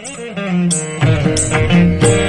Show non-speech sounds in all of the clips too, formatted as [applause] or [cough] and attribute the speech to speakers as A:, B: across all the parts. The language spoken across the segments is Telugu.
A: Thank mm-hmm. you.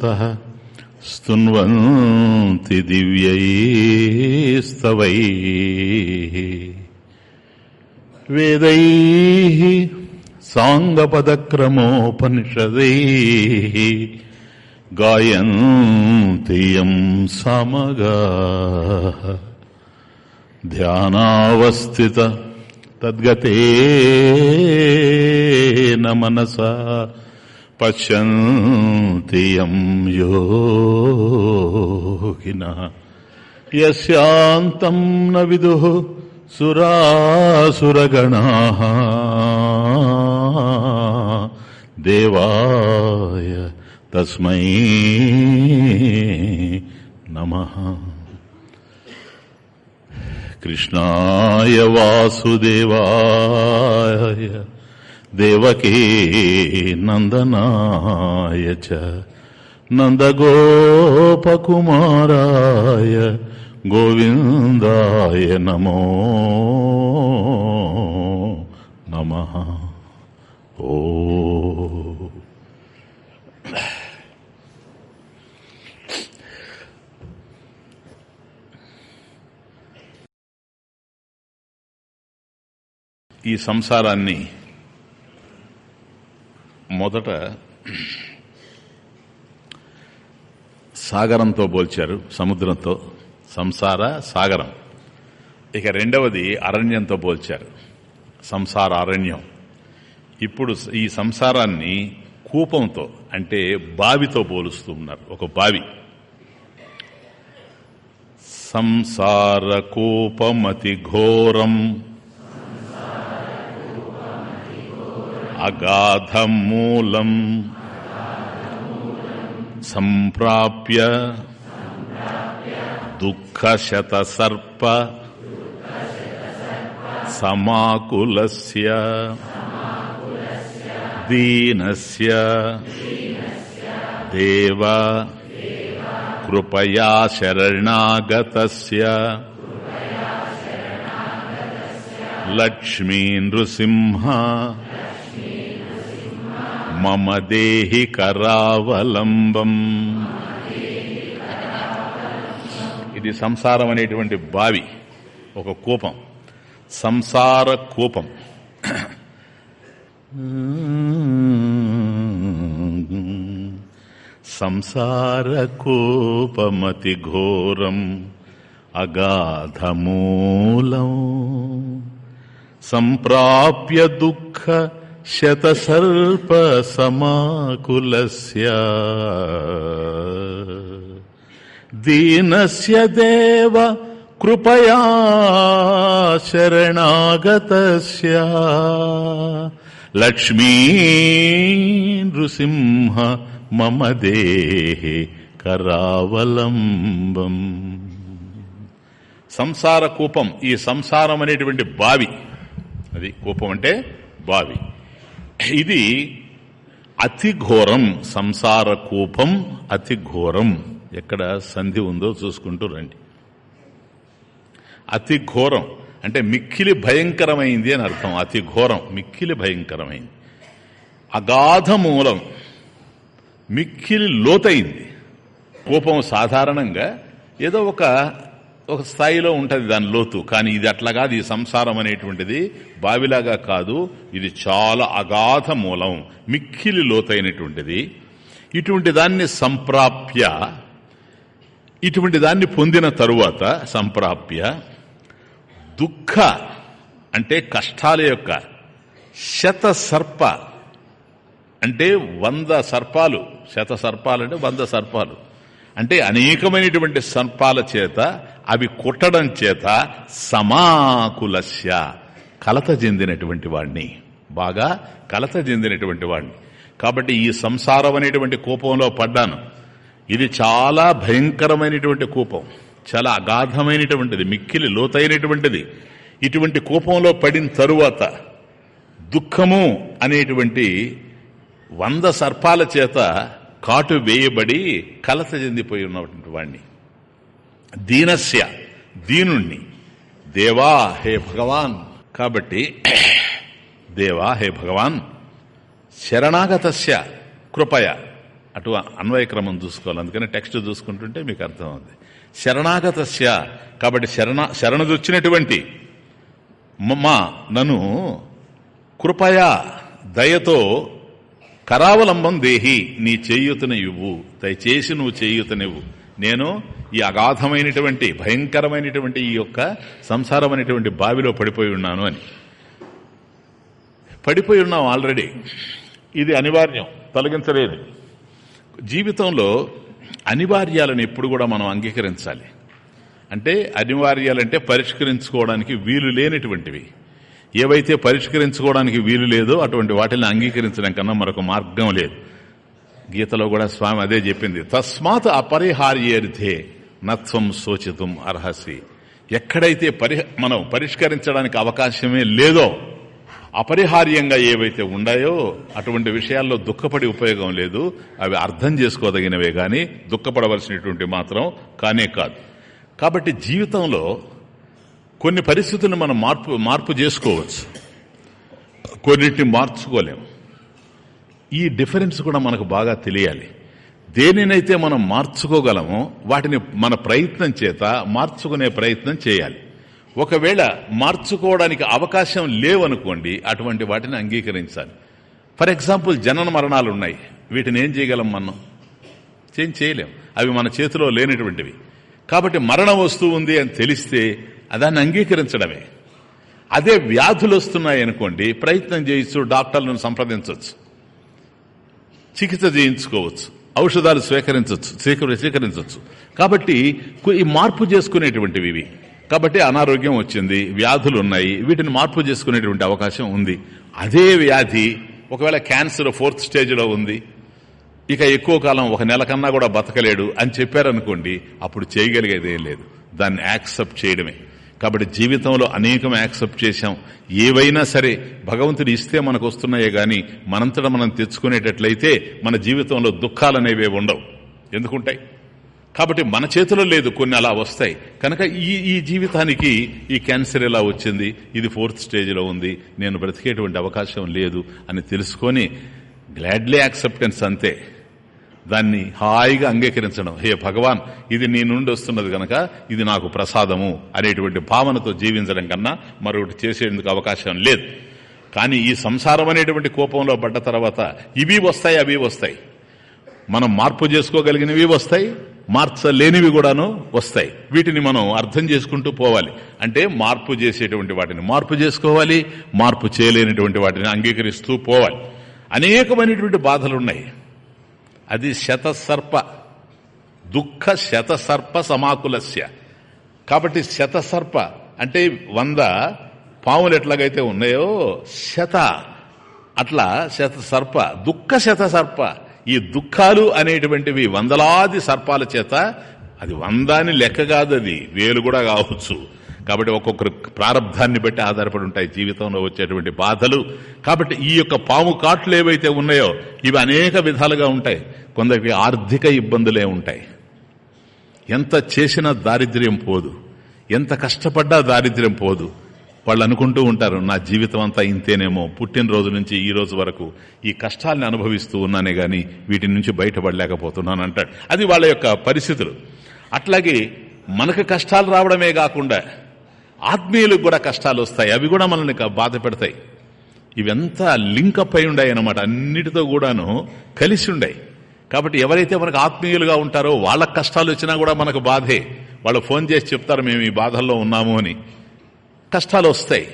A: स्तुतः స్తున్వంతి స్తవై వేదై సాంగపదక్రమోపనిషదై గాయంతియం సమగా ధ్యానావస్థిత తద్గతే నమనసా పశ్యంతి యోగిన యశాంతం న విదు సురాసురగణా దేవాయ తస్మై నమ కృష్ణాయ వాసుదేవాయ దేవకీ నందనాయ చ నందగోపకుమారాయ గోవిందాయ నమో నమ ఈ సంసారాన్ని మొదట సాగరంతో పోల్చారు సముద్రంతో సంసార సాగరం ఇక రెండవది అరణ్యంతో పోల్చారు సంసార అరణ్యం ఇప్పుడు ఈ సంసారాన్ని కూపంతో అంటే బావితో పోలుస్తూ ఉన్నారు ఒక బావి సంసార కూపమతి ఘోరం అగాధమూలम् సంప్రాప్య దుఃఖశతసర్ప సమాకులస్య దీనస్య దేవ కృపయా శరణాగతస్య లక్ష్మీ నృసింహ మమ దేహి కరావలంబం ఇది సంసారం అనేటువంటి బావి ఒక కూపం సంసార కూపం సంసార కోపమతి ఘోరం అగాధమూలం సంప్రాప్య దుఃఖ శతసర్ప సమాకుల దీనస్య దేవ కృపయా శరణాగత లక్ష్మీ నృసింహ మమ దేహి కరావలంబం సంసార కూపం ఈ సంసారం అనేటువంటి బావి అది కూపం అంటే బావి ఇది అతి ఘోరం సంసార కూపం అతి ఘోరం ఎక్కడ సంధి ఉందో చూసుకుంటూ రండి అతి ఘోరం అంటే మిక్కిలి భయంకరమైంది అని అర్థం అతి ఘోరం మిక్కిలి భయంకరమైంది అగాధ మూలం మిక్కిలి లోతైంది కోపం సాధారణంగా ఏదో ఒక ఒక స్థాయిలో ఉంటుంది దాని లోతు కానీ ఇది అట్లా కాదు ఈ సంసారం అనేటువంటిది బావిలాగా కాదు ఇది చాలా అగాధ మూలం మిక్కిలి లోతైనటువంటిది ఇటువంటి దాన్ని సంప్రాప్య ఇటువంటి దాన్ని పొందిన తరువాత సంప్రాప్య దుఃఖ అంటే కష్టాల యొక్క శత సర్ప అంటే వంద సర్పాలు శత సర్పాలు అంటే వంద సర్పాలు అంటే అనేకమైనటువంటి సర్పాల చేత అవి కుట్టడం చేత సమాకులస్య కలత చెందినటువంటి వాడిని బాగా కలత చెందినటువంటి వాడిని కాబట్టి ఈ సంసారం అనేటువంటి కూపంలో పడ్డాను ఇది చాలా భయంకరమైనటువంటి కూపం చాలా అగాధమైనటువంటిది మిక్కిలి లోతైనటువంటిది ఇటువంటి కూపంలో పడిన తరువాత దుఃఖము అనేటువంటి వంద సర్పాల చేత కాటు వేయబడి కలత చెందిపోయి ఉన్నటువంటి వాణ్ణి దీనస్య దీనుణ్ణి దేవా హే భగవాన్ కాబట్టి దేవా హే భగవాన్ శరణాగతస్య కృపయ అటు అన్వయక్రమం చూసుకోవాలి అందుకని టెక్స్ట్ చూసుకుంటుంటే మీకు అర్థమవుతుంది శరణాగతస్య కాబట్టి శరణ శరణదొచ్చినటువంటి మా నన్ను కృపయా దయతో కరావలంబం దేహి నీ చేయుతని ఇవ్వు దయచేసి నువ్వు చేయుతనివ్వు నేను ఈ అగాధమైనటువంటి భయంకరమైనటువంటి ఈ యొక్క సంసారమైనటువంటి బావిలో పడిపోయి ఉన్నాను అని పడిపోయి ఉన్నాం ఆల్రెడీ ఇది అనివార్యం తొలగించలేదు జీవితంలో అనివార్యాలను ఎప్పుడు కూడా మనం అంగీకరించాలి అంటే అనివార్యాలంటే పరిష్కరించుకోవడానికి వీలు లేనటువంటివి ఏవైతే పరిష్కరించుకోవడానికి వీలు లేదో అటువంటి వాటిని అంగీకరించడం కన్నా మరొక మార్గం లేదు గీతలో కూడా స్వామి అదే చెప్పింది తస్మాత్ అపరిహార్యర్థే నత్వం శోచితం అర్హసి ఎక్కడైతే పరి మనం పరిష్కరించడానికి అవకాశమే లేదో అపరిహార్యంగా ఏవైతే ఉన్నాయో అటువంటి విషయాల్లో దుఃఖపడి ఉపయోగం లేదు అవి అర్థం చేసుకోదగినవే కానీ దుఃఖపడవలసినటువంటి మాత్రం కానే కాదు కాబట్టి జీవితంలో కొన్ని పరిస్థితులను మనం మార్పు మార్పు చేసుకోవచ్చు కొన్నింటిని మార్చుకోలేము ఈ డిఫరెన్స్ కూడా మనకు బాగా తెలియాలి దేనినైతే మనం మార్చుకోగలమో వాటిని మన ప్రయత్నం చేత మార్చుకునే ప్రయత్నం చేయాలి ఒకవేళ మార్చుకోవడానికి అవకాశం లేవనుకోండి అటువంటి వాటిని అంగీకరించాలి ఫర్ ఎగ్జాంపుల్ జనన మరణాలు ఉన్నాయి వీటిని ఏం చేయగలం మనం ఏం చేయలేం అవి మన చేతిలో లేనటువంటివి కాబట్టి మరణం వస్తూ ఉంది అని తెలిస్తే దాన్ని అంగీకరించడమే అదే వ్యాధులు వస్తున్నాయి అనుకోండి ప్రయత్నం చేయొచ్చు డాక్టర్లను సంప్రదించవచ్చు చికిత్స చేయించుకోవచ్చు ఔషధాలు స్వీకరించవచ్చు స్వీకరించవచ్చు కాబట్టి ఈ మార్పు చేసుకునేటువంటివి ఇవి కాబట్టి అనారోగ్యం వచ్చింది వ్యాధులు ఉన్నాయి వీటిని మార్పు చేసుకునేటువంటి అవకాశం ఉంది అదే వ్యాధి ఒకవేళ క్యాన్సర్ ఫోర్త్ స్టేజ్లో ఉంది ఇక ఎక్కువ కాలం ఒక నెల కన్నా కూడా బతకలేడు అని చెప్పారనుకోండి అప్పుడు చేయగలిగేది ఏం లేదు దాన్ని యాక్సెప్ట్ చేయడమే కాబట్టి జీవితంలో అనేకం యాక్సెప్ట్ చేశాం ఏవైనా సరే భగవంతుడు ఇస్తే మనకు వస్తున్నాయే కానీ మనంతటా మనం తెచ్చుకునేటట్లయితే మన జీవితంలో దుఃఖాలు అనేవి ఉండవు ఎందుకుంటాయి కాబట్టి మన చేతిలో లేదు కొన్ని అలా వస్తాయి కనుక ఈ ఈ జీవితానికి ఈ క్యాన్సర్ ఎలా వచ్చింది ఇది ఫోర్త్ స్టేజ్లో ఉంది నేను బ్రతికేటువంటి అవకాశం లేదు అని తెలుసుకొని గ్లాడ్లీ యాక్సెప్టెన్స్ అంతే దాన్ని హాయిగా అంగీకరించడం హే భగవాన్ ఇది నీ నుండి వస్తున్నది గనక ఇది నాకు ప్రసాదము అనేటువంటి భావనతో జీవించడం కన్నా మరొకటి చేసేందుకు అవకాశం లేదు కానీ ఈ సంసారం అనేటువంటి కోపంలో పడ్డ తర్వాత ఇవి వస్తాయి అవి వస్తాయి మనం మార్పు చేసుకోగలిగినవి వస్తాయి మార్చలేనివి కూడాను వస్తాయి వీటిని మనం అర్థం చేసుకుంటూ పోవాలి అంటే మార్పు చేసేటువంటి వాటిని మార్పు చేసుకోవాలి మార్పు చేయలేనిటువంటి వాటిని అంగీకరిస్తూ పోవాలి అనేకమైనటువంటి బాధలు ఉన్నాయి అది శతసర్ప దుఃఖ శతసర్ప సమాకులస్య కాబట్టి శతసర్ప అంటే వంద పాములు ఎట్లాగైతే ఉన్నాయో శత అట్లా శతసర్ప దుఃఖ శతసర్ప ఈ దుఃఖాలు అనేటువంటివి వందలాది సర్పాల చేత అది వంద అని లెక్క కాదు అది వేలు కూడా కావచ్చు కాబట్టి ఒక్కొక్కరు ప్రారంధాన్ని బట్టి ఆధారపడి ఉంటాయి జీవితంలో వచ్చేటువంటి బాధలు కాబట్టి ఈ యొక్క పాము కాట్లు ఏవైతే ఉన్నాయో ఇవి అనేక విధాలుగా ఉంటాయి కొందరికి ఆర్థిక ఇబ్బందులే ఉంటాయి ఎంత చేసినా దారిద్ర్యం పోదు ఎంత కష్టపడ్డా దారిద్ర్యం పోదు వాళ్ళు అనుకుంటూ ఉంటారు నా జీవితం అంతా ఇంతేనేమో పుట్టినరోజు నుంచి ఈ రోజు వరకు ఈ కష్టాలని అనుభవిస్తూ ఉన్నానే గాని వీటి నుంచి బయటపడలేకపోతున్నాను అంటాడు అది వాళ్ళ యొక్క పరిస్థితులు అట్లాగే మనకు కష్టాలు రావడమే కాకుండా ఆత్మీయులకు కూడా కష్టాలు వస్తాయి అవి కూడా మనల్ని బాధ పెడతాయి ఇవంతా లింకప్ అయి ఉండయి అనమాట అన్నిటితో కూడాను కలిసి ఉన్నాయి కాబట్టి ఎవరైతే మనకు ఆత్మీయులుగా ఉంటారో వాళ్ళ కష్టాలు వచ్చినా కూడా మనకు బాధే వాళ్ళు ఫోన్ చేసి చెప్తారు మేము ఈ బాధల్లో ఉన్నాము అని కష్టాలు వస్తాయి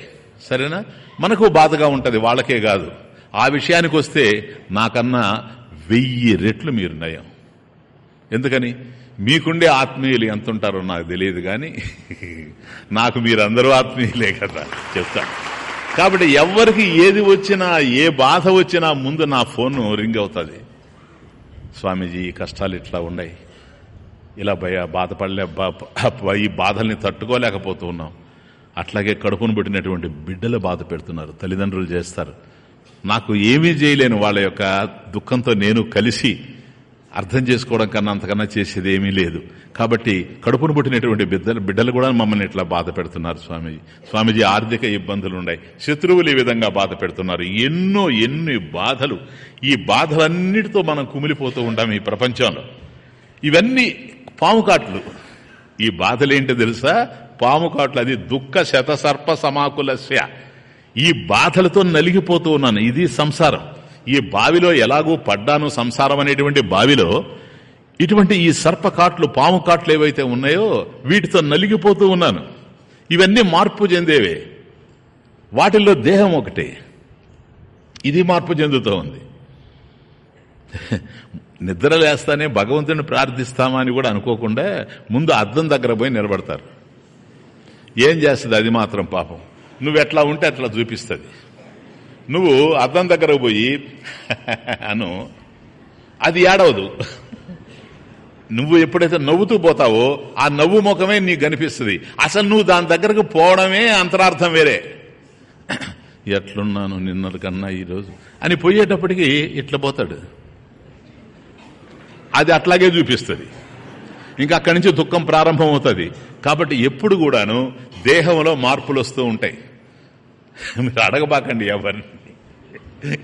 A: సరేనా మనకు బాధగా ఉంటుంది వాళ్ళకే కాదు ఆ విషయానికి వస్తే నాకన్నా వెయ్యి రెట్లు మీరు నయం ఎందుకని మీకుండే ఆత్మీయులు ఎంత ఉంటారో నాకు తెలియదు కానీ నాకు మీరందరూ ఆత్మీయులే కదా చెప్తా కాబట్టి ఎవరికి ఏది వచ్చినా ఏ బాధ వచ్చినా ముందు నా ఫోన్ రింగ్ అవుతుంది స్వామీజీ ఈ కష్టాలు ఇట్లా ఉన్నాయి ఇలా భయ బాధపడలే ఈ బాధల్ని తట్టుకోలేకపోతూ ఉన్నాం అట్లాగే కడుపును పెట్టినటువంటి బిడ్డలు బాధ పెడుతున్నారు తల్లిదండ్రులు చేస్తారు నాకు ఏమీ చేయలేని వాళ్ళ యొక్క దుఃఖంతో నేను కలిసి అర్థం చేసుకోవడం కన్నా అంతకన్నా చేసేది ఏమీ లేదు కాబట్టి కడుపును పుట్టినటువంటి బిడ్డలు బిడ్డలు కూడా మమ్మల్ని ఇట్లా బాధ పెడుతున్నారు స్వామీజీ స్వామీజీ ఆర్థిక ఇబ్బందులు ఉన్నాయి శత్రువులు ఈ విధంగా బాధ పెడుతున్నారు ఎన్నో ఎన్ని బాధలు ఈ బాధలన్నిటితో మనం కుమిలిపోతూ ఉంటాం ఈ ప్రపంచంలో ఇవన్నీ పాము కాట్లు ఈ ఏంటో తెలుసా పాము కాట్లు అది దుఃఖ శత సర్ప సమాకులస్య ఈ బాధలతో నలిగిపోతూ ఉన్నాను ఇది సంసారం ఈ బావిలో ఎలాగూ పడ్డాను సంసారం అనేటువంటి బావిలో ఇటువంటి ఈ సర్పకాట్లు పాము కాట్లు ఏవైతే ఉన్నాయో వీటితో నలిగిపోతూ ఉన్నాను ఇవన్నీ మార్పు చెందేవే వాటిల్లో దేహం ఒకటి ఇది మార్పు చెందుతూ ఉంది నిద్ర లేస్తానే భగవంతుని ప్రార్థిస్తామా అని కూడా అనుకోకుండా ముందు అద్దం దగ్గర పోయి నిలబడతారు ఏం చేస్తుంది అది మాత్రం పాపం నువ్వు ఎట్లా ఉంటే అట్లా చూపిస్తుంది నువ్వు అద్దం దగ్గరకు పోయి [laughs] అను అది ఏడవదు నువ్వు ఎప్పుడైతే నవ్వుతూ పోతావో ఆ నవ్వు ముఖమే నీకు కనిపిస్తుంది అసలు నువ్వు దాని దగ్గరకు పోవడమే అంతరార్థం వేరే [clears throat] ఎట్లున్నాను నిన్నటి కన్నా ఈరోజు అని పోయేటప్పటికి ఇట్లా పోతాడు అది అట్లాగే చూపిస్తుంది ఇంకా అక్కడి నుంచి దుఃఖం ప్రారంభమవుతుంది కాబట్టి ఎప్పుడు కూడాను దేహంలో మార్పులు వస్తూ ఉంటాయి మీరు అడగబాకండి ఎవరిని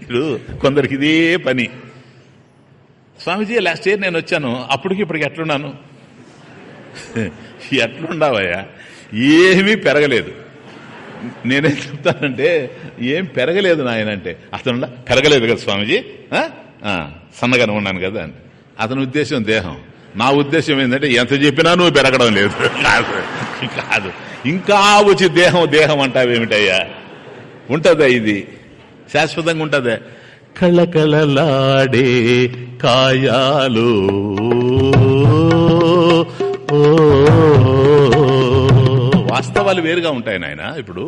A: ఇప్పుడు కొందరికి ఇదే పని స్వామిజీ లాస్ట్ ఇయర్ నేను వచ్చాను అప్పటికి ఇప్పటికి ఎట్లున్నాను ఎట్లుండవయ్యా ఏమీ పెరగలేదు నేనేం చెప్తానంటే ఏం పెరగలేదు నాయన అంటే అతను పెరగలేదు కదా స్వామిజీ సన్నగానే ఉన్నాను కదా అని అతని ఉద్దేశం దేహం నా ఉద్దేశం ఏంటంటే ఎంత చెప్పినా నువ్వు పెరగడం లేదు కాదు కాదు ఇంకా వచ్చి దేహం దేహం అంటావేమిటయ్యా ఉంటుందా ఇది శాశ్వతంగా ఉంటుందా కళకళలాడే కాయాలు వాస్తవాలు వేరుగా ఉంటాయి నాయన ఇప్పుడు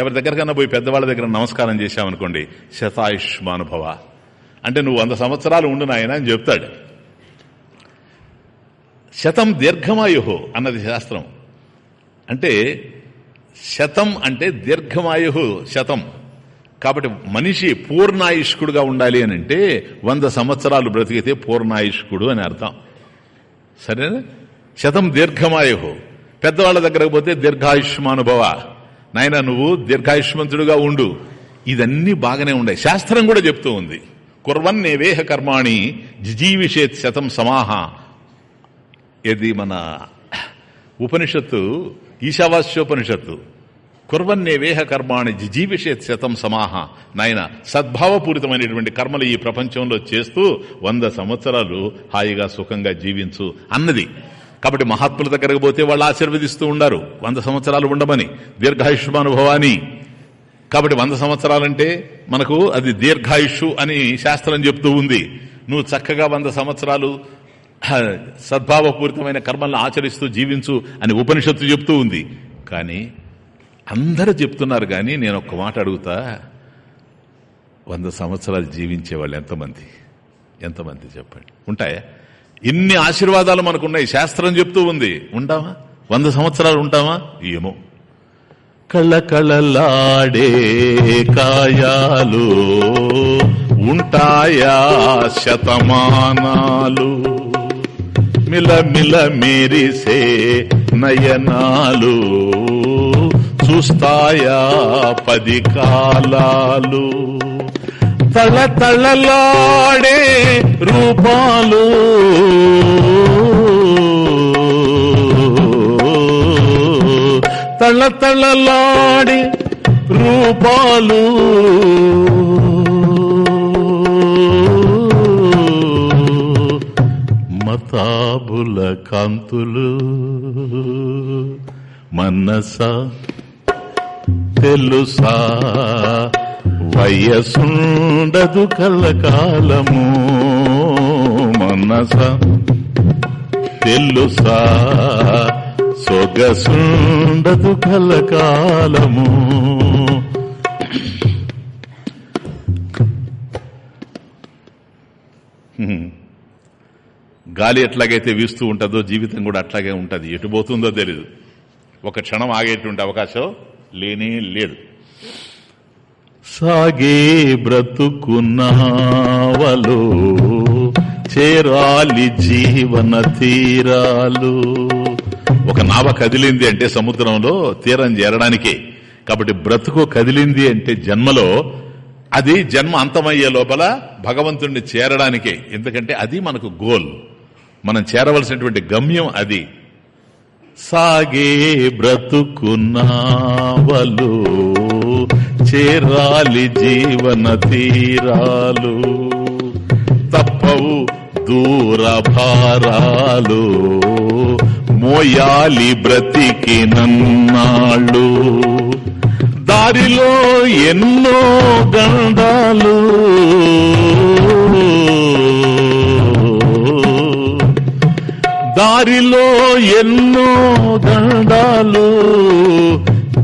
A: ఎవరి దగ్గరకన్నా పోయి పెద్దవాళ్ళ దగ్గర నమస్కారం చేశామనుకోండి శతాయుష్మానుభవ అంటే నువ్వు వంద సంవత్సరాలు ఉండు నాయన అని చెప్తాడు శతం దీర్ఘమాయుహో అన్నది శాస్త్రం అంటే శతం అంటే దీర్ఘమాయు శతం కాబట్టి మనిషి పూర్ణాయుష్కుడుగా ఉండాలి అని అంటే వంద సంవత్సరాలు బ్రతికితే పూర్ణాయుష్కుడు అని అర్థం సరేనా శతం దీర్ఘమాయు పెద్దవాళ్ళ దగ్గరకు పోతే దీర్ఘాయుష్మానుభవ నాయన నువ్వు దీర్ఘాయుష్మంతుడుగా ఉండు ఇదన్నీ బాగానే ఉన్నాయి శాస్త్రం కూడా చెప్తూ ఉంది కుర్వన్నే వేహ కర్మాణి జీవిషేత్ శతం సమాహ ఇది మన ఉపనిషత్తు ఈశావాస్యోపనిషత్తు వేహ కర్మాణి జీవిషే శతం సమాహ నాయన సద్భావపూరితమైనటువంటి కర్మలు ఈ ప్రపంచంలో చేస్తూ వంద సంవత్సరాలు హాయిగా సుఖంగా జీవించు అన్నది కాబట్టి మహాత్ముల దగ్గరకు పోతే వాళ్ళు ఆశీర్వదిస్తూ ఉండరు వంద సంవత్సరాలు ఉండమని దీర్ఘాయుష్మానుభవాన్ని కాబట్టి వంద సంవత్సరాలంటే మనకు అది దీర్ఘాయుష్ అని శాస్త్రం చెప్తూ ఉంది నువ్వు చక్కగా వంద సంవత్సరాలు సద్భావపూరితమైన కర్మలను ఆచరిస్తూ జీవించు అని ఉపనిషత్తు చెప్తూ ఉంది కానీ అందరూ చెప్తున్నారు కానీ నేను ఒక్క మాట అడుగుతా వంద సంవత్సరాలు జీవించే వాళ్ళు ఎంతమంది ఎంతమంది చెప్పండి ఉంటాయా ఇన్ని ఆశీర్వాదాలు మనకున్నాయి శాస్త్రం చెప్తూ ఉంది ఉంటామా వంద సంవత్సరాలు ఉంటామా ఏమో కళ్ళ కళలాడే కాయాలు ఉంటాయా శతమానాలు మిలమిల మెరిసే నయనాలు చూస్తాయా పది కాలాలు తలలాడే రూపాలు తలలాడే రూపాలు తాబుల కాంతులు మనస తెలుసా వయసుండదు కలకాలము మనస తెలుసా సొగసుండదు కలకాలము Mm-hmm. గాలి ఎట్లాగైతే వీస్తూ ఉంటుందో జీవితం కూడా అట్లాగే ఉంటుంది ఎటు పోతుందో తెలీదు ఒక క్షణం ఆగేటువంటి అవకాశం లేనే లేదు సాగే బ్రతుకున్నావలు చేరాలి జీవన తీరాలు ఒక నావ కదిలింది అంటే సముద్రంలో తీరం చేరడానికే కాబట్టి బ్రతుకు కదిలింది అంటే జన్మలో అది జన్మ అంతమయ్యే లోపల భగవంతుణ్ణి చేరడానికే ఎందుకంటే అది మనకు గోల్ మనం చేరవలసినటువంటి గమ్యం అది సాగే బ్రతుకున్నావలు చేరాలి జీవన తీరాలు తప్పవు దూర భారాలు మోయాలి నన్నాళ్ళు దారిలో ఎన్నో గండాలు దారిలో ఎన్నో దండాలు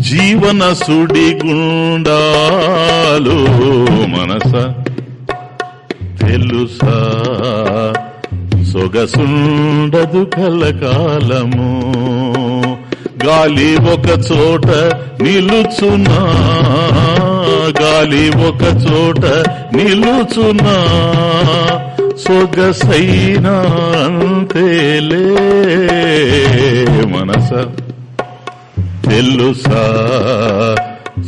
A: జీవన సుడి గుండాలు మనస తెలుసా సొగసుండదు కలకాలము గాలి ఒక చోట నిలుచున్నా గాలి ఒక చోట నిలుచునా సొగసైనా అంతేలే మనస తెలుసా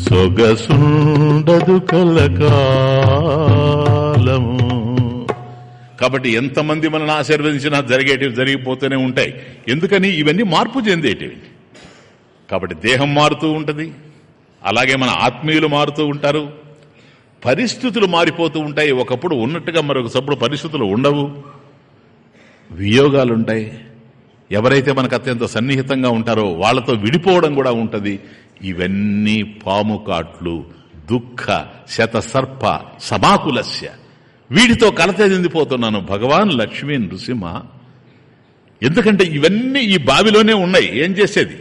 A: సొగసుండదు కలకాలము కాబట్టి ఎంతమంది మనల్ని ఆశీర్వదించినా జరిగేటివి జరిగిపోతూనే ఉంటాయి ఎందుకని ఇవన్నీ మార్పు చెందేటివి కాబట్టి దేహం మారుతూ ఉంటుంది అలాగే మన ఆత్మీయులు మారుతూ ఉంటారు పరిస్థితులు మారిపోతూ ఉంటాయి ఒకప్పుడు ఉన్నట్టుగా మరొకప్పుడు పరిస్థితులు ఉండవు వియోగాలుంటాయి ఎవరైతే మనకు అత్యంత సన్నిహితంగా ఉంటారో వాళ్లతో విడిపోవడం కూడా ఉంటుంది ఇవన్నీ పాము కాట్లు దుఃఖ శతసర్ప సమాకులస్య వీటితో కలతే నిందిపోతున్నాను భగవాన్ లక్ష్మీ నృసింహ ఎందుకంటే ఇవన్నీ ఈ బావిలోనే ఉన్నాయి ఏం చేసేది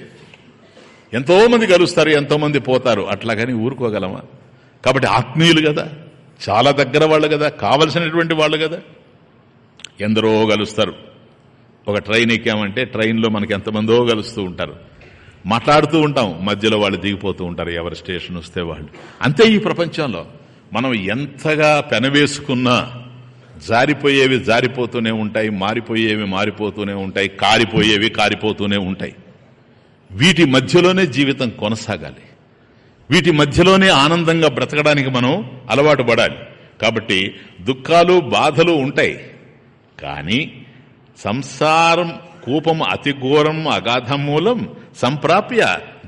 A: ఎంతోమంది కలుస్తారు ఎంతోమంది పోతారు అట్లా కానీ ఊరుకోగలమా కాబట్టి ఆత్మీయులు కదా చాలా దగ్గర వాళ్ళు కదా కావలసినటువంటి వాళ్ళు కదా ఎందరో కలుస్తారు ఒక ట్రైన్ ఎక్కామంటే ట్రైన్లో మనకి ఎంతమందో కలుస్తూ ఉంటారు మాట్లాడుతూ ఉంటాం మధ్యలో వాళ్ళు దిగిపోతూ ఉంటారు ఎవరి స్టేషన్ వస్తే వాళ్ళు అంతే ఈ ప్రపంచంలో మనం ఎంతగా పెనవేసుకున్నా జారిపోయేవి జారిపోతూనే ఉంటాయి మారిపోయేవి మారిపోతూనే ఉంటాయి కారిపోయేవి కారిపోతూనే ఉంటాయి వీటి మధ్యలోనే జీవితం కొనసాగాలి వీటి మధ్యలోనే ఆనందంగా బ్రతకడానికి మనం అలవాటు పడాలి కాబట్టి దుఃఖాలు బాధలు ఉంటాయి కానీ సంసారం కూపం అతి ఘోరం అగాధం మూలం సంప్రాప్య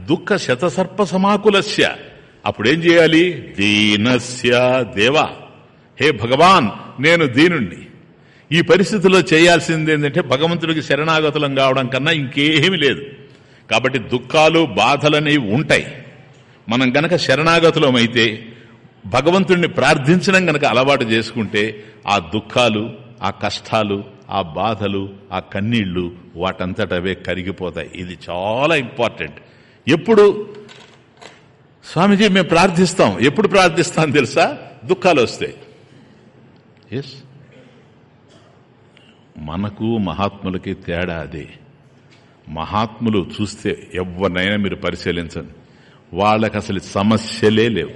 A: దుఃఖ శతసర్ప సమాకులస్య అప్పుడేం చేయాలి దీనస్య దేవా హే భగవాన్ నేను దీనుణ్ణి ఈ పరిస్థితిలో చేయాల్సింది ఏంటంటే భగవంతుడికి శరణాగతులం కావడం కన్నా ఇంకేమీ లేదు కాబట్టి దుఃఖాలు బాధలనేవి ఉంటాయి మనం గనక శరణాగతులమైతే భగవంతుణ్ణి ప్రార్థించడం గనక అలవాటు చేసుకుంటే ఆ దుఃఖాలు ఆ కష్టాలు ఆ బాధలు ఆ కన్నీళ్లు వాటంతటవే కరిగిపోతాయి ఇది చాలా ఇంపార్టెంట్ ఎప్పుడు స్వామిజీ మేము ప్రార్థిస్తాం ఎప్పుడు ప్రార్థిస్తాం తెలుసా దుఃఖాలు వస్తాయి ఎస్ మనకు మహాత్ములకి తేడా అదే మహాత్ములు చూస్తే ఎవరినైనా మీరు పరిశీలించండి వాళ్ళకి అసలు సమస్యలే లేవు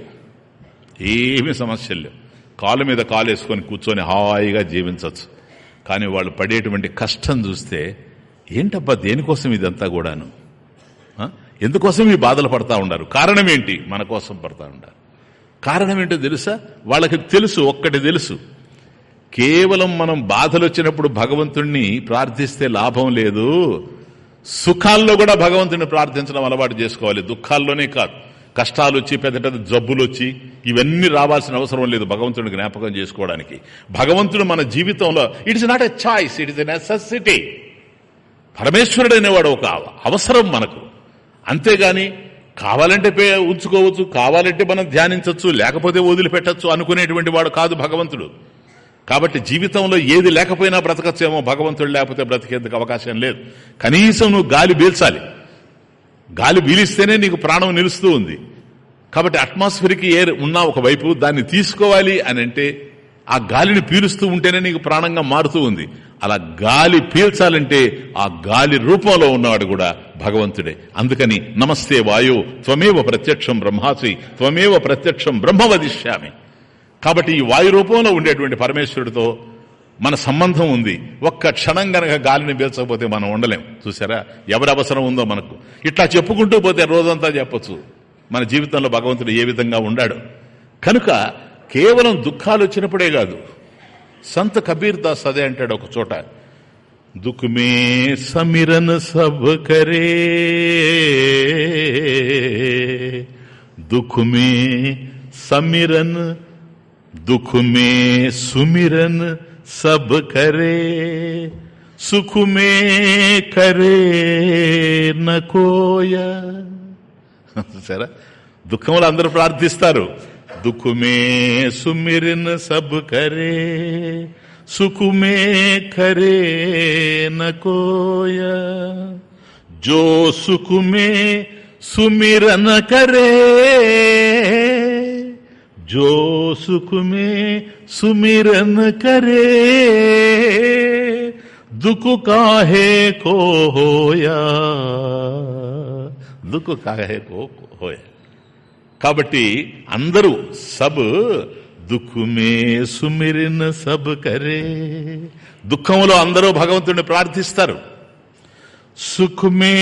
A: ఏమి సమస్యలు లేవు కాలు మీద కాలు వేసుకొని కూర్చొని హాయిగా జీవించవచ్చు కానీ వాళ్ళు పడేటువంటి కష్టం చూస్తే ఏంటబ్బా దేనికోసం ఇదంతా కూడాను ఎందుకోసం ఈ బాధలు పడతా ఉండరు కారణం ఏంటి మన కోసం పడతా ఉండరు కారణం ఏంటో తెలుసా వాళ్ళకి తెలుసు ఒక్కటి తెలుసు కేవలం మనం బాధలు వచ్చినప్పుడు భగవంతుణ్ణి ప్రార్థిస్తే లాభం లేదు సుఖాల్లో కూడా భగవంతుని ప్రార్థించడం అలవాటు చేసుకోవాలి దుఃఖాల్లోనే కాదు కష్టాలు వచ్చి పెద్ద పెద్ద జబ్బులు వచ్చి ఇవన్నీ రావాల్సిన అవసరం లేదు భగవంతుని జ్ఞాపకం చేసుకోవడానికి భగవంతుడు మన జీవితంలో it's not a choice is a necessity పరమేశ్వరుడు అనేవాడు ఒక అవసరం మనకు అంతేగాని కావాలంటే ఉంచుకోవచ్చు కావాలంటే మనం ధ్యానించవచ్చు లేకపోతే వదిలిపెట్టచ్చు అనుకునేటువంటి వాడు కాదు భగవంతుడు కాబట్టి జీవితంలో ఏది లేకపోయినా బ్రతకచ్చేమో భగవంతుడు లేకపోతే బ్రతికేందుకు అవకాశం లేదు కనీసం నువ్వు గాలి పీల్చాలి గాలి పీలిస్తేనే నీకు ప్రాణం నిలుస్తూ ఉంది కాబట్టి అట్మాస్ఫియర్కి ఏ ఉన్నా ఒకవైపు దాన్ని తీసుకోవాలి అని అంటే ఆ గాలిని పీలుస్తూ ఉంటేనే నీకు ప్రాణంగా మారుతూ ఉంది అలా గాలి పీల్చాలంటే ఆ గాలి రూపంలో ఉన్నవాడు కూడా భగవంతుడే అందుకని నమస్తే వాయు త్వమేవ ప్రత్యక్షం బ్రహ్మాసి త్వమేవ ప్రత్యక్షం బ్రహ్మవదిష్యామి కాబట్టి ఈ వాయు రూపంలో ఉండేటువంటి పరమేశ్వరుడితో మన సంబంధం ఉంది ఒక్క క్షణం గనక గాలిని పీల్చకపోతే మనం ఉండలేం చూసారా ఎవరి అవసరం ఉందో మనకు ఇట్లా చెప్పుకుంటూ పోతే రోజంతా చెప్పచ్చు మన జీవితంలో భగవంతుడు ఏ విధంగా ఉండాడు కనుక కేవలం దుఃఖాలు వచ్చినప్పుడే కాదు సంత కబీర్ దాస్ అదే అంటాడు ఒక చోట దుఃఖమే సమిరన్ సబ్ కరే దుఃఖమే సమిరన్ दुख में सुमिरन सब करे सुख में करे నకోయ సరే దుఃఖంలో అందరూ ప్రార్థిస్తారు దుఃఖమే సుమిరిన్ సబ్ కరే సుఖమే కరే నకోయ జో సుఖమే సుమిరన కరే జో సుఖమే సుమిరన్ కరే దుఃఖు కాహే కో హోయా దుఃఖు కాహే కో హోయ కాబట్టి అందరూ సబ్ దుఃఖమే సుమిరిన సబ్ కరే దుఃఖంలో అందరూ భగవంతుడిని ప్రార్థిస్తారు సుఖమే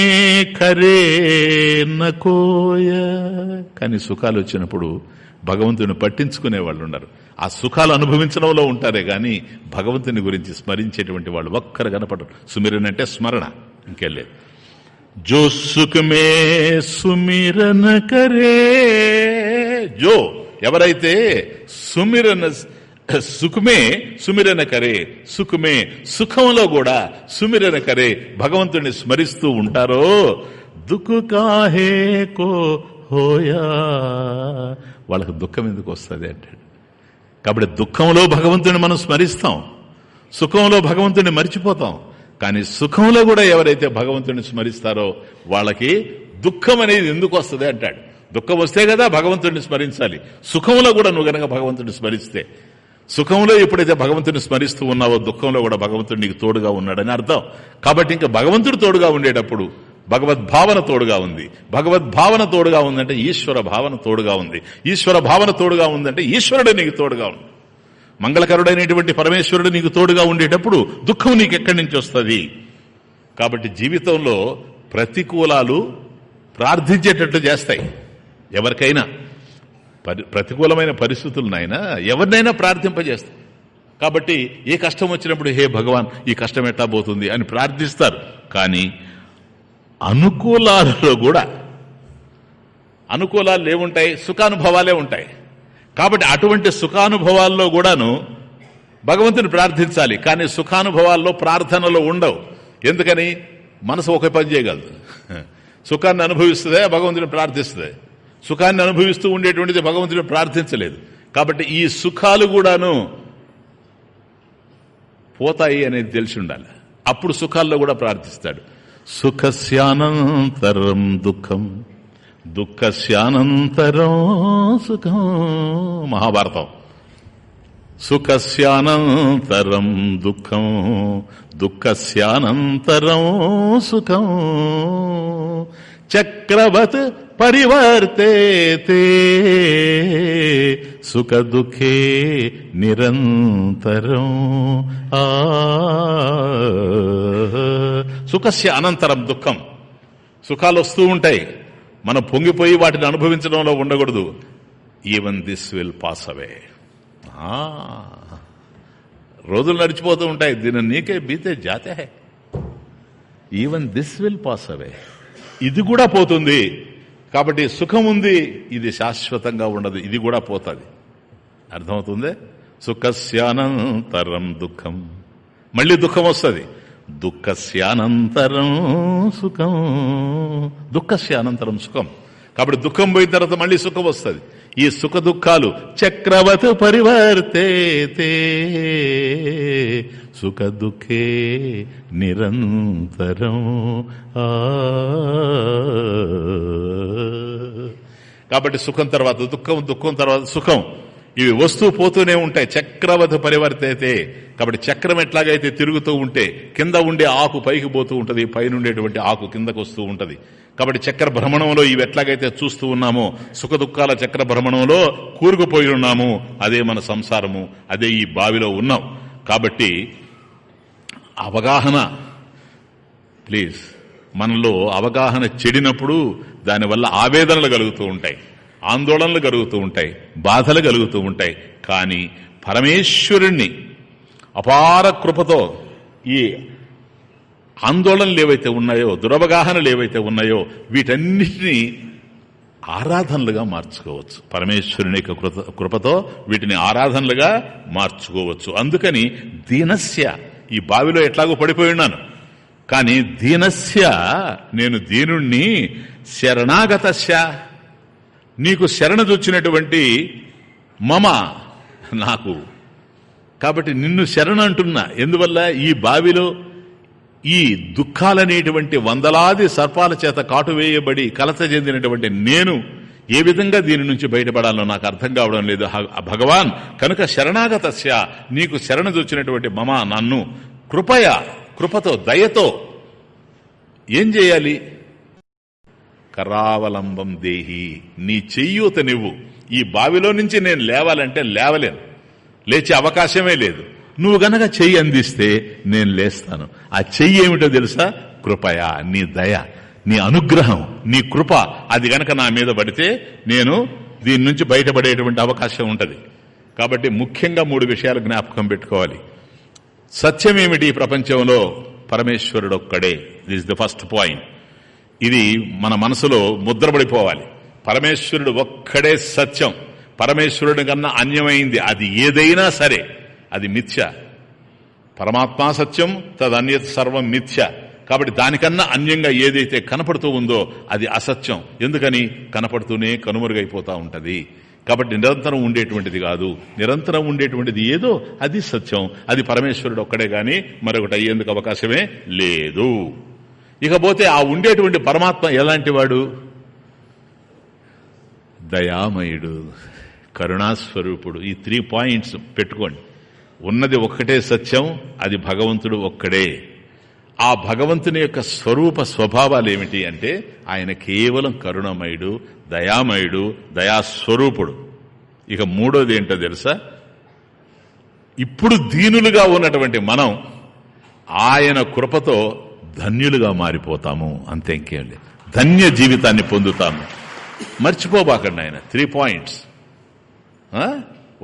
A: కరే నకోయ కానీ సుఖాలు వచ్చినప్పుడు భగవంతుని పట్టించుకునే వాళ్ళు ఉన్నారు ఆ సుఖాలు అనుభవించడంలో ఉంటారే కానీ భగవంతుని గురించి స్మరించేటువంటి వాళ్ళు ఒక్కరు కనపడరు సుమిరన్ అంటే స్మరణ ఇంకెళ్ళేది జో సుఖమే సుమిరన కరే జో ఎవరైతే సుమిరన సుఖమే సుమిరన కరే సుఖమే సుఖంలో కూడా సుమిరన కరే భగవంతుని స్మరిస్తూ ఉంటారో దుఃఖ కాహే కో హోయా వాళ్ళకు దుఃఖం ఎందుకు వస్తుంది అంటాడు కాబట్టి దుఃఖంలో భగవంతుని మనం స్మరిస్తాం సుఖంలో భగవంతుని మరిచిపోతాం కానీ సుఖంలో కూడా ఎవరైతే భగవంతుని స్మరిస్తారో వాళ్ళకి దుఃఖం అనేది ఎందుకు వస్తుంది అంటాడు దుఃఖం వస్తే కదా భగవంతుడిని స్మరించాలి సుఖంలో కూడా నువ్వు గనక భగవంతుడిని స్మరిస్తే సుఖంలో ఎప్పుడైతే భగవంతుని స్మరిస్తూ ఉన్నావో దుఃఖంలో కూడా భగవంతుడు నీకు తోడుగా ఉన్నాడని అర్థం కాబట్టి ఇంకా భగవంతుడు తోడుగా ఉండేటప్పుడు భగవద్భావన తోడుగా ఉంది భగవద్భావన తోడుగా ఉందంటే ఈశ్వర భావన తోడుగా ఉంది ఈశ్వర భావన తోడుగా ఉందంటే ఈశ్వరుడు నీకు తోడుగా ఉంది మంగళకరుడైనటువంటి పరమేశ్వరుడు నీకు తోడుగా ఉండేటప్పుడు దుఃఖం నీకు ఎక్కడి నుంచి వస్తుంది కాబట్టి జీవితంలో ప్రతికూలాలు ప్రార్థించేటట్లు చేస్తాయి ఎవరికైనా ప్రతికూలమైన పరిస్థితులనైనా ఎవరినైనా ప్రార్థింపజేస్తాయి కాబట్టి ఏ కష్టం వచ్చినప్పుడు హే భగవాన్ ఈ కష్టం ఎట్లా పోతుంది అని ప్రార్థిస్తారు కానీ అనుకూలాలలో కూడా అనుకూలాలు ఏముంటాయి సుఖానుభవాలే ఉంటాయి కాబట్టి అటువంటి సుఖానుభవాల్లో కూడాను భగవంతుని ప్రార్థించాలి కానీ సుఖానుభవాల్లో ప్రార్థనలు ఉండవు ఎందుకని మనసు ఒక పని చేయగలదు సుఖాన్ని అనుభవిస్తుందే భగవంతుని ప్రార్థిస్తుంది సుఖాన్ని అనుభవిస్తూ ఉండేటువంటిది భగవంతుని ప్రార్థించలేదు కాబట్టి ఈ సుఖాలు కూడాను పోతాయి అనేది తెలిసి ఉండాలి అప్పుడు సుఖాల్లో కూడా ప్రార్థిస్తాడు సుఖస్యానంతరం దుఃఖం దుఃఖస్యానంతరం సుఖం మహాభారతం సుఖస్యానంతరం దుఃఖం దుఃఖస్యానంతరం సుఖం చక్రవత్ పరివర్తే సుఖ దుఃఖే నిరంతరం సుఖస్ సుఖస్య అనంతరం దుఃఖం సుఖాలు వస్తూ ఉంటాయి మనం పొంగిపోయి వాటిని అనుభవించడంలో ఉండకూడదు even this will pass away రోజులు నడిచిపోతూ ఉంటాయి దీని నీకే బీతే జాతే even this will pass away ఇది కూడా పోతుంది కాబట్టి సుఖం ఉంది ఇది శాశ్వతంగా ఉండదు ఇది కూడా పోతుంది అర్థమవుతుంది సుఖస్యానంతరం దుఃఖం మళ్ళీ దుఃఖం వస్తుంది దుఃఖస్యానంతరం సుఖం దుఃఖస్యానంతరం సుఖం కాబట్టి దుఃఖం పోయిన తర్వాత మళ్ళీ సుఖం వస్తుంది ఈ సుఖ దుఃఖాలు చక్రవత పరివర్తే సుఖ దుఃఖే నిరంతరం కాబట్టి సుఖం తర్వాత దుఃఖం దుఃఖం తర్వాత సుఖం ఇవి వస్తూ పోతూనే ఉంటాయి చక్రవధ పరివర్తయితే కాబట్టి చక్రం ఎట్లాగైతే తిరుగుతూ ఉంటే కింద ఉండే ఆకు పైకి పోతూ ఉంటుంది పైనుండేటువంటి ఆకు కిందకు వస్తూ ఉంటుంది కాబట్టి చక్ర భ్రమణంలో ఇవి ఎట్లాగైతే చూస్తూ ఉన్నామో సుఖ దుఃఖాల చక్ర భ్రమణంలో కూరుకుపోయి ఉన్నాము అదే మన సంసారము అదే ఈ బావిలో ఉన్నాం కాబట్టి అవగాహన ప్లీజ్ మనలో అవగాహన చెడినప్పుడు దానివల్ల ఆవేదనలు కలుగుతూ ఉంటాయి ఆందోళనలు కలుగుతూ ఉంటాయి బాధలు కలుగుతూ ఉంటాయి కానీ పరమేశ్వరుణ్ణి అపార కృపతో ఈ ఆందోళనలు ఏవైతే ఉన్నాయో దురవగాహనలు ఏవైతే ఉన్నాయో వీటన్నిటినీ ఆరాధనలుగా మార్చుకోవచ్చు పరమేశ్వరుని యొక్క కృపతో వీటిని ఆరాధనలుగా మార్చుకోవచ్చు అందుకని దీనస్య ఈ బావిలో ఎట్లాగో పడిపోయి ఉన్నాను కానీ దీనస్య నేను దీనుణ్ణి శరణాగతస్య నీకు శరణదొచ్చినటువంటి మమ నాకు కాబట్టి నిన్ను శరణ అంటున్నా ఎందువల్ల ఈ బావిలో ఈ దుఃఖాలనేటువంటి వందలాది సర్పాల చేత కాటువేయబడి కలత చెందినటువంటి నేను ఏ విధంగా దీని నుంచి బయటపడాలో నాకు అర్థం కావడం లేదు భగవాన్ కనుక శరణాగత నీకు చూచినటువంటి మమ నన్ను కృపయ కృపతో దయతో ఏం చేయాలి కరావలంబం దేహి నీ చెయ్యూత నువ్వు ఈ బావిలో నుంచి నేను లేవాలంటే లేవలేను లేచే అవకాశమే లేదు నువ్వు గనక చెయ్యి అందిస్తే నేను లేస్తాను ఆ చెయ్యి ఏమిటో తెలుసా కృపయా నీ దయ నీ అనుగ్రహం నీ కృప అది గనక నా మీద పడితే నేను దీని నుంచి బయటపడేటువంటి అవకాశం ఉంటుంది కాబట్టి ముఖ్యంగా మూడు విషయాలు జ్ఞాపకం పెట్టుకోవాలి సత్యం ఏమిటి ప్రపంచంలో పరమేశ్వరుడు ఒక్కడే దిస్ ద ఫస్ట్ పాయింట్ ఇది మన మనసులో ముద్రపడిపోవాలి పరమేశ్వరుడు ఒక్కడే సత్యం పరమేశ్వరుడి కన్నా అన్యమైంది అది ఏదైనా సరే అది మిథ్య పరమాత్మా సత్యం తదన్యత్ సర్వం మిథ్య కాబట్టి దానికన్నా అన్యంగా ఏదైతే కనపడుతూ ఉందో అది అసత్యం ఎందుకని కనపడుతూనే కనుమరుగైపోతూ ఉంటుంది కాబట్టి నిరంతరం ఉండేటువంటిది కాదు నిరంతరం ఉండేటువంటిది ఏదో అది సత్యం అది పరమేశ్వరుడు ఒక్కడే గాని మరొకటి అయ్యేందుకు అవకాశమే లేదు ఇకపోతే ఆ ఉండేటువంటి పరమాత్మ ఎలాంటి వాడు దయామయుడు కరుణాస్వరూపుడు ఈ త్రీ పాయింట్స్ పెట్టుకోండి ఉన్నది ఒక్కటే సత్యం అది భగవంతుడు ఒక్కడే ఆ భగవంతుని యొక్క స్వరూప స్వభావాలు ఏమిటి అంటే ఆయన కేవలం కరుణమయుడు దయామయుడు దయాస్వరూపుడు ఇక మూడోది ఏంటో తెలుసా ఇప్పుడు దీనులుగా ఉన్నటువంటి మనం ఆయన కృపతో ధన్యులుగా మారిపోతాము అంతే ఇంకేండి ధన్య జీవితాన్ని పొందుతాము మర్చిపోబాకండి ఆయన త్రీ పాయింట్స్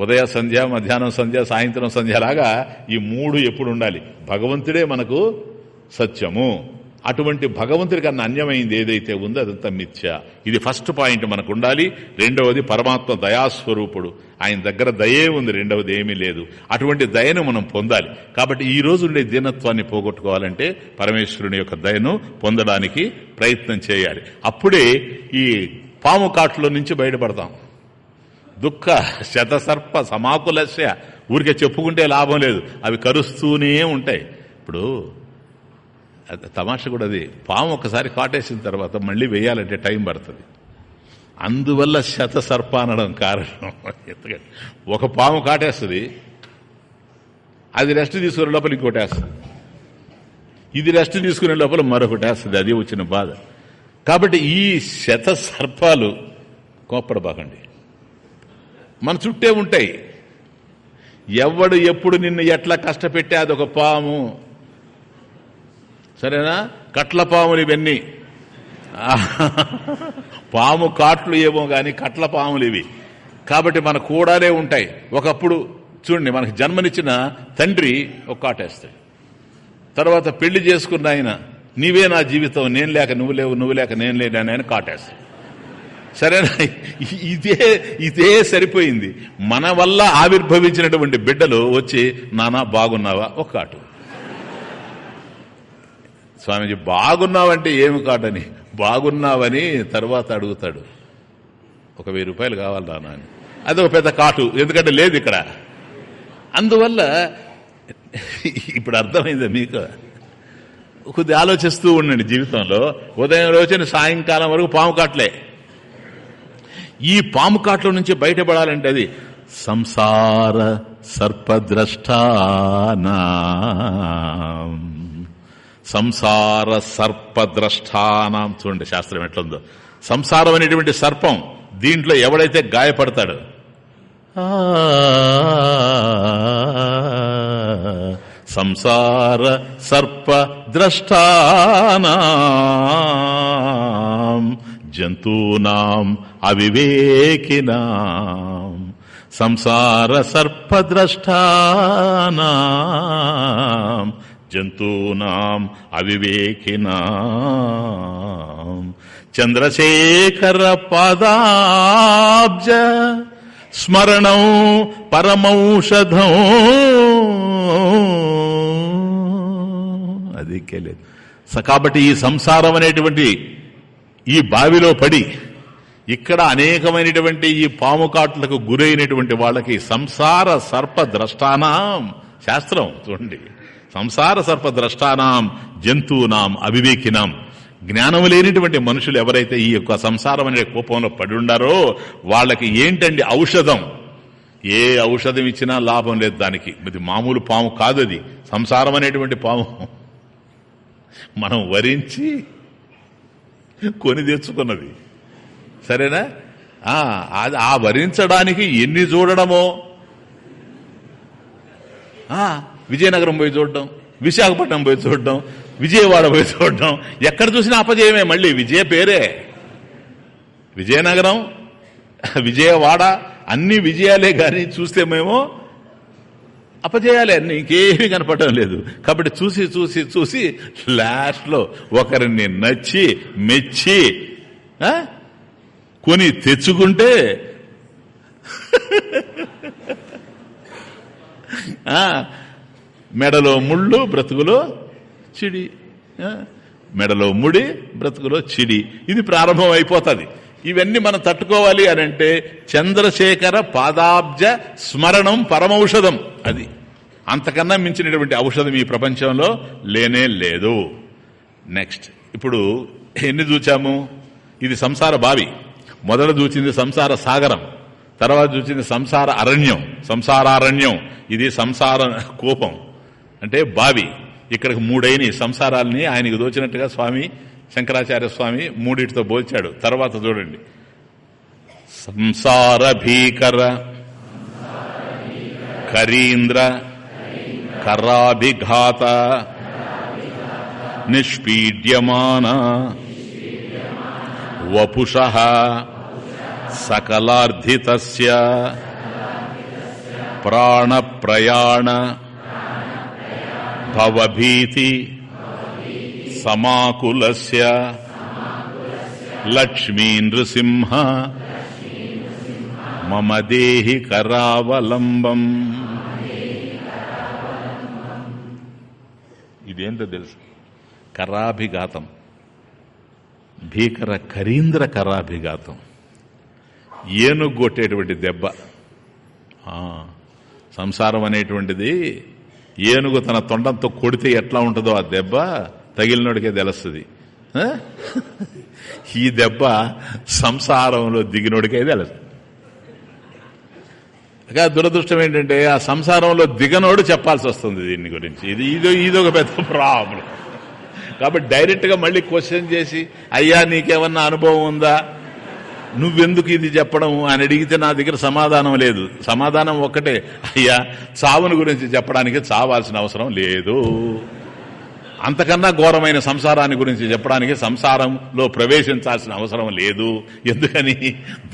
A: ఉదయ సంధ్య మధ్యాహ్నం సంధ్య సాయంత్రం సంధ్యలాగా ఈ మూడు ఎప్పుడు ఉండాలి భగవంతుడే మనకు సత్యము అటువంటి భగవంతుడి కన్నా అన్యమైంది ఏదైతే ఉందో అదంతా మిథ్య ఇది ఫస్ట్ పాయింట్ మనకు ఉండాలి రెండవది పరమాత్మ దయాస్వరూపుడు ఆయన దగ్గర దయే ఉంది రెండవది ఏమీ లేదు అటువంటి దయను మనం పొందాలి కాబట్టి ఈ రోజు ఉండే దీనత్వాన్ని పోగొట్టుకోవాలంటే పరమేశ్వరుని యొక్క దయను పొందడానికి ప్రయత్నం చేయాలి అప్పుడే ఈ పాము కాట్లో నుంచి బయటపడతాం దుఃఖ శతసర్ప సమాకులస్య ఊరికే చెప్పుకుంటే లాభం లేదు అవి కరుస్తూనే ఉంటాయి ఇప్పుడు తమాష కూడా అది పాము ఒకసారి కాటేసిన తర్వాత మళ్ళీ వేయాలంటే టైం పడుతుంది అందువల్ల శత సర్ప అనడం కారణం ఎందుకంటే ఒక పాము కాటేస్తుంది అది రెస్ట్ తీసుకునే లోపల ఇంకోటి వేస్తుంది ఇది రెస్ట్ తీసుకునే లోపల మరొకటి వేస్తుంది అది వచ్చిన బాధ కాబట్టి ఈ శత సర్పాలు కోప్పడబాకండి మన చుట్టే ఉంటాయి ఎవడు ఎప్పుడు నిన్ను ఎట్లా కష్టపెట్టే అదొక పాము సరేనా కట్ల పాములు ఇవన్నీ పాము కాట్లు ఏమో కానీ కట్ల పాములు ఇవి కాబట్టి మన కూడానే ఉంటాయి ఒకప్పుడు చూడండి మనకు జన్మనిచ్చిన తండ్రి ఒక తర్వాత పెళ్లి చేసుకున్న ఆయన నీవే నా జీవితం నేను లేక నువ్వు లేవు నువ్వు లేక నేను లేని ఆయన కాటేస్తాడు సరేనా ఇదే ఇదే సరిపోయింది మన వల్ల ఆవిర్భవించినటువంటి బిడ్డలు వచ్చి నానా బాగున్నావా ఒక కాటు స్వామిజీ బాగున్నావంటే ఏమి కాదని బాగున్నావని తర్వాత అడుగుతాడు ఒక వెయ్యి రూపాయలు కావాలి నాన్న అని అది ఒక పెద్ద కాటు ఎందుకంటే లేదు ఇక్కడ అందువల్ల ఇప్పుడు అర్థమైంది మీకు కొద్ది ఆలోచిస్తూ ఉండండి జీవితంలో ఉదయం రోజున సాయంకాలం వరకు పాము కాట్లే ఈ పాము కాట్ల నుంచి బయటపడాలంటే అది సంసార సర్పద్రష్టానా సంసార సర్పద్రష్టానం చూడండి శాస్త్రం ఎట్లుందో సంసారం అనేటువంటి సర్పం దీంట్లో ఎవడైతే గాయపడతాడు సంసార సర్ప ద్రష్టానాం జంతూనాం అవివేకినాం సంసార సర్పద్రష్టానాం జంతూనా అవివేకినా చంద్రశేఖర పదాబ్జ స్మరణం పరమౌషధం అది స కాబట్టి ఈ సంసారం అనేటువంటి ఈ బావిలో పడి ఇక్కడ అనేకమైనటువంటి ఈ పాము కాట్లకు గురైనటువంటి వాళ్ళకి సంసార సర్ప ద్రష్టానం శాస్త్రం చూడండి సంసార సర్పద్రష్టానాం జంతువునాం అవివేకినాం జ్ఞానం లేనిటువంటి మనుషులు ఎవరైతే ఈ యొక్క సంసారం అనే కోపంలో పడి ఉండారో వాళ్ళకి ఏంటండి ఔషధం ఏ ఔషధం ఇచ్చినా లాభం లేదు దానికి ఇది మామూలు పాము కాదు అది సంసారం అనేటువంటి పాము మనం వరించి కొని తెచ్చుకున్నది సరేనా అది ఆ వరించడానికి ఎన్ని చూడడమో విజయనగరం పోయి చూడడం విశాఖపట్నం పోయి చూడడం విజయవాడ పోయి చూడడం ఎక్కడ చూసినా అపజయమే మళ్ళీ విజయ పేరే విజయనగరం విజయవాడ అన్ని విజయాలే కానీ చూస్తే మేము అపజయాలే అన్ని ఇంకేమీ కనపడడం లేదు కాబట్టి చూసి చూసి చూసి లాస్ట్లో ఒకరిని నచ్చి మెచ్చి కొని తెచ్చుకుంటే [laughs] ఆ మెడలో ముళ్ళు బ్రతుకులో చిడి మెడలో ముడి బ్రతుకులో చిడి ఇది ప్రారంభం అయిపోతుంది ఇవన్నీ మనం తట్టుకోవాలి అని అంటే చంద్రశేఖర పాదాబ్జ స్మరణం పరమౌషధం అది అంతకన్నా మించినటువంటి ఔషధం ఈ ప్రపంచంలో లేనే లేదు నెక్స్ట్ ఇప్పుడు ఎన్ని చూచాము ఇది సంసార బావి మొదట చూచింది సంసార సాగరం తర్వాత చూచింది సంసార అరణ్యం సంసారారణ్యం ఇది సంసార కోపం అంటే బావి ఇక్కడికి మూడైన సంసారాలని ఆయనకు దోచినట్టుగా స్వామి శంకరాచార్య స్వామి మూడిటితో పోల్చాడు తర్వాత చూడండి సంసార భీకర కరీంద్ర కరాభిఘాత నిష్పీడ్యమాన వపుష సకలార్థిత ప్రాణ ప్రయాణ భవభీతి సమాకులస్య లక్ష్మీ నృసింహ మమ దేహి కరావలంబం ఇదేంటో తెలుసు కరాభిఘాతం భీకర కరీంద్ర కరాభిఘాతం ఏనుగొట్టేటువంటి దెబ్బ సంసారం అనేటువంటిది ఏనుగు తన తొండంతో కొడితే ఎట్లా ఉంటుందో ఆ దెబ్బ తగిలినోడికే తెలుస్తుంది ఈ దెబ్బ సంసారంలో దిగినోడికే తెలుసు ఇంకా దురదృష్టం ఏంటంటే ఆ సంసారంలో దిగనోడు చెప్పాల్సి వస్తుంది దీని గురించి ఇది ఇదో ఇదొక పెద్ద ప్రాబ్లం కాబట్టి డైరెక్ట్గా మళ్ళీ క్వశ్చన్ చేసి అయ్యా నీకేమన్నా అనుభవం ఉందా నువ్వెందుకు ఇది చెప్పడం అని అడిగితే నా దగ్గర సమాధానం లేదు సమాధానం ఒక్కటే అయ్యా చావును గురించి చెప్పడానికి చావాల్సిన అవసరం లేదు అంతకన్నా ఘోరమైన సంసారాన్ని గురించి చెప్పడానికి సంసారంలో ప్రవేశించాల్సిన అవసరం లేదు ఎందుకని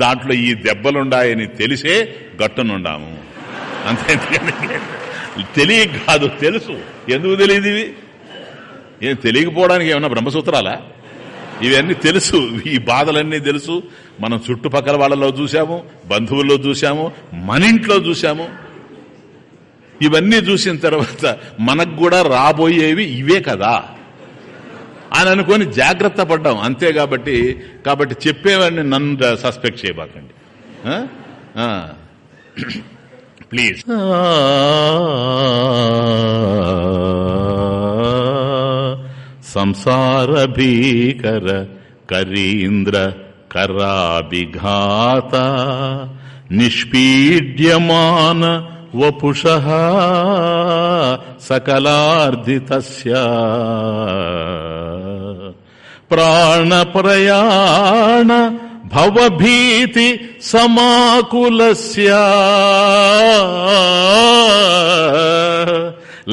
A: దాంట్లో ఈ దెబ్బలుండాయని తెలిసే గట్టునుండాము అంతే తెలియ కాదు తెలుసు ఎందుకు తెలియదు ఏం తెలియకపోవడానికి ఏమన్నా బ్రహ్మసూత్రాలా ఇవన్నీ తెలుసు ఈ బాధలన్నీ తెలుసు మనం చుట్టుపక్కల వాళ్ళలో చూసాము బంధువుల్లో చూసాము మన ఇంట్లో చూసాము ఇవన్నీ చూసిన తర్వాత మనకు కూడా రాబోయేవి ఇవే కదా అని అనుకొని జాగ్రత్త పడ్డాం అంతే కాబట్టి కాబట్టి చెప్పేవాడిని నన్ను సస్పెక్ట్ చేయబాకండి ప్లీజ్ సంసార భీకర కరీంద్ర కరాభిఘాత నిష్పీడ్యమాన వపుష సకలార్ధిత ప్రాణప్రయాణ భవభీతి సమాకులస్య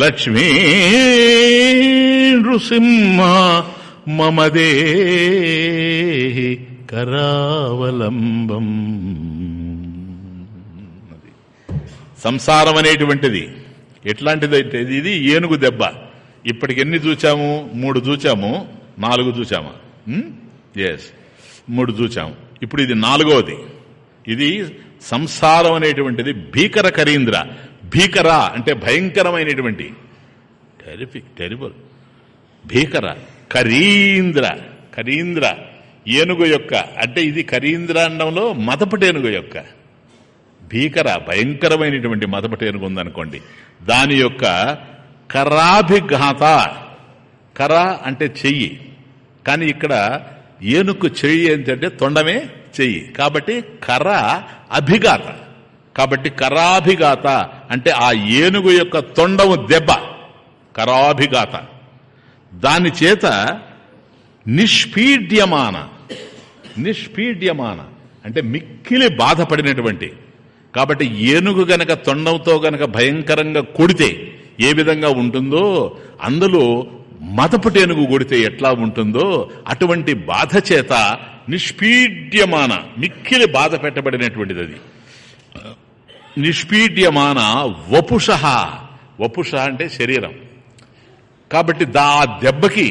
A: లక్ష్మీ నృసింహ మమదే కరావలంబం సంసారం అనేటువంటిది ఎట్లాంటిదైతే ఇది ఏనుగు దెబ్బ ఇప్పటికి ఎన్ని చూచాము మూడు చూచాము నాలుగు చూచాము ఎస్ మూడు చూచాము ఇప్పుడు ఇది నాలుగవది ఇది సంసారం అనేటువంటిది భీకర కరీంద్ర భీకర అంటే భయంకరమైనటువంటి టెరిఫిక్ టెరిబుల్ భీకర కరీంద్ర కరీంద్ర ఏనుగు యొక్క అంటే ఇది కరీంద్ర అండంలో మదపటేనుగు యొక్క భీకర భయంకరమైనటువంటి మదపటేనుగు ఉందనుకోండి దాని యొక్క కరాభిఘాత కర అంటే చెయ్యి కానీ ఇక్కడ ఏనుగు చెయ్యి ఏంటంటే తొండమే చెయ్యి కాబట్టి కర అభిఘాత కాబట్టి కరాభిఘాత అంటే ఆ ఏనుగు యొక్క తొండము దెబ్బ కరాభిఘాత దాని చేత నిష్పీడ్యమాన నిష్పీడ్యమాన అంటే మిక్కిలి బాధపడినటువంటి కాబట్టి ఏనుగు గనక తొండంతో గనక భయంకరంగా కొడితే ఏ విధంగా ఉంటుందో అందులో ఏనుగు కొడితే ఎట్లా ఉంటుందో అటువంటి బాధ చేత నిష్పీడ్యమాన మిక్కిలి బాధ పెట్టబడినటువంటిది అది నిష్పీడ్యమాన వపుష వపుష అంటే శరీరం కాబట్టి దా దెబ్బకి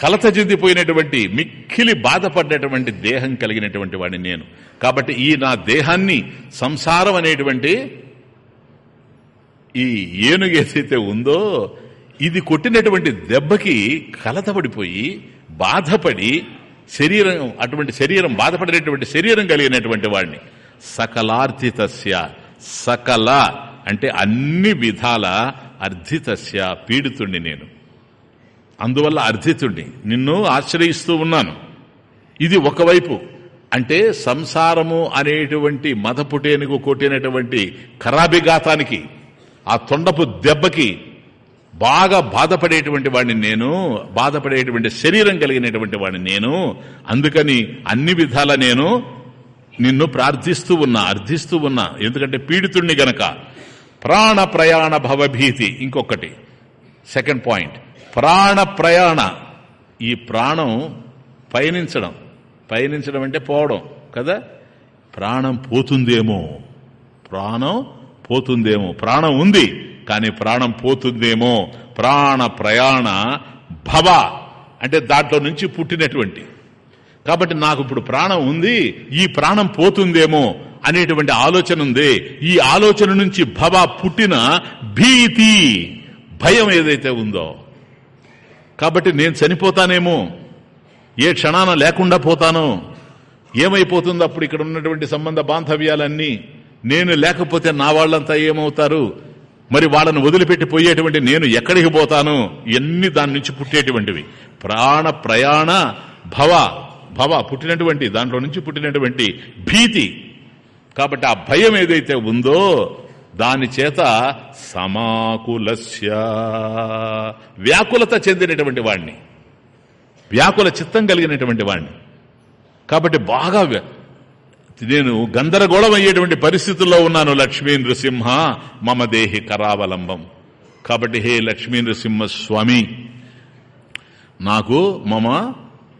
A: కలత చెందిపోయినటువంటి మిక్కిలి బాధపడ్డటువంటి దేహం కలిగినటువంటి వాడిని నేను కాబట్టి ఈ నా దేహాన్ని సంసారం అనేటువంటి ఈ ఏనుగు ఏదైతే ఉందో ఇది కొట్టినటువంటి దెబ్బకి కలతపడిపోయి బాధపడి శరీరం అటువంటి శరీరం బాధపడినటువంటి శరీరం కలిగినటువంటి వాడిని సకలార్థితస్య సకల అంటే అన్ని విధాల అర్థితస్య పీడితుణ్ణి నేను అందువల్ల అర్థితుణ్ణి నిన్ను ఆశ్రయిస్తూ ఉన్నాను ఇది ఒకవైపు అంటే సంసారము అనేటువంటి మదపుటేనుకు కొట్టినటువంటి ఖరాబిఘాతానికి ఆ తొండపు దెబ్బకి బాగా బాధపడేటువంటి వాడిని నేను బాధపడేటువంటి శరీరం కలిగినటువంటి వాడిని నేను అందుకని అన్ని విధాల నేను నిన్ను ప్రార్థిస్తూ ఉన్నా అర్థిస్తూ ఉన్నా ఎందుకంటే పీడితుణ్ణి గనక ప్రాణ ప్రయాణ భవభీతి ఇంకొకటి సెకండ్ పాయింట్ ప్రాణ ప్రయాణ ఈ ప్రాణం పయనించడం పయనించడం అంటే పోవడం కదా ప్రాణం పోతుందేమో ప్రాణం పోతుందేమో ప్రాణం ఉంది కానీ ప్రాణం పోతుందేమో ప్రాణ ప్రయాణ భవ అంటే దాంట్లో నుంచి పుట్టినటువంటి కాబట్టి నాకు ఇప్పుడు ప్రాణం ఉంది ఈ ప్రాణం పోతుందేమో అనేటువంటి ఆలోచన ఉంది ఈ ఆలోచన నుంచి భవ పుట్టిన భీతి భయం ఏదైతే ఉందో కాబట్టి నేను చనిపోతానేమో ఏ క్షణాన లేకుండా పోతానో ఏమైపోతుంది అప్పుడు ఇక్కడ ఉన్నటువంటి సంబంధ బాంధవ్యాలన్నీ నేను లేకపోతే నా వాళ్ళంతా ఏమవుతారు మరి వాళ్ళను వదిలిపెట్టి పోయేటువంటి నేను ఎక్కడికి పోతాను ఎన్ని దాని నుంచి పుట్టేటువంటివి ప్రాణ ప్రయాణ భవ భవ పుట్టినటువంటి దాంట్లో నుంచి పుట్టినటువంటి భీతి కాబట్టి ఆ భయం ఏదైతే ఉందో దాని చేత సమాకులస్య వ్యాకులత చెందినటువంటి వాణ్ణి వ్యాకుల చిత్తం కలిగినటువంటి వాణ్ణి కాబట్టి బాగా నేను గందరగోళం అయ్యేటువంటి పరిస్థితుల్లో ఉన్నాను లక్ష్మీ నృసింహ మమ దేహి కరావలంబం కాబట్టి హే లక్ష్మీ నృసింహ స్వామి నాకు మమ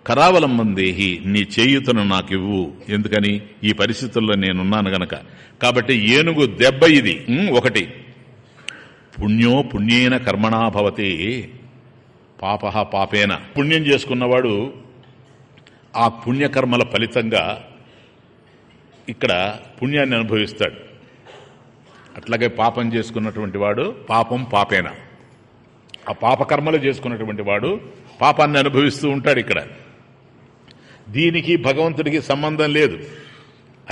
A: కరావలంబం దేహి నీ చేయుతను నాకివ్వు ఎందుకని ఈ పరిస్థితుల్లో నేనున్నాను గనక కాబట్టి ఏనుగు దెబ్బ ఇది ఒకటి పుణ్యో పుణ్యేన కర్మణా భవతి పాప పాపేన పుణ్యం చేసుకున్నవాడు ఆ పుణ్యకర్మల ఫలితంగా ఇక్కడ పుణ్యాన్ని అనుభవిస్తాడు అట్లాగే పాపం చేసుకున్నటువంటి వాడు పాపం పాపేన ఆ పాపకర్మలు చేసుకున్నటువంటి వాడు పాపాన్ని అనుభవిస్తూ ఉంటాడు ఇక్కడ దీనికి భగవంతుడికి సంబంధం లేదు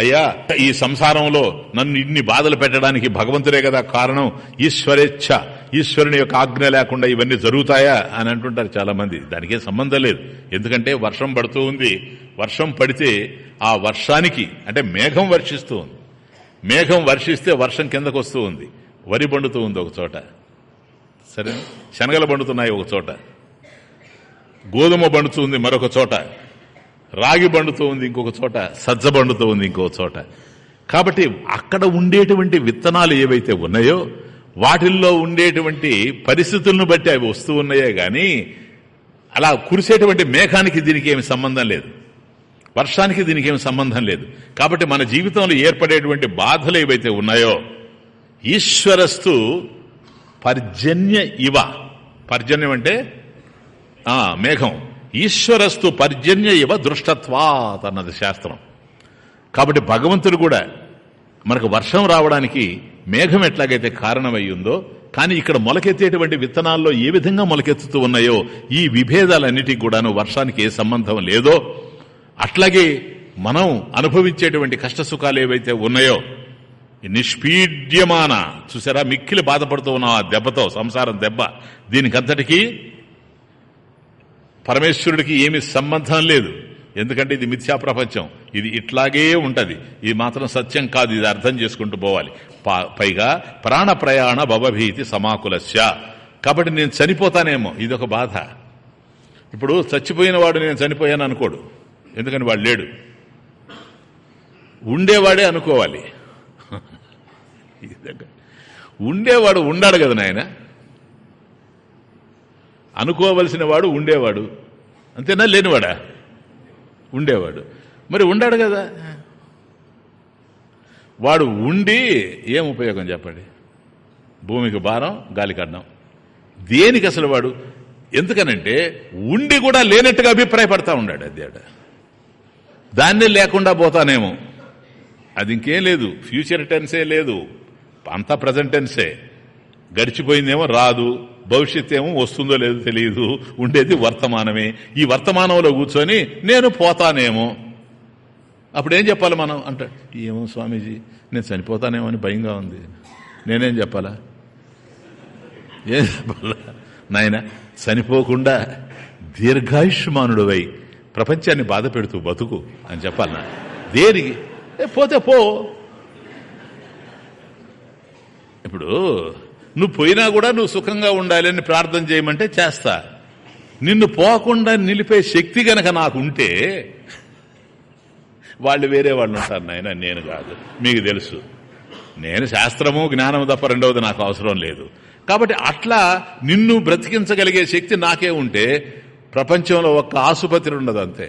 A: అయ్యా ఈ సంసారంలో నన్ను ఇన్ని బాధలు పెట్టడానికి భగవంతుడే కదా కారణం ఈశ్వరేచ్ఛ ఈశ్వరుని యొక్క ఆజ్ఞ లేకుండా ఇవన్నీ జరుగుతాయా అని అంటుంటారు చాలామంది దానికే సంబంధం లేదు ఎందుకంటే వర్షం పడుతూ ఉంది వర్షం పడితే ఆ వర్షానికి అంటే మేఘం వర్షిస్తూ ఉంది మేఘం వర్షిస్తే వర్షం కిందకు వస్తూ ఉంది వరి పండుతూ ఉంది ఒక చోట సరే శనగలు పండుతున్నాయి ఒక చోట గోధుమ పండుతుంది మరొక చోట రాగి బండుతో ఉంది ఇంకొక చోట సజ్జ బండుతో ఉంది ఇంకొక చోట కాబట్టి అక్కడ ఉండేటువంటి విత్తనాలు ఏవైతే ఉన్నాయో వాటిల్లో ఉండేటువంటి పరిస్థితులను బట్టి అవి వస్తూ ఉన్నాయే కానీ అలా కురిసేటువంటి మేఘానికి దీనికి ఏమి సంబంధం లేదు వర్షానికి దీనికి ఏమి సంబంధం లేదు కాబట్టి మన జీవితంలో ఏర్పడేటువంటి బాధలు ఏవైతే ఉన్నాయో ఈశ్వరస్తు పర్జన్య ఇవ పర్జన్యం అంటే మేఘం ఈశ్వరస్తు పర్జన్య ఇవ దృష్టత్వాత్ అన్నది శాస్త్రం కాబట్టి భగవంతుడు కూడా మనకు వర్షం రావడానికి మేఘం ఎట్లాగైతే కారణమై ఉందో కానీ ఇక్కడ మొలకెత్తేటువంటి విత్తనాల్లో ఏ విధంగా మొలకెత్తుతూ ఉన్నాయో ఈ విభేదాలన్నిటికీ కూడాను వర్షానికి ఏ సంబంధం లేదో అట్లాగే మనం అనుభవించేటువంటి కష్టసుఖాలు ఏవైతే ఉన్నాయో నిష్పీడ్యమాన చూసారా మిక్కిలి బాధపడుతూ ఉన్నావు ఆ దెబ్బతో సంసారం దెబ్బ దీనికంతటికీ పరమేశ్వరుడికి ఏమి సంబంధం లేదు ఎందుకంటే ఇది మిథ్యా ప్రపంచం ఇది ఇట్లాగే ఉంటుంది ఇది మాత్రం సత్యం కాదు ఇది అర్థం చేసుకుంటూ పోవాలి పైగా ప్రాణ ప్రయాణ భవభీతి సమాకులస్య కాబట్టి నేను చనిపోతానేమో ఇది ఒక బాధ ఇప్పుడు చచ్చిపోయిన వాడు నేను చనిపోయాను అనుకోడు ఎందుకని వాడు లేడు ఉండేవాడే అనుకోవాలి [laughs] ఉండేవాడు ఉండాడు కదా నాయన అనుకోవలసిన వాడు ఉండేవాడు అంతేనా లేనివాడా ఉండేవాడు మరి ఉండాడు కదా వాడు ఉండి ఏం ఉపయోగం చెప్పండి భూమికి భారం గాలి కడ్డం దేనికి అసలు వాడు ఎందుకనంటే ఉండి కూడా లేనట్టుగా అభిప్రాయపడతా ఉన్నాడు అది ఆడ దాన్నే లేకుండా పోతానేమో అది ఇంకేం లేదు ఫ్యూచర్ టెన్సే లేదు అంతా ప్రజెంట్ టెన్సే గడిచిపోయిందేమో రాదు భవిష్యత్ ఏమో వస్తుందో లేదో తెలియదు ఉండేది వర్తమానమే ఈ వర్తమానంలో కూర్చొని నేను పోతానేమో అప్పుడు ఏం చెప్పాలి మనం అంట ఏమో స్వామీజీ నేను చనిపోతానేమో అని భయంగా ఉంది నేనేం చెప్పాలా ఏం చెప్పాలా నాయన చనిపోకుండా దీర్ఘాయుష్మానుడువై ప్రపంచాన్ని బాధ పెడుతూ బతుకు అని చెప్పాలి నా దేనికి పోతే పో ఇప్పుడు నువ్వు పోయినా కూడా నువ్వు సుఖంగా ఉండాలి ప్రార్థన చేయమంటే చేస్తా నిన్ను పోకుండా నిలిపే శక్తి గనక నాకుంటే వాళ్ళు వేరే వాళ్ళు ఉంటారు నాయన నేను కాదు మీకు తెలుసు నేను శాస్త్రము జ్ఞానము తప్ప రెండవది నాకు అవసరం లేదు కాబట్టి అట్లా నిన్ను బ్రతికించగలిగే శక్తి నాకే ఉంటే ప్రపంచంలో ఒక్క ఆసుపత్రి ఉండదు అంతే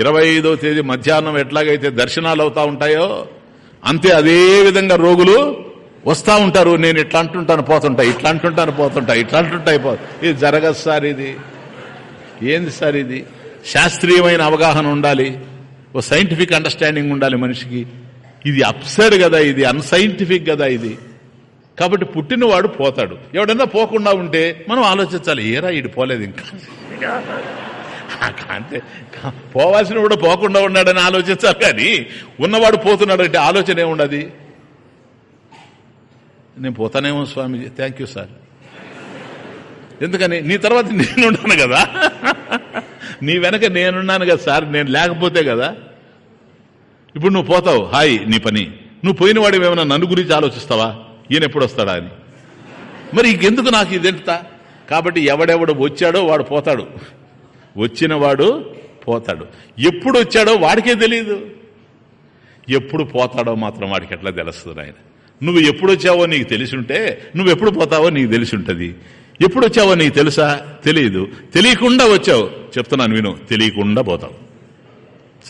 A: ఇరవై ఐదో తేదీ మధ్యాహ్నం ఎట్లాగైతే దర్శనాలు అవుతా ఉంటాయో అంతే అదే విధంగా రోగులు వస్తూ ఉంటారు నేను ఇట్లా అంటుంటాను పోతుంటా ఇట్లా అంటుంటాను పోతుంటా ఇట్లా అంటుంటాయి అయిపోతుంది ఇది జరగదు సార్ ఇది ఏంది సార్ ఇది శాస్త్రీయమైన అవగాహన ఉండాలి ఓ సైంటిఫిక్ అండర్స్టాండింగ్ ఉండాలి మనిషికి ఇది అప్సైడ్ కదా ఇది అన్సైంటిఫిక్ కదా ఇది కాబట్టి పుట్టినవాడు పోతాడు ఎవడన్నా పోకుండా ఉంటే మనం ఆలోచించాలి ఏరా ఇటు పోలేదు ఇంకా అంతే పోవాల్సిన కూడా పోకుండా ఉన్నాడని ఆలోచించాలి కానీ ఉన్నవాడు పోతున్నాడు అంటే ఆలోచన ఏముండదు నేను పోతానేమో స్వామి థ్యాంక్ యూ సార్ ఎందుకని నీ తర్వాత నేనున్నాను కదా నీ వెనక నేనున్నాను కదా సార్ నేను లేకపోతే కదా ఇప్పుడు నువ్వు పోతావు హాయ్ నీ పని నువ్వు పోయిన వాడు ఏమైనా నన్ను గురించి ఆలోచిస్తావా ఈయన ఎప్పుడు వస్తాడా అని మరి ఇంకెందుకు నాకు ఇదెంత కాబట్టి ఎవడెవడు వచ్చాడో వాడు పోతాడు వచ్చినవాడు పోతాడు ఎప్పుడు వచ్చాడో వాడికే తెలియదు ఎప్పుడు పోతాడో మాత్రం వాడికి ఎట్లా తెలుస్తుంది ఆయన నువ్వు ఎప్పుడు వచ్చావో నీకు తెలిసింటే నువ్వు ఎప్పుడు పోతావో నీకు తెలిసి ఉంటుంది ఎప్పుడు వచ్చావో నీకు తెలుసా తెలియదు తెలియకుండా వచ్చావు చెప్తున్నాను విను తెలియకుండా పోతావు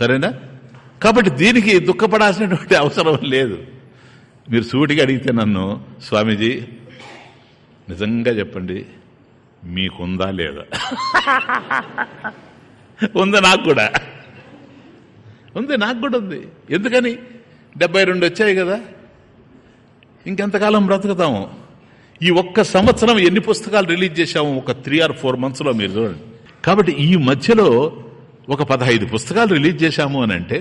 A: సరేనా కాబట్టి దీనికి దుఃఖపడాల్సినటువంటి [laughs] అవసరం లేదు మీరు సూటిగా అడిగితే నన్ను స్వామీజీ నిజంగా చెప్పండి మీకుందా లేదా [laughs] ఉందా నాకు కూడా ఉంది నాకు కూడా ఉంది ఎందుకని డెబ్బై రెండు వచ్చాయి కదా ఇంకెంతకాలం బ్రతుకుతాము ఈ ఒక్క సంవత్సరం ఎన్ని పుస్తకాలు రిలీజ్ చేశాము ఒక త్రీ ఆర్ ఫోర్ మంత్స్లో మీరు చూడండి కాబట్టి ఈ మధ్యలో ఒక పదహైదు పుస్తకాలు రిలీజ్ చేశాము అని అంటే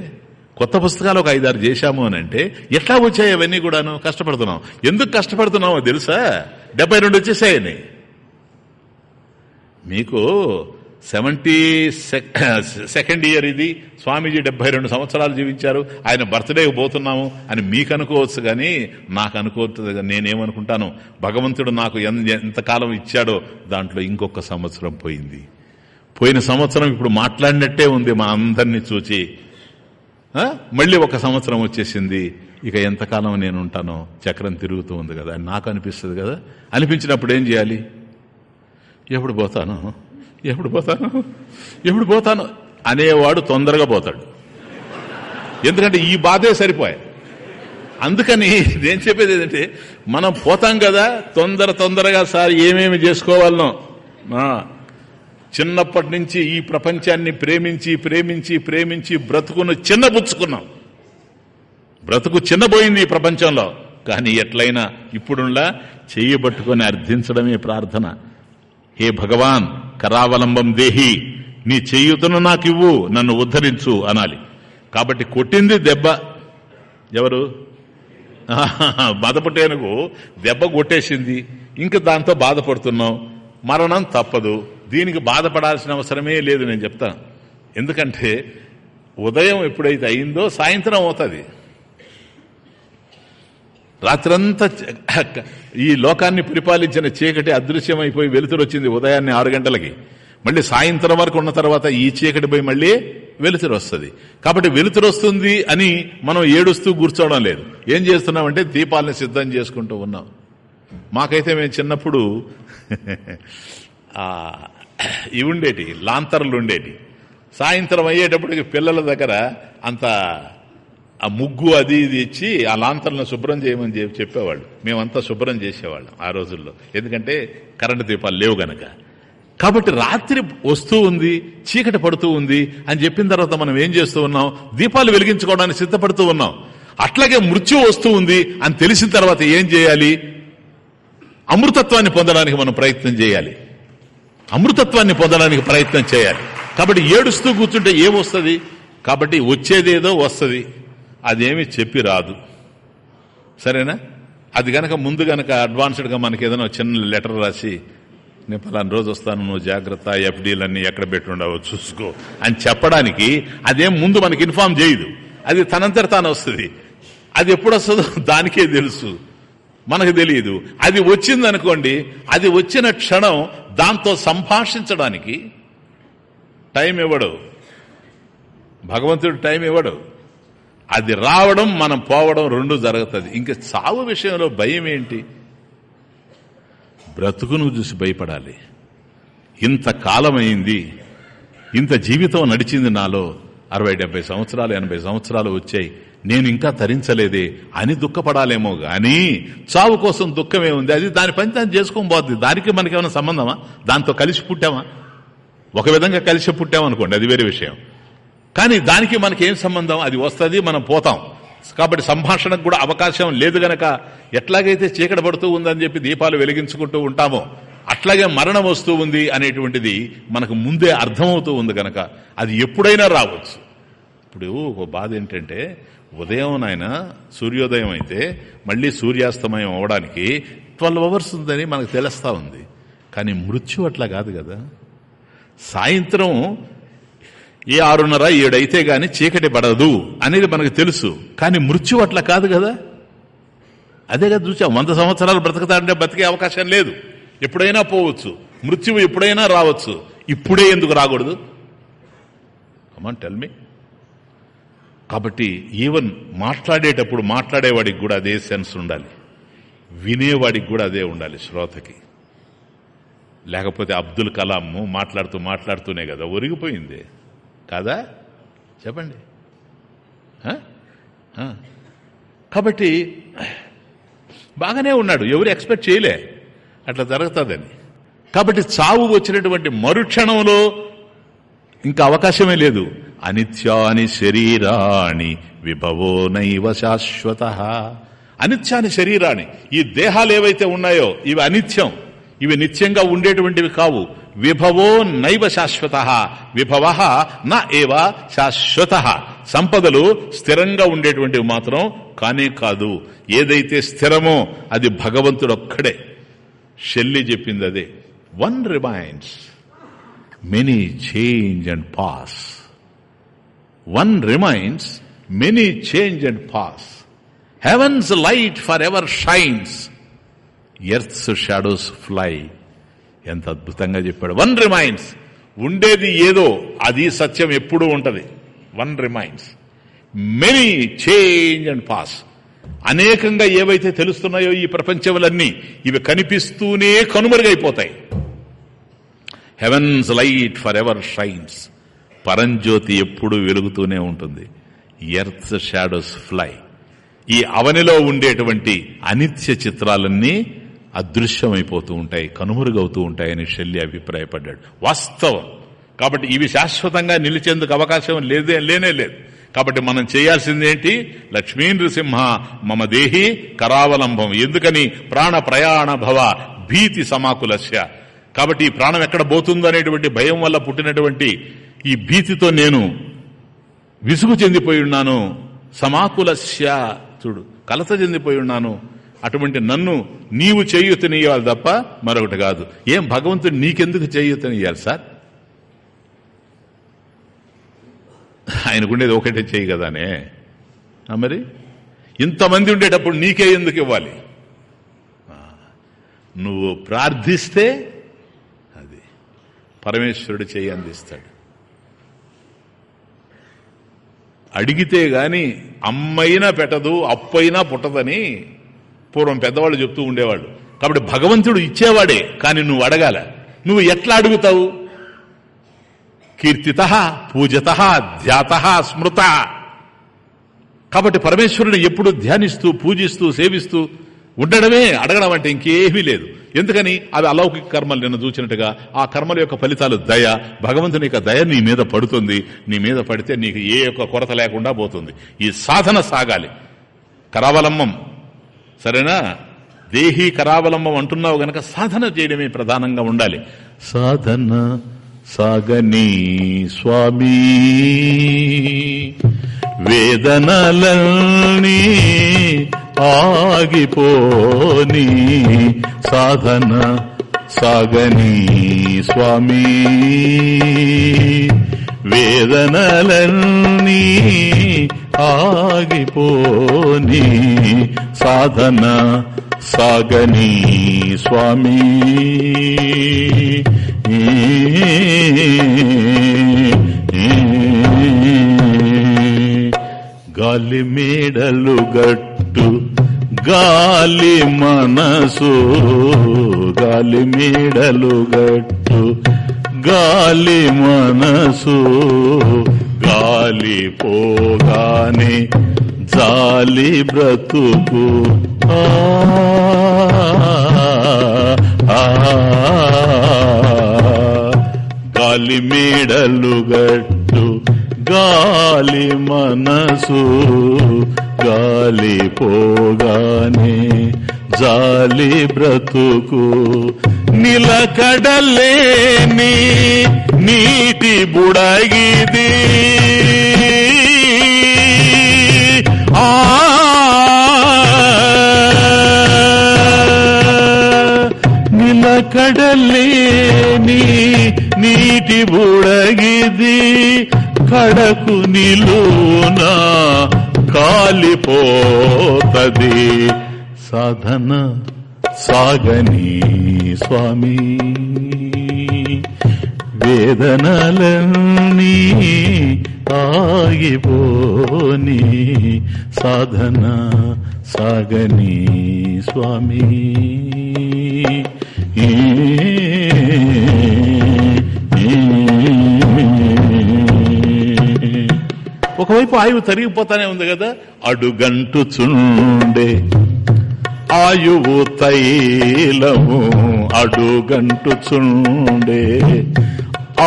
A: కొత్త పుస్తకాలు ఒక ఐదారు చేశాము అని అంటే ఎట్లా వచ్చాయి అవన్నీ కూడాను కష్టపడుతున్నాం ఎందుకు కష్టపడుతున్నావో తెలుసా డెబ్బై రెండు వచ్చేసాయని మీకు సెవెంటీ [coughs] సెకండ్ ఇయర్ ఇది స్వామీజీ డెబ్బై రెండు సంవత్సరాలు జీవించారు ఆయన బర్త్డేకి పోతున్నాము అని మీకు అనుకోవచ్చు కానీ నాకు అనుకోవద్దు నేనేమనుకుంటాను భగవంతుడు నాకు ఎంతకాలం ఇచ్చాడో దాంట్లో ఇంకొక సంవత్సరం పోయింది పోయిన సంవత్సరం ఇప్పుడు మాట్లాడినట్టే ఉంది మా అందరినీ చూచి మళ్ళీ ఒక సంవత్సరం వచ్చేసింది ఇక ఎంతకాలం నేను ఉంటానో చక్రం తిరుగుతూ ఉంది కదా నాకు అనిపిస్తుంది కదా అనిపించినప్పుడు ఏం చేయాలి ఎప్పుడు పోతాను ఎప్పుడు పోతాను ఎప్పుడు పోతాను అనేవాడు తొందరగా పోతాడు ఎందుకంటే ఈ బాధే సరిపోయా అందుకని నేను చెప్పేది ఏంటంటే మనం పోతాం కదా తొందర తొందరగా సార్ ఏమేమి చేసుకోవాలనో చిన్నప్పటి నుంచి ఈ ప్రపంచాన్ని ప్రేమించి ప్రేమించి ప్రేమించి బ్రతుకును చిన్నపుచ్చుకున్నాం బ్రతుకు చిన్నపోయింది ఈ ప్రపంచంలో కానీ ఎట్లయినా ఇప్పుడులా చెయ్యి అర్థించడమే ప్రార్థన హే భగవాన్ కరావలంబం దేహి నీ చేయుతను నాకివ్వు నన్ను ఉద్ధరించు అనాలి కాబట్టి కొట్టింది దెబ్బ ఎవరు మదపుటేనుకు దెబ్బ కొట్టేసింది ఇంకా దాంతో బాధపడుతున్నాం మరణం తప్పదు దీనికి బాధపడాల్సిన అవసరమే లేదు నేను చెప్తాను ఎందుకంటే ఉదయం ఎప్పుడైతే అయిందో సాయంత్రం అవుతుంది రాత్రంతా ఈ లోకాన్ని పరిపాలించిన చీకటి అదృశ్యమైపోయి వచ్చింది ఉదయాన్నే ఆరు గంటలకి మళ్ళీ సాయంత్రం వరకు ఉన్న తర్వాత ఈ చీకటి పోయి మళ్ళీ వెలుతురు వస్తుంది కాబట్టి వెలుతురు వస్తుంది అని మనం ఏడుస్తూ కూర్చోవడం లేదు ఏం చేస్తున్నామంటే దీపాలను సిద్ధం చేసుకుంటూ ఉన్నాం మాకైతే మేము చిన్నప్పుడు ఇవి ఉండేటి లాంతర్లు ఉండేటి సాయంత్రం అయ్యేటప్పటికి పిల్లల దగ్గర అంత ఆ ముగ్గు అది ఇది ఇచ్చి ఆ లాంతర్లను శుభ్రం చేయమని చెప్పేవాళ్ళు మేమంతా శుభ్రం చేసేవాళ్ళం ఆ రోజుల్లో ఎందుకంటే కరెంటు దీపాలు లేవు గనక కాబట్టి రాత్రి వస్తూ ఉంది చీకటి పడుతూ ఉంది అని చెప్పిన తర్వాత మనం ఏం చేస్తూ ఉన్నాం దీపాలు వెలిగించుకోవడానికి సిద్ధపడుతూ ఉన్నాం అట్లాగే మృత్యు వస్తూ ఉంది అని తెలిసిన తర్వాత ఏం చేయాలి అమృతత్వాన్ని పొందడానికి మనం ప్రయత్నం చేయాలి అమృతత్వాన్ని పొందడానికి ప్రయత్నం చేయాలి కాబట్టి ఏడుస్తూ కూర్చుంటే ఏమొస్తుంది కాబట్టి వచ్చేదేదో వస్తుంది అదేమి చెప్పి రాదు సరేనా అది గనక ముందు గనక అడ్వాన్స్డ్గా మనకి ఏదైనా చిన్న లెటర్ రాసి నేను పలానా రోజు వస్తాను నువ్వు జాగ్రత్త ఎఫ్డీలన్నీ ఎక్కడ పెట్టుండవో చూసుకో అని చెప్పడానికి అదేం ముందు మనకి ఇన్ఫామ్ చేయదు అది తనంతట తాను వస్తుంది అది ఎప్పుడు వస్తుందో దానికే తెలుసు మనకు తెలియదు అది వచ్చిందనుకోండి అది వచ్చిన క్షణం దాంతో సంభాషించడానికి టైం ఇవ్వడు భగవంతుడు టైం ఇవ్వడు అది రావడం మనం పోవడం రెండు జరుగుతుంది ఇంకా చావు విషయంలో భయం ఏంటి బ్రతుకును చూసి భయపడాలి ఇంత కాలమైంది ఇంత జీవితం నడిచింది నాలో అరవై డెబ్బై సంవత్సరాలు ఎనభై సంవత్సరాలు వచ్చాయి నేను ఇంకా తరించలేదే అని దుఃఖపడాలేమో కానీ చావు కోసం దుఃఖమే ఉంది అది దాని పని దాన్ని చేసుకొని పోద్ది దానికి మనకేమైనా సంబంధమా దాంతో కలిసి పుట్టామా ఒక విధంగా కలిసి పుట్టామనుకోండి అది వేరే విషయం కానీ దానికి మనకేం సంబంధం అది వస్తుంది మనం పోతాం కాబట్టి సంభాషణకు కూడా అవకాశం లేదు గనక ఎట్లాగైతే చీకట పడుతూ ఉందని చెప్పి దీపాలు వెలిగించుకుంటూ ఉంటామో అట్లాగే మరణం వస్తూ ఉంది అనేటువంటిది మనకు ముందే అర్థమవుతూ ఉంది గనక అది ఎప్పుడైనా రావచ్చు ఇప్పుడు ఒక బాధ ఏంటంటే ఉదయం నాయన సూర్యోదయం అయితే మళ్ళీ సూర్యాస్తమయం అవడానికి ట్వెల్వ్ అవర్స్ ఉందని మనకు తెలుస్తూ ఉంది కానీ మృత్యు అట్లా కాదు కదా సాయంత్రం ఏ ఆరున్నర ఏడైతే గాని చీకటి పడదు అనేది మనకు తెలుసు కానీ మృత్యు అట్లా కాదు కదా అదే కదా చూసాం వంద సంవత్సరాలు బ్రతకతాడంటే బ్రతికే అవకాశం లేదు ఎప్పుడైనా పోవచ్చు మృత్యువు ఎప్పుడైనా రావచ్చు ఇప్పుడే ఎందుకు రాకూడదు కమాన్ టెల్ మీ కాబట్టి ఈవెన్ మాట్లాడేటప్పుడు మాట్లాడేవాడికి కూడా అదే సెన్స్ ఉండాలి వినేవాడికి కూడా అదే ఉండాలి శ్రోతకి లేకపోతే అబ్దుల్ కలాం మాట్లాడుతూ మాట్లాడుతూనే కదా ఒరిగిపోయింది కాదా చెప్పండి కాబట్టి బాగానే ఉన్నాడు ఎవరు ఎక్స్పెక్ట్ చేయలే అట్లా జరుగుతుందని కాబట్టి చావు వచ్చినటువంటి మరుక్షణంలో ఇంకా అవకాశమే లేదు అనిత్యాని శరీరాణి విభవో నైవ శాశ్వత అనిత్యాని శరీరాన్ని ఈ దేహాలు ఏవైతే ఉన్నాయో ఇవి అనిత్యం ఇవి నిత్యంగా ఉండేటువంటివి కావు విభవో నైవ శాశ్వత విభవ నా ఏవ శాశ్వత సంపదలు స్థిరంగా ఉండేటువంటివి మాత్రం కానే కాదు ఏదైతే స్థిరమో అది భగవంతుడు ఒక్కడే షెల్లి చెప్పింది అదే one reminds many change and pass one reminds many change and pass heaven's light forever shines earth's shadows fly ఎంత అద్భుతంగా చెప్పాడు వన్ రిమైన్స్ ఉండేది ఏదో అది సత్యం ఎప్పుడూ ఉంటుంది one remains many change and pass అనేకంగా ఏవైతే తెలుస్తున్నాయో ఈ ప్రపంచములన్నీ ఇవి కనిపిస్తూనే కనుమరుగైపోతాయి heaven's light forever shines పరంజ్యోతి ఎప్పుడు వెలుగుతూనే ఉంటుంది ఎర్త్ షాడోస్ ఫ్లై ఈ అవనిలో ఉండేటువంటి అనిత్య చిత్రాలన్నీ అదృశ్యమైపోతూ ఉంటాయి కనుమరుగవుతూ ఉంటాయని శల్య అభిప్రాయపడ్డాడు వాస్తవం కాబట్టి ఇవి శాశ్వతంగా నిలిచేందుకు అవకాశం లేదే లేనే లేదు కాబట్టి మనం చేయాల్సిందేంటి లక్ష్మీ లక్ష్మీనృసింహ మమ దేహి కరావలంబం ఎందుకని ప్రాణ ప్రయాణ భవ భీతి సమాకులస్య కాబట్టి ఈ ప్రాణం ఎక్కడ పోతుందో అనేటువంటి భయం వల్ల పుట్టినటువంటి ఈ భీతితో నేను విసుగు చెందిపోయి ఉన్నాను సమాకులస్య చూడు కలత చెందిపోయి ఉన్నాను అటువంటి నన్ను నీవు చేయుతనియాలి తప్ప మరొకటి కాదు ఏం భగవంతుడు నీకెందుకు చేయుతనియాలి సార్ ఆయనకుండేది ఒకటే చేయి కదానే మరి ఇంతమంది ఉండేటప్పుడు నీకే ఎందుకు ఇవ్వాలి నువ్వు ప్రార్థిస్తే అది పరమేశ్వరుడు చేయి అందిస్తాడు అడిగితే గాని అమ్మైనా పెట్టదు అప్పైనా పుట్టదని పూర్వం పెద్దవాళ్ళు చెప్తూ ఉండేవాళ్ళు కాబట్టి భగవంతుడు ఇచ్చేవాడే కానీ నువ్వు అడగాల నువ్వు ఎట్లా అడుగుతావు కీర్తిత పూజత ధ్యాత స్మృత కాబట్టి పరమేశ్వరుని ఎప్పుడు ధ్యానిస్తూ పూజిస్తూ సేవిస్తూ ఉండడమే అడగడం అంటే ఇంకేమీ లేదు ఎందుకని అవి అలౌకిక కర్మలు నిన్ను చూచినట్టుగా ఆ కర్మల యొక్క ఫలితాలు దయ భగవంతుని యొక్క దయ నీ మీద పడుతుంది నీ మీద పడితే నీకు ఏ యొక్క కొరత లేకుండా పోతుంది ఈ సాధన సాగాలి కరావలంబం సరేనా దేహీ కరావలంబం అంటున్నావు గనక సాధన చేయడమే ప్రధానంగా ఉండాలి సాధన సాగని స్వామి వేదనలన్నీ ఆగిపోని సాధన సాగని స్వామి వేదనలన్నీ ఆగిపోని సాధన సాగని స్వామి గాలి మేడలు గట్టు గాలి మనసు గాలి మేడలు గట్టు గాలి మనసు గాలి పోగానే సాలి బ్రతుకు గాలి మేడలు గట్టు గాలి మనసు గాలి పోగానే జాలి బ్రతుకు నిలకడలేని నీటి బుడగిది కడలేని నీటి బుడగిది కడకు నిలునా కాలిపోతది సాధన సాగని స్వామి వేదనలన్నీ ఆగిపోని సాధన సాగని స్వామి ఒకవైపు ఆయువు తరిగిపోతానే ఉంది కదా అడుగంటు చుండే ఆయువు తైలము అడుగంటు చుండే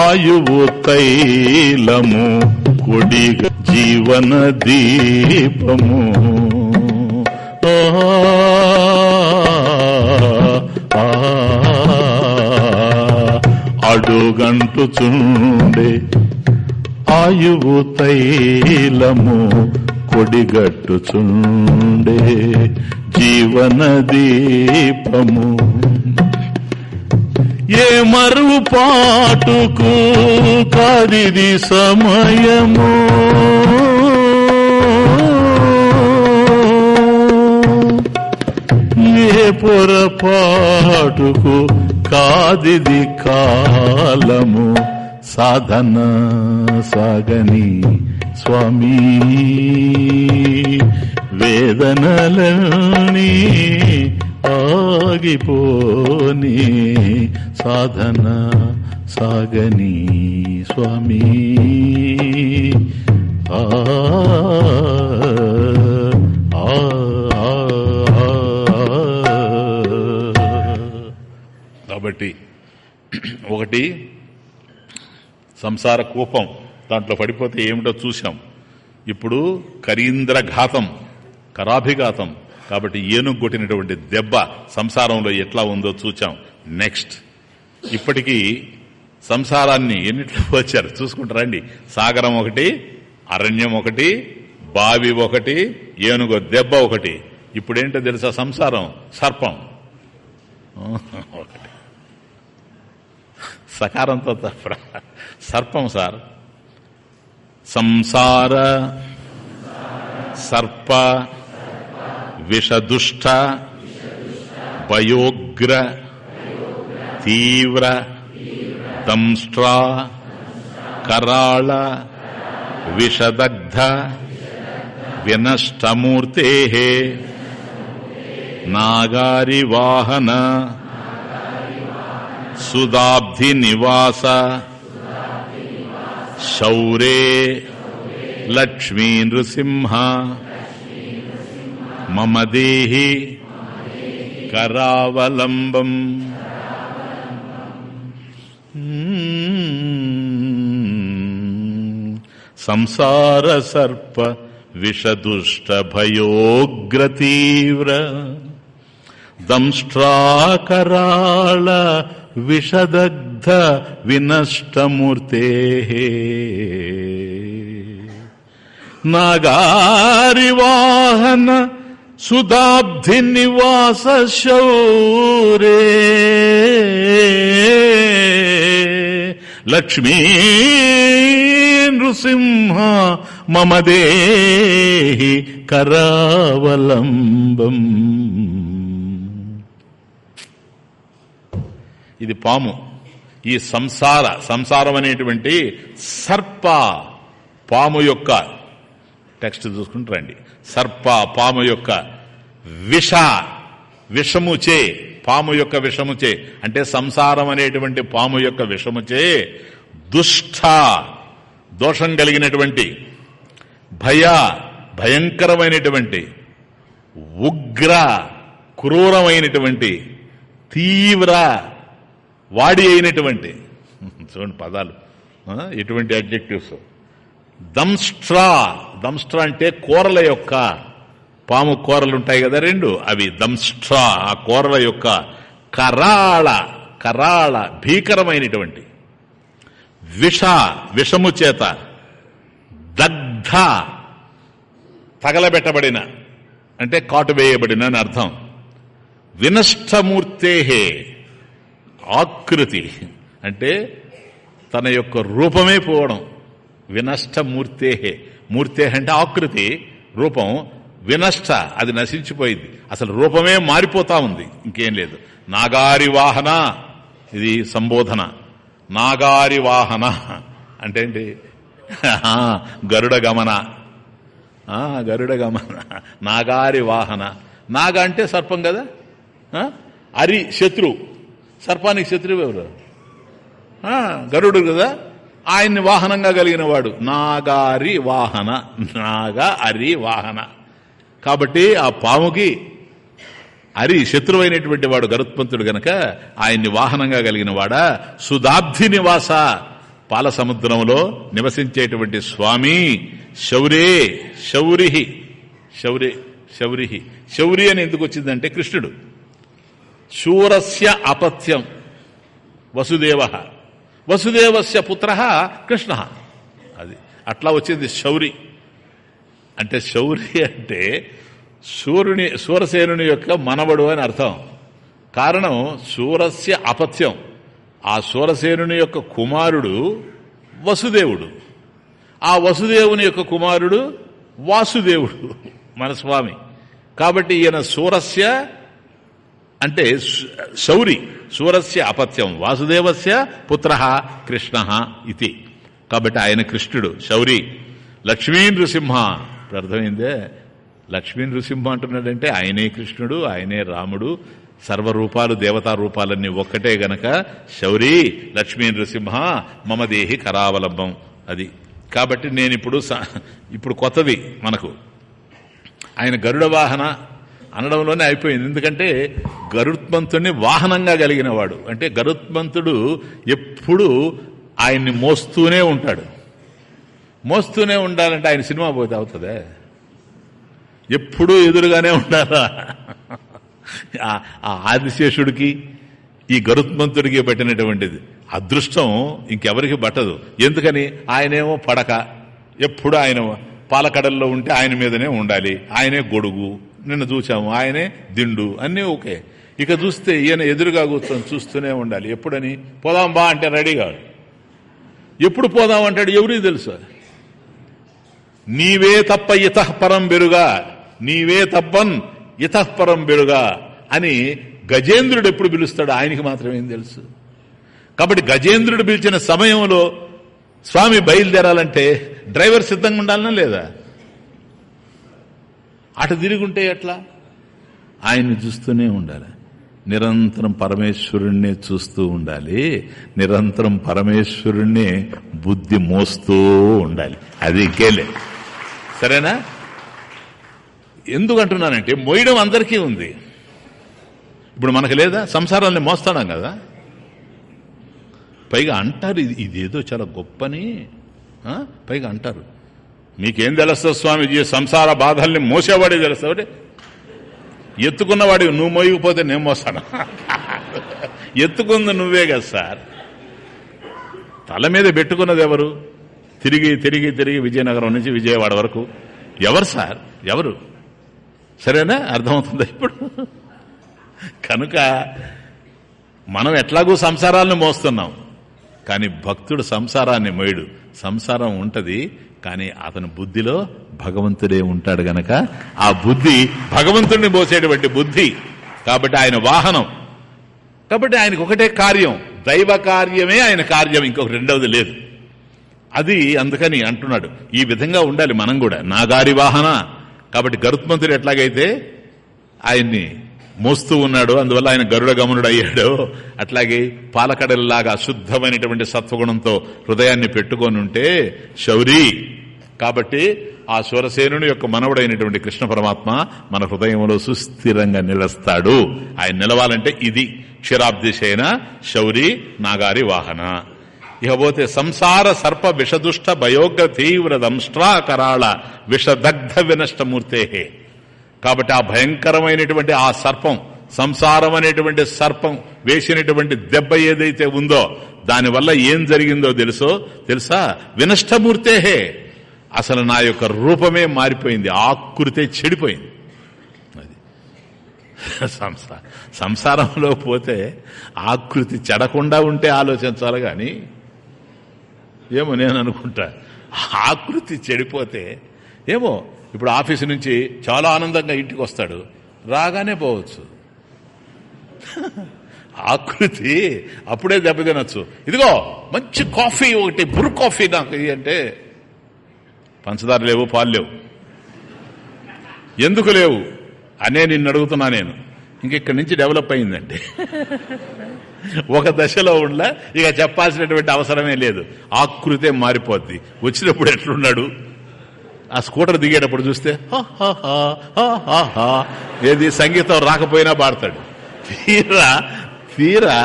A: ఆయువు తైలము కొడి జీవన దీపము ఆ గట్టుగంటుచుండే ఆయువు తైలము కొడిగట్టు కొడిగట్టుచుండే జీవన దీపము ఏ మరుపాటుకు కాదిది సమయము ఏ పొరపాటుకు కాదిది కాలము సాధన సాగని స్వామి వేదనలని ఆగిపోని సాధన సాగని స్వామి ఆ కాబట్టి ఒకటి సంసార కూపం దాంట్లో పడిపోతే ఏమిటో చూశాం ఇప్పుడు కరీంద్రఘాతం కరాభిఘాతం కాబట్టి ఏనుగొట్టినటువంటి దెబ్బ సంసారంలో ఎట్లా ఉందో చూచాం నెక్స్ట్ ఇప్పటికీ సంసారాన్ని ఎన్నిట్లో వచ్చారు అండి సాగరం ఒకటి అరణ్యం ఒకటి బావి ఒకటి ఏనుగు దెబ్బ ఒకటి ఇప్పుడేంటో తెలుసా సంసారం సర్పం ఒకటి సకారంతో తప్ప సర్పం సార్ సంసార సర్ప విషదుష్ట వయోగ్ర తీవ్ర దంష్ట్రా కరాళ విషదగ్ధ వినష్టమూర్తే నాగారి వాహన సుధాబ్ధినివాస శౌరే లక్ష్మీ నృసింహ మమ దేహి కరావలంబం సంసార సర్ప విషదుష్ట భయోగ్రతీవ్ర దంష్ట్రాకరాళ విషదగ్ధ వినష్టమూర్తే నాగారివాహన సుధాబ్ధి నివాస శౌరే లక్ష్మీ నృసింహ మమదేహి కరావలంబం ఇది పాము ఈ సంసార సంసారం అనేటువంటి సర్ప పాము యొక్క టెక్స్ట్ చూసుకుంటూ రండి సర్ప పాము యొక్క విష విషముచే పాము యొక్క విషముచే అంటే సంసారం అనేటువంటి పాము యొక్క విషముచే దుష్ట దోషం కలిగినటువంటి భయ భయంకరమైనటువంటి ఉగ్ర క్రూరమైనటువంటి తీవ్ర వాడి అయినటువంటి చూడండి పదాలు ఎటువంటి అడ్జెక్టివ్స్ దంస్ట్రా దంస్ట్రా అంటే కూరల యొక్క పాము కూరలు ఉంటాయి కదా రెండు అవి దంస్ట్రా ఆ కూరల యొక్క కరాళ కరాళ భీకరమైనటువంటి విష విషము చేత దగ్ధ తగలబెట్టబడిన అంటే కాటు వేయబడిన అని అర్థం వినష్టమూర్తే ఆకృతి అంటే తన యొక్క రూపమే పోవడం వినష్టమూర్తే మూర్తే అంటే ఆకృతి రూపం వినష్ట అది నశించిపోయింది అసలు రూపమే మారిపోతా ఉంది ఇంకేం లేదు నాగారి వాహన ఇది సంబోధన నాగారి వాహన అంటే ఏంటి గరుడ గమన గరుడ గమన నాగారి వాహన నాగ అంటే సర్పం కదా అరి శత్రు సర్పానికి శత్రువు ఎవరు గరుడు కదా ఆయన్ని వాహనంగా కలిగిన వాడు నాగారి వాహన నాగ అరి వాహన కాబట్టి ఆ పాముకి అరి శత్రువైనటువంటి వాడు గరుత్మంతుడు గనక ఆయన్ని వాహనంగా కలిగిన వాడా సుధాబ్ధి నివాస పాల సముద్రంలో నివసించేటువంటి స్వామి శౌరే శౌరిహి శౌరే శౌరిహి శౌరి అని ఎందుకు వచ్చిందంటే కృష్ణుడు శూరస్య అపత్యం వసుదేవ వసుదేవస్య పుత్ర కృష్ణ అది అట్లా వచ్చింది శౌరి అంటే శౌరి అంటే సూర్యుని సూరసేనుని యొక్క మనవడు అని అర్థం కారణం సూరస్య అపత్యం ఆ సూరసేనుని యొక్క కుమారుడు వసుదేవుడు ఆ వసుదేవుని యొక్క కుమారుడు వాసుదేవుడు [laughs] మన స్వామి కాబట్టి ఈయన సూరస్య అంటే శౌరి సూరస్య అపత్యం వాసుదేవస్య పుత్ర కృష్ణ ఇది కాబట్టి ఆయన కృష్ణుడు శౌరి లక్ష్మీ నృసింహ ఇప్పుడు అర్థమైందే లక్ష్మీ నృసింహ అంటున్నాడంటే ఆయనే కృష్ణుడు ఆయనే రాముడు సర్వరూపాలు దేవతా రూపాలన్నీ ఒక్కటే గనక శౌరి లక్ష్మీ నృసింహ మమదేహి కరావలంబం అది కాబట్టి నేనిప్పుడు ఇప్పుడు కొత్తది మనకు ఆయన గరుడ వాహన అనడంలోనే అయిపోయింది ఎందుకంటే గరుత్మంతుడిని వాహనంగా కలిగినవాడు అంటే గరుత్మంతుడు ఎప్పుడు ఆయన్ని మోస్తూనే ఉంటాడు మోస్తూనే ఉండాలంటే ఆయన సినిమా పోతే అవుతుంది ఎప్పుడూ ఎదురుగానే ఉండాలా ఆ ఆదిశేషుడికి ఈ గరుత్మంతుడికి పట్టినటువంటిది అదృష్టం ఇంకెవరికి పట్టదు ఎందుకని ఆయనేమో పడక ఎప్పుడు ఆయన పాలకడల్లో ఉంటే ఆయన మీదనే ఉండాలి ఆయనే గొడుగు నిన్న చూసాము ఆయనే దిండు అన్నీ ఓకే ఇక చూస్తే ఈయన ఎదురుగా కూర్చొని చూస్తూనే ఉండాలి ఎప్పుడని పోదాం బా అంటే రెడీ ఎప్పుడు పోదాం అంటాడు ఎవరికి తెలుసు నీవే తప్ప ఇతఃపరం బెరుగా నీవే తప్పన్ ఇతఃపరం బెరుగా అని గజేంద్రుడు ఎప్పుడు పిలుస్తాడు ఆయనకి మాత్రమేం తెలుసు కాబట్టి గజేంద్రుడు పిలిచిన సమయంలో స్వామి బయలుదేరాలంటే డ్రైవర్ సిద్ధంగా ఉండాలనా లేదా అటు తిరుగుంటే ఎట్లా ఆయన్ని చూస్తూనే ఉండాలి నిరంతరం పరమేశ్వరుణ్ణే చూస్తూ ఉండాలి నిరంతరం పరమేశ్వరుణ్ణే బుద్ధి మోస్తూ ఉండాలి అది గేలే సరేనా ఎందుకంటున్నానంటే మోయడం అందరికీ ఉంది ఇప్పుడు మనకు లేదా సంసారాన్ని మోస్తాడం కదా పైగా అంటారు ఇది ఇదేదో చాలా గొప్పని పైగా అంటారు నీకేం తెలుస్తావు స్వామిజీ సంసార బాధల్ని మోసేవాడే తెలుస్తావు ఎత్తుకున్నవాడి నువ్వు మోయకపోతే నేను మోస్తాను ఎత్తుకుంది నువ్వే కదా సార్ తల మీద పెట్టుకున్నది ఎవరు తిరిగి తిరిగి తిరిగి విజయనగరం నుంచి విజయవాడ వరకు ఎవరు సార్ ఎవరు సరేనా అర్థమవుతుందా ఇప్పుడు కనుక మనం ఎట్లాగూ సంసారాలను మోస్తున్నాం కానీ భక్తుడు సంసారాన్ని మోయడు సంసారం ఉంటది కానీ అతని బుద్ధిలో భగవంతుడే ఉంటాడు గనక ఆ బుద్ధి భగవంతుడిని పోసేటువంటి బుద్ధి కాబట్టి ఆయన వాహనం కాబట్టి ఆయనకు ఒకటే కార్యం దైవ కార్యమే ఆయన కార్యం ఇంకొక రెండవది లేదు అది అందుకని అంటున్నాడు ఈ విధంగా ఉండాలి మనం కూడా నా గారి వాహన కాబట్టి గరుత్మంతుడు ఎట్లాగైతే ఆయన్ని మోస్తూ ఉన్నాడు అందువల్ల ఆయన గరుడ గమనుడు అయ్యాడు అట్లాగే పాలకడల్లాగా శుద్ధమైనటువంటి సత్వగుణంతో హృదయాన్ని పెట్టుకొని ఉంటే శౌరి కాబట్టి ఆ శూరసేనుని యొక్క మనవుడైనటువంటి కృష్ణ పరమాత్మ మన హృదయంలో సుస్థిరంగా నిలుస్తాడు ఆయన నిలవాలంటే ఇది క్షీరాబ్దిశైన శౌరి నాగారి వాహన ఇకపోతే సంసార సర్ప విషదుష్ట భయోగ తీవ్ర దంష్ట్రా కరాళ విషదగ్ధ వినష్టమూర్తే కాబట్టి ఆ భయంకరమైనటువంటి ఆ సర్పం సంసారం అనేటువంటి సర్పం వేసినటువంటి దెబ్బ ఏదైతే ఉందో దానివల్ల ఏం జరిగిందో తెలుసో తెలుసా వినష్టమూర్తేహే అసలు నా యొక్క రూపమే మారిపోయింది ఆకృతే చెడిపోయింది అది సంసార సంసారంలో పోతే ఆకృతి చెడకుండా ఉంటే ఆలోచించాలి కాని ఏమో నేను అనుకుంటా ఆకృతి చెడిపోతే ఏమో ఇప్పుడు ఆఫీసు నుంచి చాలా ఆనందంగా ఇంటికి వస్తాడు రాగానే పోవచ్చు [laughs] ఆకృతి అప్పుడే దెబ్బ తినచ్చు ఇదిగో మంచి కాఫీ ఒకటి బుర్ కాఫీ నాకు అంటే పంచదార లేవు పాలు లేవు ఎందుకు లేవు అనే నిన్ను అడుగుతున్నా నేను ఇంకెక్కడి నుంచి డెవలప్ అయిందండి [laughs] ఒక దశలో ఉండ ఇక చెప్పాల్సినటువంటి అవసరమే లేదు ఆకృతే మారిపోద్ది వచ్చినప్పుడు ఎట్లున్నాడు ఆ స్కూటర్ దిగేటప్పుడు చూస్తే ఏది సంగీతం రాకపోయినా పాడతాడు తీరా తీరా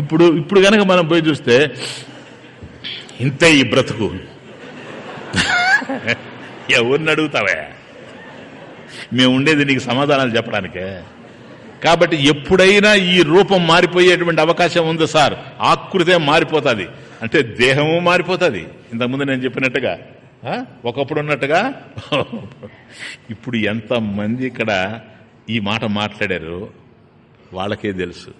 A: ఇప్పుడు ఇప్పుడు కనుక మనం పోయి చూస్తే ఇంతే ఈ బ్రతుకు ఎవరిని అడుగుతావే మేము ఉండేది నీకు సమాధానాలు చెప్పడానికే కాబట్టి ఎప్పుడైనా ఈ రూపం మారిపోయేటువంటి అవకాశం ఉంది సార్ ఆకృతే మారిపోతుంది అంటే దేహము మారిపోతుంది ఇంతకుముందు నేను చెప్పినట్టుగా ఒకప్పుడు ఉన్నట్టుగా ఇప్పుడు ఎంతమంది ఇక్కడ ఈ మాట మాట్లాడారు వాళ్ళకే తెలుసు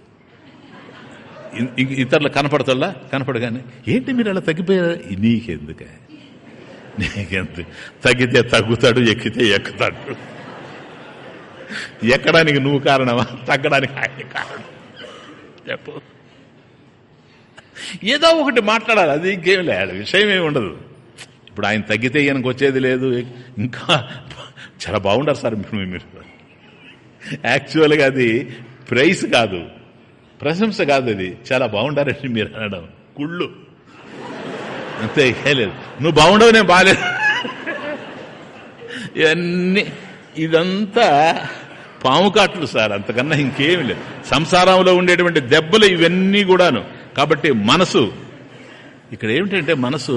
A: ఇతరులు కనపడతల్లా కనపడగానే ఏంటి మీరు అలా తగ్గిపోయారు నీకెందుక నీకెందు తగ్గితే తగ్గుతాడు ఎక్కితే ఎక్కుతాడు ఎక్కడానికి నువ్వు కారణమా తగ్గడానికి ఆయన కారణం చెప్పు ఏదో ఒకటి మాట్లాడాలి అది ఇంకేం లేదు విషయం ఏమి ఉండదు ఇప్పుడు ఆయన తగ్గితే ఈయనకు వచ్చేది లేదు ఇంకా చాలా బాగుండరు సార్ మీరు మీరు యాక్చువల్గా అది ప్రైస్ కాదు ప్రశంస కాదు అది చాలా బాగుండారండి మీరు అనడం కుళ్ళు అంతే లేదు నువ్వు బాగుండవు నేను బాగాలేదు ఇవన్నీ ఇదంతా పాము కాట్లు సార్ అంతకన్నా ఇంకేమి లేదు సంసారంలో ఉండేటువంటి దెబ్బలు ఇవన్నీ కూడాను కాబట్టి మనసు ఇక్కడ ఏమిటంటే మనసు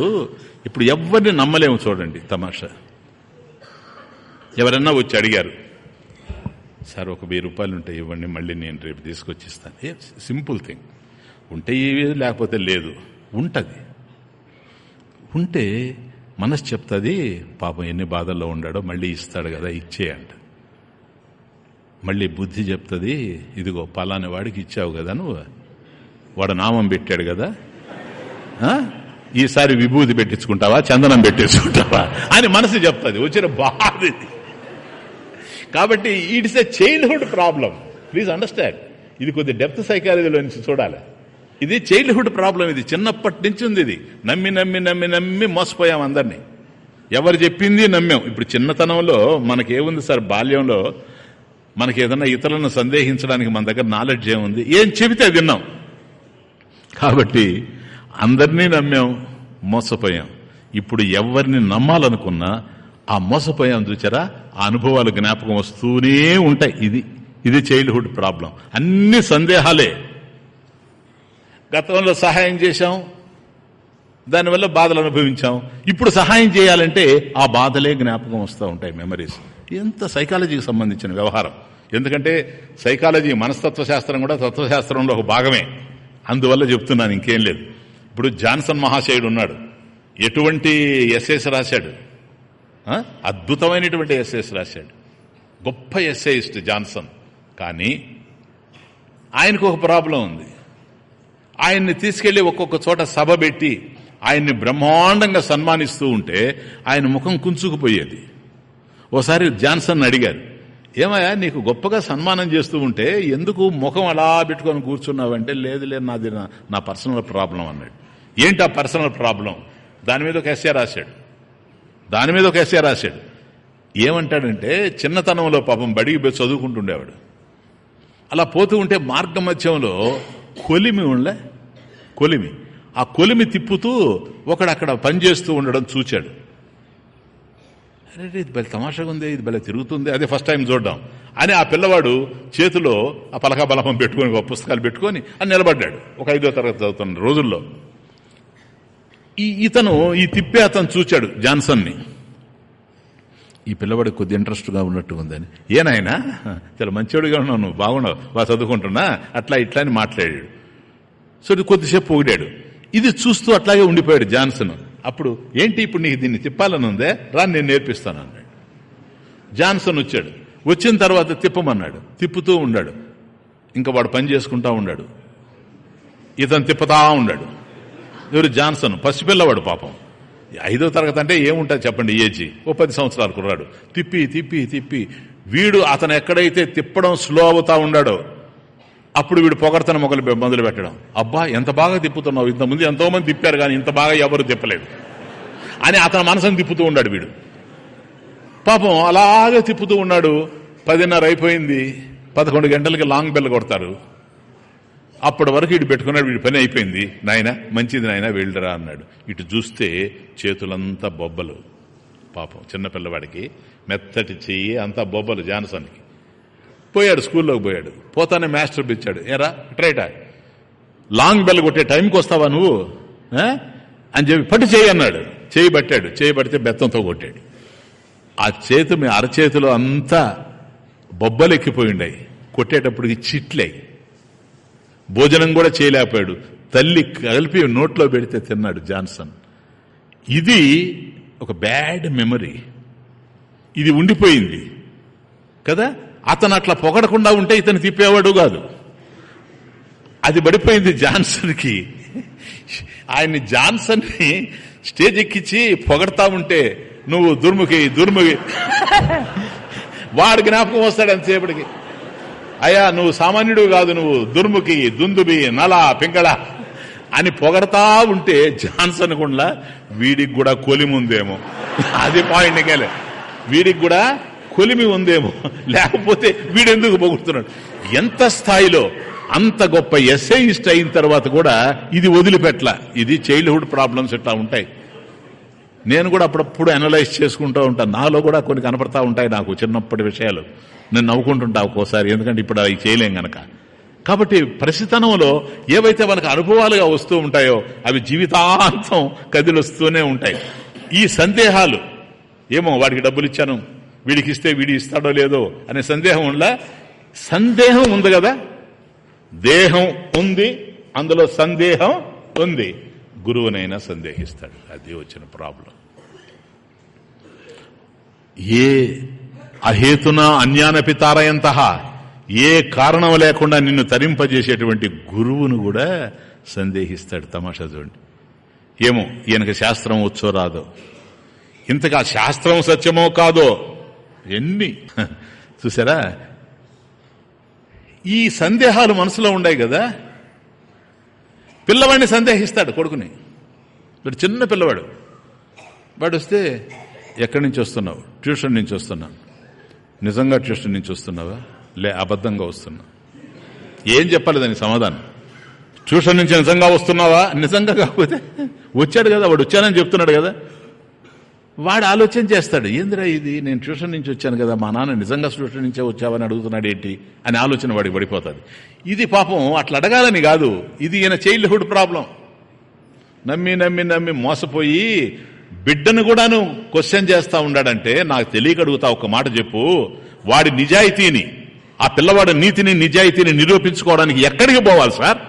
A: ఇప్పుడు ఎవరిని నమ్మలేము చూడండి తమాషా ఎవరన్నా వచ్చి అడిగారు సార్ ఒక వెయ్యి రూపాయలు ఉంటే ఇవ్వండి మళ్ళీ నేను రేపు ఇస్తాను ఏ సింపుల్ థింగ్ ఉంటే లేకపోతే లేదు ఉంటుంది ఉంటే మనసు చెప్తుంది పాపం ఎన్ని బాధల్లో ఉండాడో మళ్ళీ ఇస్తాడు కదా ఇచ్చేయంట మళ్ళీ బుద్ధి చెప్తుంది ఇదిగో పలాని వాడికి ఇచ్చావు కదా నువ్వు వాడు నామం పెట్టాడు కదా ఈసారి విభూతి పెట్టించుకుంటావా చందనం పెట్టించుకుంటావా అని మనసు చెప్తుంది వచ్చిన బాధ ఇది కాబట్టి it's a childhood problem please understand ఇది కొద్ది డెప్త్ సైకాలజీలో నుంచి చూడాలి ఇది చైల్డ్హుడ్ ప్రాబ్లం ఇది చిన్నప్పటి నుంచి ఉంది ఇది నమ్మి నమ్మి నమ్మి నమ్మి మోసపోయాం అందరినీ ఎవరు చెప్పింది నమ్మాం ఇప్పుడు చిన్నతనంలో మనకి ఏముంది సార్ బాల్యంలో మనకి ఏదన్నా ఇతరులను సందేహించడానికి మన దగ్గర నాలెడ్జ్ ఏముంది ఏం చెబితే విన్నాం కాబట్టి అందరినీ నమ్మాం మోసపోయాం ఇప్పుడు ఎవరిని నమ్మాలనుకున్నా ఆ మోసపోయాం చూచారా ఆ అనుభవాలు జ్ఞాపకం వస్తూనే ఉంటాయి ఇది ఇది చైల్డ్హుడ్ ప్రాబ్లం అన్ని సందేహాలే గతంలో సహాయం చేశాం దానివల్ల బాధలు అనుభవించాం ఇప్పుడు సహాయం చేయాలంటే ఆ బాధలే జ్ఞాపకం వస్తూ ఉంటాయి మెమరీస్ ఎంత సైకాలజీకి సంబంధించిన వ్యవహారం ఎందుకంటే సైకాలజీ మనస్తత్వ శాస్త్రం కూడా తత్వశాస్త్రంలో ఒక భాగమే అందువల్ల చెప్తున్నాను ఇంకేం లేదు ఇప్పుడు జాన్సన్ మహాశయుడు ఉన్నాడు ఎటువంటి ఎస్ఎస్ రాశాడు అద్భుతమైనటువంటి ఎస్ఎస్ రాశాడు గొప్ప ఎస్ఏయిస్ట్ జాన్సన్ కానీ ఆయనకు ఒక ప్రాబ్లం ఉంది ఆయన్ని తీసుకెళ్లి ఒక్కొక్క చోట సభ పెట్టి ఆయన్ని బ్రహ్మాండంగా సన్మానిస్తూ ఉంటే ఆయన ముఖం కుంచుకుపోయేది ఓసారి జాన్సన్ అడిగారు ఏమయ్యా నీకు గొప్పగా సన్మానం చేస్తూ ఉంటే ఎందుకు ముఖం అలా పెట్టుకొని కూర్చున్నావంటే లేదు లేదు నాది నా పర్సనల్ ప్రాబ్లం అన్నాడు ఏంటి ఆ పర్సనల్ ప్రాబ్లం దాని మీద ఒక ఎస్ఏ రాశాడు దాని మీద ఒక ఎస్ఏ రాశాడు ఏమంటాడంటే చిన్నతనంలో పాపం బడికి చదువుకుంటుండేవాడు అలా పోతూ ఉంటే మార్గ మధ్యంలో కొలిమి ఉండలే కొలిమి ఆ కొలిమి తిప్పుతూ ఒకడు అక్కడ పనిచేస్తూ ఉండడం చూచాడు అరే ఇది భలే తమాషగా ఉంది ఇది భలే తిరుగుతుంది అదే ఫస్ట్ టైం చూడడం అని ఆ పిల్లవాడు చేతిలో ఆ పలకా బలపం పెట్టుకొని ఒక పుస్తకాలు పెట్టుకొని అని నిలబడ్డాడు ఒక ఐదో తరగతి చదువుతున్న రోజుల్లో ఈ ఇతను ఈ తిప్పే అతను చూచాడు జాన్సన్ని ఈ పిల్లవాడు కొద్ది ఇంట్రెస్ట్గా ఉన్నట్టు ఉందని ఏనాయనా చాలా మంచివాడిగా ఉన్నావు నువ్వు బాగున్నావు బాగా చదువుకుంటున్నా అట్లా ఇట్లా అని మాట్లాడాడు సో కొద్దిసేపు పొగిడాడు ఇది చూస్తూ అట్లాగే ఉండిపోయాడు జాన్సన్ అప్పుడు ఏంటి ఇప్పుడు నీకు దీన్ని తిప్పాలని ఉందే రా నేను నేర్పిస్తాను అన్నాడు జాన్సన్ వచ్చాడు వచ్చిన తర్వాత తిప్పమన్నాడు తిప్పుతూ ఉన్నాడు ఇంకా వాడు పని చేసుకుంటా ఉన్నాడు ఇతను తిప్పుతా ఉన్నాడు ఎవరు జాన్సన్ పసిపిల్లవాడు పాపం ఐదో తరగతి అంటే ఏముంటుంది చెప్పండి ఏజీ ఓ పది సంవత్సరాలు కుర్రాడు తిప్పి తిప్పి తిప్పి వీడు అతను ఎక్కడైతే తిప్పడం స్లో అవుతా ఉన్నాడో అప్పుడు వీడు పొగడతను మొగలు మొదలు పెట్టడం అబ్బా ఎంత బాగా తిప్పుతున్నావు ఇంతకుముందు ఎంతోమంది తిప్పారు కానీ ఇంత బాగా ఎవరు తిప్పలేదు అని అతని మనసును తిప్పుతూ ఉన్నాడు వీడు పాపం అలాగే తిప్పుతూ ఉన్నాడు పదిన్నర అయిపోయింది పదకొండు గంటలకి లాంగ్ బెల్ కొడతారు అప్పటి వరకు ఇటు పెట్టుకున్నాడు వీడి పని అయిపోయింది నాయన మంచిది నాయన వెళ్ళరా అన్నాడు ఇటు చూస్తే చేతులంతా బొబ్బలు పాపం చిన్నపిల్లవాడికి మెత్తటి చెయ్యి అంతా బొబ్బలు జానసానికి పోయాడు స్కూల్లోకి పోయాడు పోతానే మాస్టర్ పిచ్చాడు ఏరా ట్రైటా లాంగ్ బెల్ కొట్టే టైంకి వస్తావా నువ్వు అని చెప్పి పట్టు చేయి అన్నాడు చేయి పట్టాడు చేయి పడితే బెత్తంతో కొట్టాడు ఆ చేతి మీ అరచేతిలో అంతా బొబ్బలెక్కిపోయిండాయి కొట్టేటప్పటికి చిట్లే భోజనం కూడా చేయలేకపోయాడు తల్లి కలిపి నోట్లో పెడితే తిన్నాడు జాన్సన్ ఇది ఒక బ్యాడ్ మెమరీ ఇది ఉండిపోయింది కదా అతను అట్లా పొగడకుండా ఉంటే ఇతను తిప్పేవాడు కాదు అది పడిపోయింది జాన్సన్కి ఆయన్ని జాన్సన్ని స్టేజ్ ఎక్కించి పొగడతా ఉంటే నువ్వు దుర్ముఖి దుర్ముఖి వాడు జ్ఞాపకం వస్తాడు ఎంతసేపటికి అయ్యా నువ్వు సామాన్యుడు కాదు నువ్వు దుర్ముఖి దుందుబి నల పింగళ అని పొగడతా ఉంటే జాన్సన్ గుండ్లా వీడికి కూడా కొలిముందేమో అది పాయింట్ వీడికి కూడా కొలిమి ఉందేమో లేకపోతే వీడెందుకు పొగుడుతున్నాడు ఎంత స్థాయిలో అంత గొప్ప ఎస్ఐస్ట్ అయిన తర్వాత కూడా ఇది వదిలిపెట్ల ఇది చైల్డ్హుడ్ ప్రాబ్లమ్స్ ఇట్లా ఉంటాయి నేను కూడా అప్పుడప్పుడు అనలైజ్ చేసుకుంటూ ఉంటాను నాలో కూడా కొన్ని కనపడతా ఉంటాయి నాకు చిన్నప్పటి విషయాలు నేను నవ్వుకుంటుంటా ఒక్కోసారి ఎందుకంటే ఇప్పుడు అవి చేయలేం గనక కాబట్టి ప్రసితనంలో ఏవైతే మనకు అనుభవాలుగా వస్తూ ఉంటాయో అవి జీవితాంతం కదిలొస్తూనే ఉంటాయి ఈ సందేహాలు ఏమో వాడికి డబ్బులు ఇచ్చాను వీడికి ఇస్తే వీడి ఇస్తాడో లేదో అనే సందేహం ఉండ సందేహం ఉంది కదా దేహం ఉంది అందులో సందేహం ఉంది గురువునైనా సందేహిస్తాడు అది వచ్చిన ప్రాబ్లం ఏ అహేతున అన్యాన పితారయంత ఏ కారణం లేకుండా నిన్ను తరింపజేసేటువంటి గురువును కూడా సందేహిస్తాడు తమాషా చూడండి ఏమో ఈయనకు శాస్త్రం వచ్చో రాదో ఇంతగా శాస్త్రం సత్యమో కాదో ఎన్ని చూసారా ఈ సందేహాలు మనసులో ఉన్నాయి కదా పిల్లవాడిని సందేహిస్తాడు కొడుకుని వీడు చిన్న పిల్లవాడు వాడు వస్తే ఎక్కడి నుంచి వస్తున్నావు ట్యూషన్ నుంచి వస్తున్నాను నిజంగా ట్యూషన్ నుంచి వస్తున్నావా లే అబద్ధంగా వస్తున్నా ఏం చెప్పాలి దానికి సమాధానం ట్యూషన్ నుంచి నిజంగా వస్తున్నావా నిజంగా కాకపోతే వచ్చాడు కదా వాడు వచ్చానని చెప్తున్నాడు కదా వాడు ఆలోచన చేస్తాడు ఏందిరా ఇది నేను ట్యూషన్ నుంచి వచ్చాను కదా మా నాన్న నిజంగా ట్యూషన్ నుంచే వచ్చావని అడుగుతున్నాడు ఏంటి అని ఆలోచన వాడికి పడిపోతుంది ఇది పాపం అట్లా అడగాలని కాదు ఇది ఈయన చైల్డ్హుడ్ ప్రాబ్లం నమ్మి నమ్మి నమ్మి మోసపోయి బిడ్డను కూడాను క్వశ్చన్ చేస్తా ఉన్నాడంటే నాకు తెలియక అడుగుతా ఒక మాట చెప్పు వాడి నిజాయితీని ఆ పిల్లవాడి నీతిని నిజాయితీని నిరూపించుకోవడానికి ఎక్కడికి పోవాలి సార్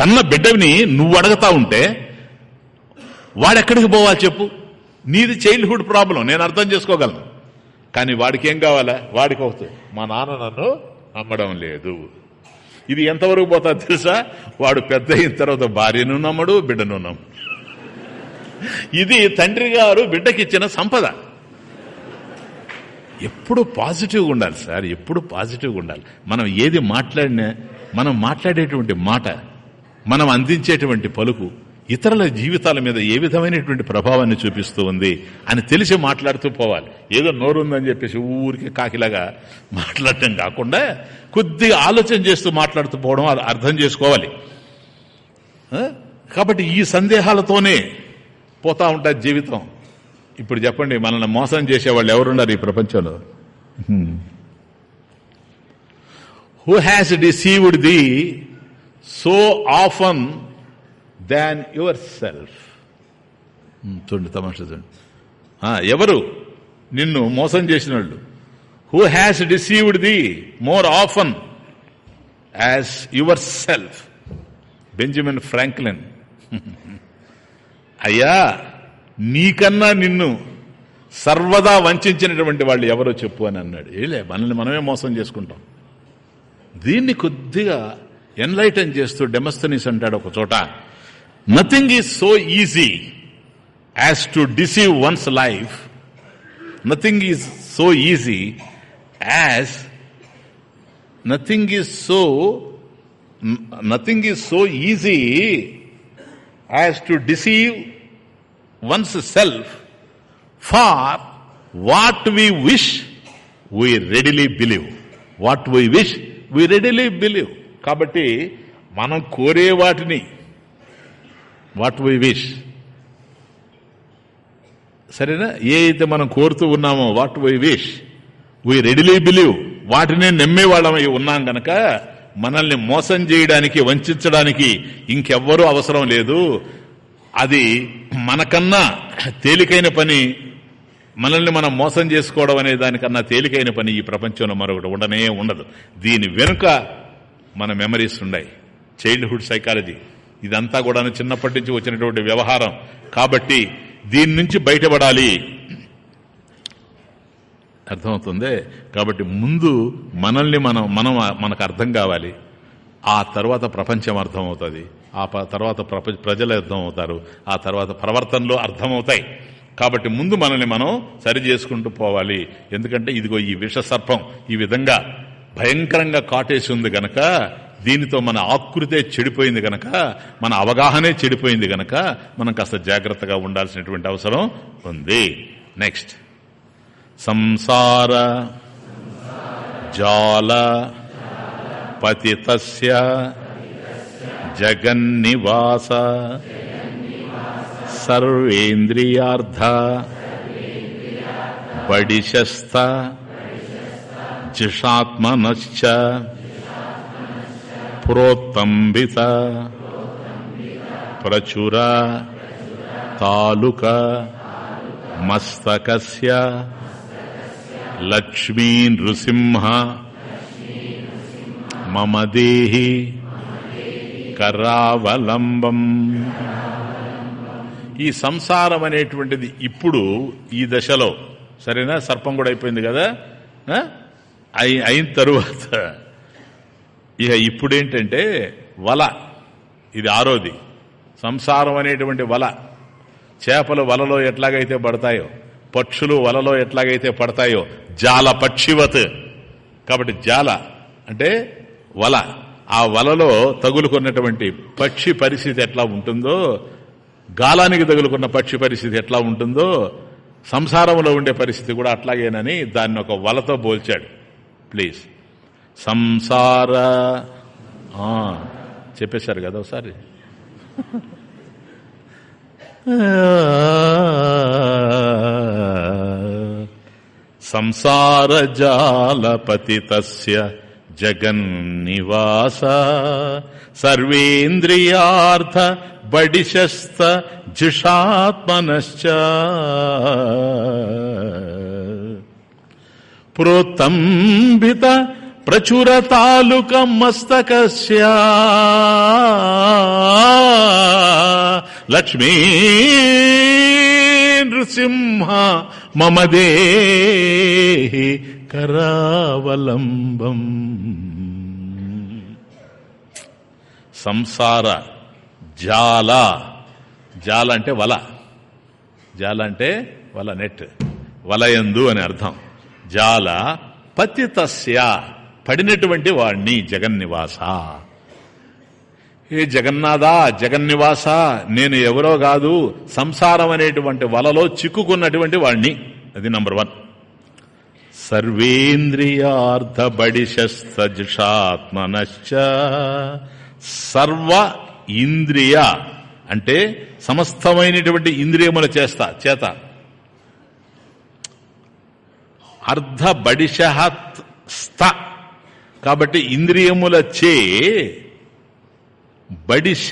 A: కన్న బిడ్డని నువ్వు అడగతా ఉంటే వాడెక్కడికి పోవాలి చెప్పు నీది చైల్డ్హుడ్ ప్రాబ్లం నేను అర్థం చేసుకోగలను కానీ వాడికి ఏం కావాలా వాడికి వస్తుంది మా నాన్న నన్ను నమ్మడం లేదు ఇది ఎంతవరకు పోతా తెలుసా వాడు పెద్ద అయిన తర్వాత భార్యను నమ్మడు బిడ్డను నమ్మడు ఇది తండ్రి గారు బిడ్డకిచ్చిన సంపద ఎప్పుడు పాజిటివ్గా ఉండాలి సార్ ఎప్పుడు పాజిటివ్గా ఉండాలి మనం ఏది మాట్లాడినా మనం మాట్లాడేటువంటి మాట మనం అందించేటువంటి పలుకు ఇతరుల జీవితాల మీద ఏ విధమైనటువంటి ప్రభావాన్ని చూపిస్తూ ఉంది అని తెలిసి మాట్లాడుతూ పోవాలి ఏదో నోరుందని చెప్పేసి ఊరికి కాకిలాగా మాట్లాడటం కాకుండా కొద్దిగా ఆలోచన చేస్తూ మాట్లాడుతూ పోవడం అది అర్థం చేసుకోవాలి కాబట్టి ఈ సందేహాలతోనే పోతా ఉంటుంది జీవితం ఇప్పుడు చెప్పండి మనల్ని మోసం చేసేవాళ్ళు ఎవరున్నారు ఈ ప్రపంచంలో who has deceived thee so often than yourself చూడండి తమాషా చూడండి ఎవరు నిన్ను మోసం చేసిన వాళ్ళు who has deceived thee more often as yourself Benjamin Franklin అయ్యా నీకన్నా నిన్ను సర్వదా వంచినటువంటి వాళ్ళు ఎవరో చెప్పు అని అన్నాడు ఏలే మనల్ని మనమే మోసం చేసుకుంటాం దీన్ని కొద్దిగా ఎన్లైటన్ చేస్తూ డెమస్తనీస్ అంటాడు ఒక చోట nothing is so easy as to deceive one's life nothing is so easy as nothing is so nothing is so easy as to deceive one's self for what we wish we readily believe what we wish we readily believe కాబట్టి మనం కోరే వాటిని వాట్ వీ విష్ సరేనా ఏ అయితే మనం కోరుతూ ఉన్నామో what why wish we readily believe వాటిని నమ్మేవాళ్ళమై ఉన్నాం గనక మనల్ని మోసం చేయడానికి వంచడానికి ఇంకెవ్వరూ అవసరం లేదు అది మనకన్నా తేలికైన పని మనల్ని మనం మోసం చేసుకోవడం అనే దానికన్నా తేలికైన పని ఈ ప్రపంచంలో మరొకటి ఉండనే ఉండదు దీని వెనుక మన మెమరీస్ ఉన్నాయి చైల్డ్హుడ్ సైకాలజీ ఇదంతా కూడా చిన్నప్పటి నుంచి వచ్చినటువంటి వ్యవహారం కాబట్టి దీని నుంచి బయటపడాలి అర్థమవుతుంది కాబట్టి ముందు మనల్ని మనం మనం మనకు అర్థం కావాలి ఆ తర్వాత ప్రపంచం అర్థమవుతుంది ఆ తర్వాత ప్రపంచ ప్రజలు అర్థమవుతారు ఆ తర్వాత ప్రవర్తనలో అర్థమవుతాయి కాబట్టి ముందు మనల్ని మనం సరి చేసుకుంటూ పోవాలి ఎందుకంటే ఇదిగో ఈ సర్పం ఈ విధంగా భయంకరంగా కాటేసి ఉంది గనక దీనితో మన ఆకృతే చెడిపోయింది గనక మన అవగాహనే చెడిపోయింది గనక మనం కాస్త జాగ్రత్తగా ఉండాల్సినటువంటి అవసరం ఉంది నెక్స్ట్ సంసార జాల పతితస్య జగన్నివాస సర్వేంద్రియార్థ బడిశస్త జిషాత్మనశ్చ పురోత్తంబిత ప్రచుర తాలుక మస్తకస్య లక్ష్మీ నృసింహ మమ దేహి కరావలంబం ఈ సంసారం అనేటువంటిది ఇప్పుడు ఈ దశలో సరేనా సర్పం కూడా అయిపోయింది కదా అయిన తరువాత ఇక ఇప్పుడేంటంటే వల ఇది ఆరోది సంసారం అనేటువంటి వల చేపలు వలలో ఎట్లాగైతే పడతాయో పక్షులు వలలో ఎట్లాగైతే పడతాయో జాల పక్షివత్ కాబట్టి జాల అంటే వల ఆ వలలో తగులుకున్నటువంటి పక్షి పరిస్థితి ఎట్లా ఉంటుందో గాలానికి తగులుకున్న పక్షి పరిస్థితి ఎట్లా ఉంటుందో సంసారంలో ఉండే పరిస్థితి కూడా అట్లాగేనని దాన్ని ఒక వలతో పోల్చాడు ప్లీజ్ సంసార చెప్పేశారు కదా ఒకసారి సంసార జగన్ నివాస సర్వేంద్రియార్థ బడిశస్త జిషాత్మనశ్చ ప్రోత్తంబిత ప్రచుర తాలూక మస్తక లక్ష్మీ నృసింహ మమదే కరావలంబం సంసార జాల జాల అంటే వల జాల అంటే వల నెట్ వలయందు అని అర్థం జాల పతితస్య పడినటువంటి వాణ్ణి జగన్నివాస ఏ జగన్నాథా జగన్నివాస నేను ఎవరో కాదు సంసారం అనేటువంటి వలలో చిక్కుకున్నటువంటి వాణ్ణి అది నంబర్ వన్ సర్వేంద్రియార్థబడిషస్తజుషాత్మనశ్చ సర్వ ఇంద్రియ అంటే సమస్తమైనటువంటి ఇంద్రియముల చేస్త చేత అర్ధ బడిష స్థ కాబట్టి ఇంద్రియముల చే బడిష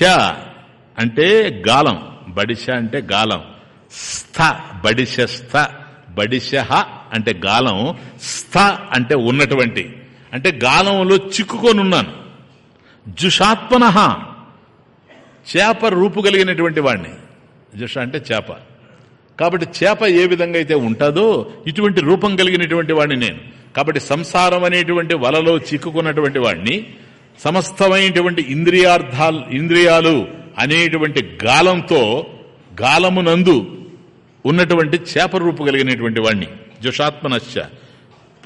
A: అంటే గాలం బడిష అంటే గాలం స్థ బడిష స్థ బడిష అంటే గాలం స్థ అంటే ఉన్నటువంటి అంటే గాలంలో చిక్కుకొనున్నాను జుషాత్మన చేప రూపు కలిగినటువంటి వాడిని జుష అంటే చేప కాబట్టి చేప ఏ విధంగా అయితే ఉంటుందో ఇటువంటి రూపం కలిగినటువంటి వాడిని నేను కాబట్టి సంసారం అనేటువంటి వలలో చిక్కుకున్నటువంటి వాడిని సమస్తమైనటువంటి ఇంద్రియార్థాలు ఇంద్రియాలు అనేటువంటి గాలంతో గాలమునందు ఉన్నటువంటి చేప రూపు కలిగినటువంటి వాణ్ణి జుషాత్మనశ్చ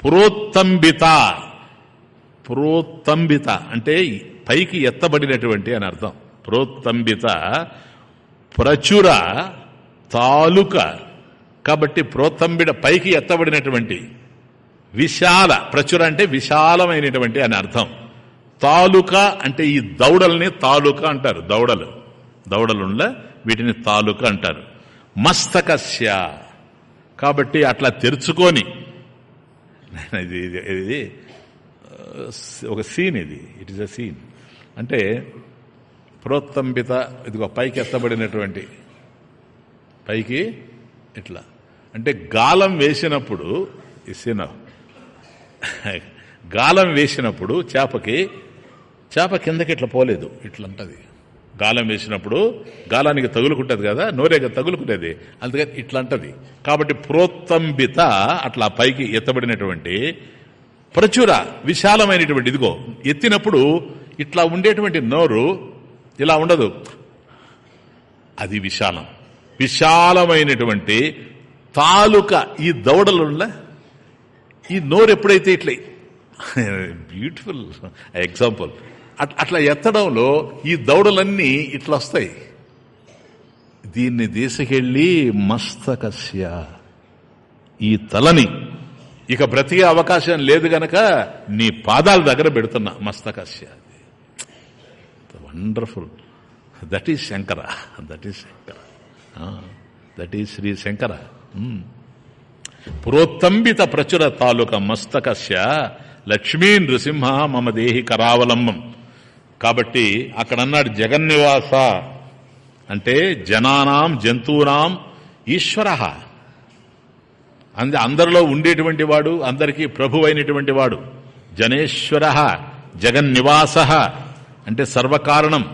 A: పురోత్తంబిత పురోత్తంబిత అంటే పైకి ఎత్తబడినటువంటి అని అర్థం ప్రోత్తంబిత ప్రచుర తాలుక కాబట్టి ప్రోత్తంబిడ పైకి ఎత్తబడినటువంటి విశాల ప్రచుర అంటే విశాలమైనటువంటి అని అర్థం తాలుక అంటే ఈ దౌడల్ని తాలుక అంటారు దౌడలు దౌడలుండ వీటిని తాలుక అంటారు మస్తకస్య కాబట్టి అట్లా తెరుచుకొని ఇది ఇది ఒక సీన్ ఇది ఇట్ ఇస్ అ సీన్ అంటే ప్రోత్తంబిత ఇదిగో పైకి ఎత్తబడినటువంటి పైకి ఇట్లా అంటే గాలం వేసినప్పుడు ఇసిన గాలం వేసినప్పుడు చేపకి చేప కిందకి ఇట్లా పోలేదు ఇట్లంటది గాలం వేసినప్పుడు గాలానికి తగులుకుంటుంది కదా నోరేగా తగులుకునేది అందుకని ఇట్లంటది కాబట్టి ప్రోత్తంబిత అట్లా పైకి ఎత్తబడినటువంటి ప్రచుర విశాలమైనటువంటి ఇదిగో ఎత్తినప్పుడు ఇట్లా ఉండేటువంటి నోరు ఇలా ఉండదు అది విశాలం విశాలమైనటువంటి తాలూకా ఈ దవడలుండ్లా ఈ నోరు ఎప్పుడైతే ఇట్లయి బ్యూటిఫుల్ ఎగ్జాంపుల్ అట్లా ఎత్తడంలో ఈ దౌడలన్నీ ఇట్లా వస్తాయి దీన్ని తీసుకెళ్ళి మస్తకస్య ఈ తలని ఇక బ్రతికే అవకాశం లేదు గనక నీ పాదాల దగ్గర పెడుతున్నా మస్తకస్య wonderful that is Shankara that is Shankara that is Shri Shankara పురోత్తంబిత ప్రచుర తాలూక మస్తకస్య లక్ష్మీ నృసింహ మమ దేహి కరావలంబం కాబట్టి అక్కడన్నాడు జగన్నివాస అంటే జనానాం జంతువునాం ఈశ్వర అంది అందరిలో ఉండేటువంటి వాడు అందరికీ అయినటువంటి వాడు జనేశ్వర జగన్నివాస అంటే సర్వకారణం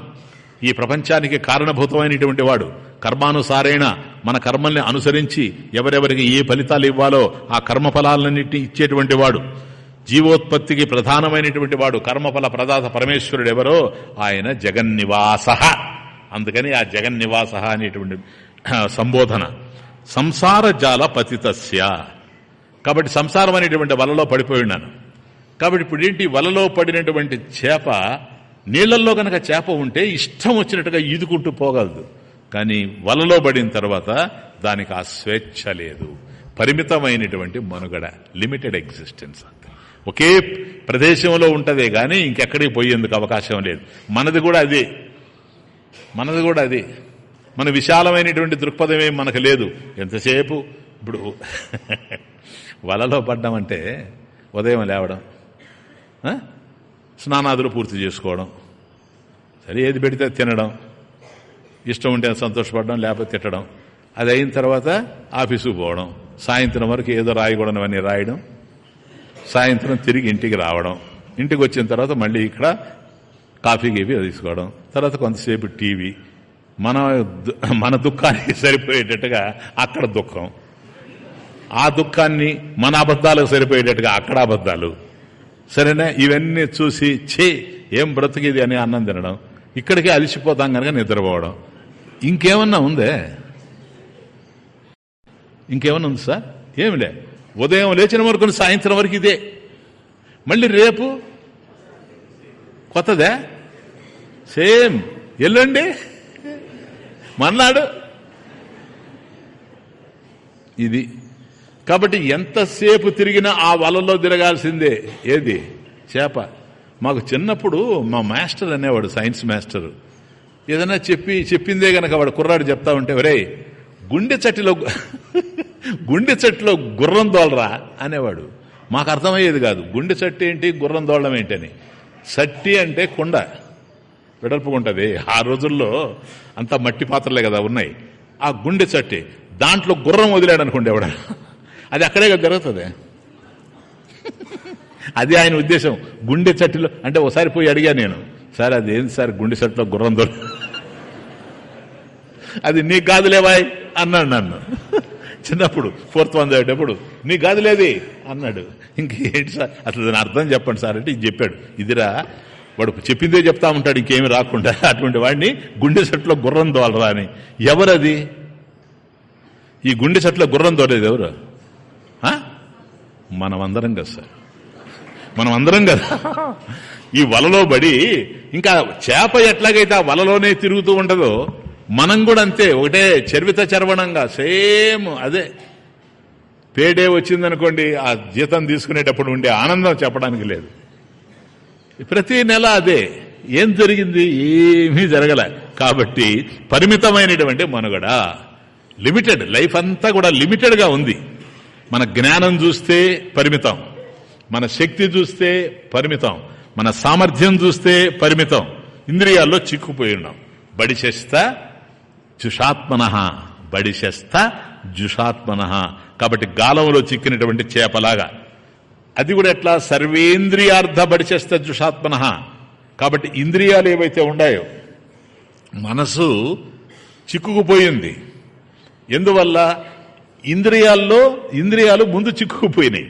A: ఈ ప్రపంచానికి కారణభూతమైనటువంటి వాడు కర్మానుసారేణ మన కర్మల్ని అనుసరించి ఎవరెవరికి ఏ ఫలితాలు ఇవ్వాలో ఆ కర్మ ఫలాలన్నింటి ఇచ్చేటువంటి వాడు జీవోత్పత్తికి ప్రధానమైనటువంటి వాడు కర్మఫల ప్రదాత పరమేశ్వరుడు ఎవరో ఆయన జగన్నివాస అందుకని ఆ జగన్నివాస అనేటువంటి సంబోధన సంసార జాల పతితస్య కాబట్టి సంసారం అనేటువంటి వలలో పడిపోయినాను కాబట్టి ఇప్పుడు ఏంటి వలలో పడినటువంటి చేప నీళ్లల్లో కనుక చేప ఉంటే ఇష్టం వచ్చినట్టుగా ఈదుకుంటూ పోగలదు కానీ వలలో పడిన తర్వాత దానికి ఆ స్వేచ్ఛ లేదు పరిమితమైనటువంటి మనుగడ లిమిటెడ్ ఎగ్జిస్టెన్స్ అంతే ఒకే ప్రదేశంలో ఉంటదే కానీ ఇంకెక్కడికి పోయేందుకు అవకాశం లేదు మనది కూడా అదే మనది కూడా అదే మన విశాలమైనటువంటి దృక్పథం ఏమి మనకు లేదు ఎంతసేపు ఇప్పుడు [laughs] వలలో పడ్డం అంటే ఉదయం లేవడం స్నానాదులు పూర్తి చేసుకోవడం సరే ఏది పెడితే తినడం ఇష్టం ఉంటే సంతోషపడడం లేకపోతే తిట్టడం అది అయిన తర్వాత ఆఫీసుకు పోవడం సాయంత్రం వరకు ఏదో రాయకూడనివన్నీ రాయడం సాయంత్రం తిరిగి ఇంటికి రావడం ఇంటికి వచ్చిన తర్వాత మళ్ళీ ఇక్కడ కాఫీ గీపీ తీసుకోవడం తర్వాత కొంతసేపు టీవీ మన మన దుఃఖానికి సరిపోయేటట్టుగా అక్కడ దుఃఖం ఆ దుఃఖాన్ని మన అబద్ధాలకు సరిపోయేటట్టుగా అక్కడ అబద్ధాలు సరేనా ఇవన్నీ చూసి చే ఏం బ్రతికిది అని అన్నం తినడం ఇక్కడికి అలిసిపోతాం కనుక నిద్రపోవడం ఇంకేమన్నా ఉందే ఇంకేమన్నా ఉంది సార్ ఏమిలే ఉదయం లేచిన వరకు సాయంత్రం వరకు ఇదే మళ్ళీ రేపు కొత్తదే సేమ్ ఎల్లుండి మన్నాడు ఇది కాబట్టి ఎంతసేపు తిరిగినా ఆ వలలో తిరగాల్సిందే ఏది చేప మాకు చిన్నప్పుడు మా మాస్టర్ అనేవాడు సైన్స్ మాస్టరు ఏదైనా చెప్పి చెప్పిందే గనక వాడు కుర్రాడు చెప్తా ఉంటే ఒరే గుండె చట్టిలో [laughs] గుండె చట్టిలో గుర్రం దోలరా అనేవాడు మాకు అర్థమయ్యేది కాదు గుండె చట్టి ఏంటి గుర్రం దోళడం ఏంటని చట్టి అంటే కుండ వెడల్పుగా ఉంటుంది ఆ రోజుల్లో అంతా మట్టి పాత్రలే కదా ఉన్నాయి ఆ గుండె చట్టి దాంట్లో గుర్రం వదిలాడు అనుకోండి ఎవడ అది అక్కడే కదా జరుగుతుంది [laughs] అది ఆయన ఉద్దేశం గుండె చట్టిలో అంటే ఒకసారి పోయి అడిగా నేను సార్ అది ఏంది సార్ గుండె సెట్లో గుర్రం దొర అది నీకు గాదులేవాయ్ అన్నాడు నన్ను చిన్నప్పుడు ఫోర్త్ వన్ అయ్యేటప్పుడు నీ గాదులేది అన్నాడు ఇంకేంటి సార్ అసలు దాని అర్థం చెప్పండి సార్ అంటే ఇది చెప్పాడు ఇదిరా వాడు చెప్పిందే చెప్తా ఉంటాడు ఇంకేమి రాకుండా అటువంటి వాడిని గుండె సెట్లో గుర్రం దోలరా అని ఎవరది ఈ గుండె సెట్లో గుర్రం దోలేదు ఎవరు మనమందరం కదా సార్ మనం అందరం కదా ఈ వలలో బడి ఇంకా చేప ఎట్లాగైతే ఆ వలలోనే తిరుగుతూ ఉంటదో మనం కూడా అంతే ఒకటే చర్విత చర్వణంగా సేమ్ అదే పేడే వచ్చిందనుకోండి ఆ జీతం తీసుకునేటప్పుడు ఉండే ఆనందం చెప్పడానికి లేదు ప్రతి నెల అదే ఏం జరిగింది ఏమీ జరగలే కాబట్టి పరిమితమైనటువంటి మనుగడ లిమిటెడ్ లైఫ్ అంతా కూడా లిమిటెడ్గా ఉంది మన జ్ఞానం చూస్తే పరిమితం మన శక్తి చూస్తే పరిమితం మన సామర్థ్యం చూస్తే పరిమితం ఇంద్రియాల్లో చిక్కుపోయి ఉన్నాం బడిశస్త జుషాత్మన బడిశస్త జుషాత్మన కాబట్టి గాలంలో చిక్కినటువంటి చేపలాగా అది కూడా ఎట్లా సర్వేంద్రియార్థ బడిచేస్త జుషాత్మన కాబట్టి ఇంద్రియాలు ఏవైతే ఉన్నాయో మనసు చిక్కుకుపోయింది ఎందువల్ల ఇంద్రియాల్లో ఇంద్రియాలు ముందు చిక్కుకుపోయినాయి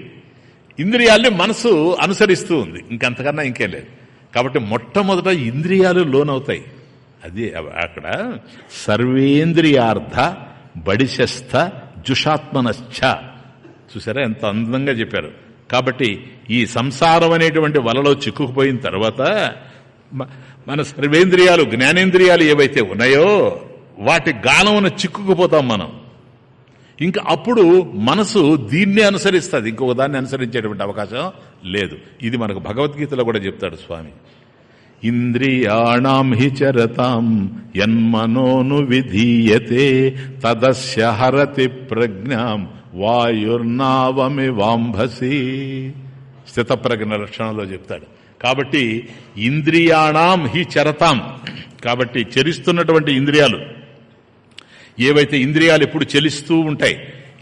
A: ఇంద్రియాల్ని మనసు అనుసరిస్తూ ఉంది ఇంకంతకన్నా ఇంకే లేదు కాబట్టి మొట్టమొదట ఇంద్రియాలు లోనవుతాయి అది అక్కడ సర్వేంద్రియార్థ బడిశస్థ జుషాత్మనశ్చ చూసారా ఎంత అందంగా చెప్పారు కాబట్టి ఈ సంసారం అనేటువంటి వలలో చిక్కుకుపోయిన తర్వాత మన సర్వేంద్రియాలు జ్ఞానేంద్రియాలు ఏవైతే ఉన్నాయో వాటి గానమున చిక్కుకుపోతాం మనం ఇంకా అప్పుడు మనసు దీన్నే అనుసరిస్తుంది ఇంకొక దాన్ని అనుసరించేటువంటి అవకాశం లేదు ఇది మనకు భగవద్గీతలో కూడా చెప్తాడు స్వామి ఇంద్రియాణం హి చరతాం యన్మనోను విధీయతే తదస్య హరతి ప్రజ్ఞాం వాయుర్నావమి వాంభసి స్థితప్రజ్ఞ లక్షణంలో చెప్తాడు కాబట్టి ఇంద్రియాణం హి చరతాం కాబట్టి చరిస్తున్నటువంటి ఇంద్రియాలు ఏవైతే ఇంద్రియాలు ఎప్పుడు చెలిస్తూ ఉంటాయి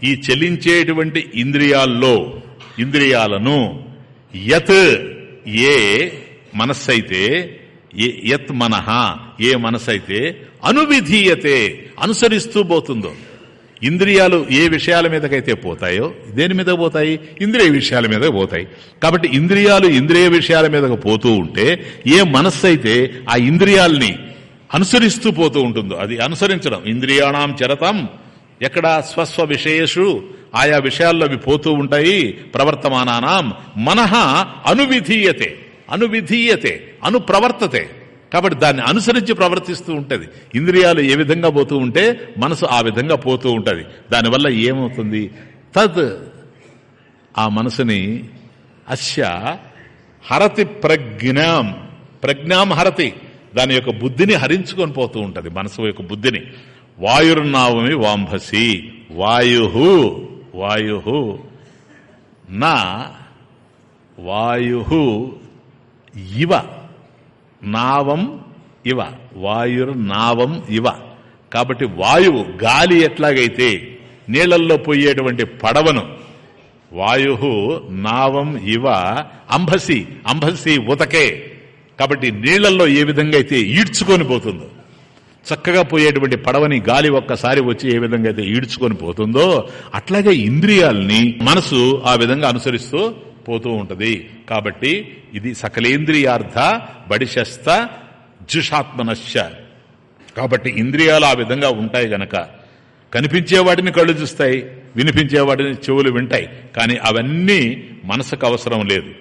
A: ఈ చెలించేటువంటి ఇంద్రియాల్లో ఇంద్రియాలను యత్ ఏ మనస్సైతే యత్ మనహ ఏ మనసైతే అనువిధీయతే అనుసరిస్తూ పోతుందో ఇంద్రియాలు ఏ విషయాల మీదకైతే పోతాయో దేని మీద పోతాయి ఇంద్రియ విషయాల మీద పోతాయి కాబట్టి ఇంద్రియాలు ఇంద్రియ విషయాల మీదకు పోతూ ఉంటే ఏ మనస్సు అయితే ఆ ఇంద్రియాల్ని అనుసరిస్తూ పోతూ ఉంటుందో అది అనుసరించడం ఇంద్రియాణం చరతం ఎక్కడ స్వస్వ విషయేషు ఆయా విషయాల్లో అవి పోతూ ఉంటాయి ప్రవర్తమానానాం మనహ అనువిధీయతే అనువిధీయతే అనుప్రవర్తతే కాబట్టి దాన్ని అనుసరించి ప్రవర్తిస్తూ ఉంటుంది ఇంద్రియాలు ఏ విధంగా పోతూ ఉంటే మనసు ఆ విధంగా పోతూ ఉంటుంది దానివల్ల ఏమవుతుంది తద్ ఆ మనసుని అస్య హరతి ప్రజ్ఞాం ప్రజ్ఞాం హరతి దాని యొక్క బుద్ధిని హరించుకొని పోతూ ఉంటుంది మనసు యొక్క బుద్ధిని వాయుర్నావమి వాంభసి వాయు వాయు నా వాయు ఇవ నావం ఇవ వాయుర్ నావం ఇవ కాబట్టి వాయువు గాలి ఎట్లాగైతే నీళ్లల్లో పోయేటువంటి పడవను వాయు నావం ఇవ అంభసి అంభసి ఉతకే కాబట్టి నీళ్లలో ఏ విధంగా అయితే ఈడ్చుకొని పోతుందో చక్కగా పోయేటువంటి పడవని గాలి ఒక్కసారి వచ్చి ఏ విధంగా అయితే ఈడ్చుకొని పోతుందో అట్లాగే ఇంద్రియాల్ని మనసు ఆ విధంగా అనుసరిస్తూ పోతూ ఉంటది కాబట్టి ఇది సకలేంద్రియార్థ బడిశస్త జుషాత్మనశ్చ కాబట్టి ఇంద్రియాలు ఆ విధంగా ఉంటాయి గనక కనిపించే వాటిని కళ్ళు చూస్తాయి వినిపించే వాటిని చెవులు వింటాయి కానీ అవన్నీ మనసుకు అవసరం లేదు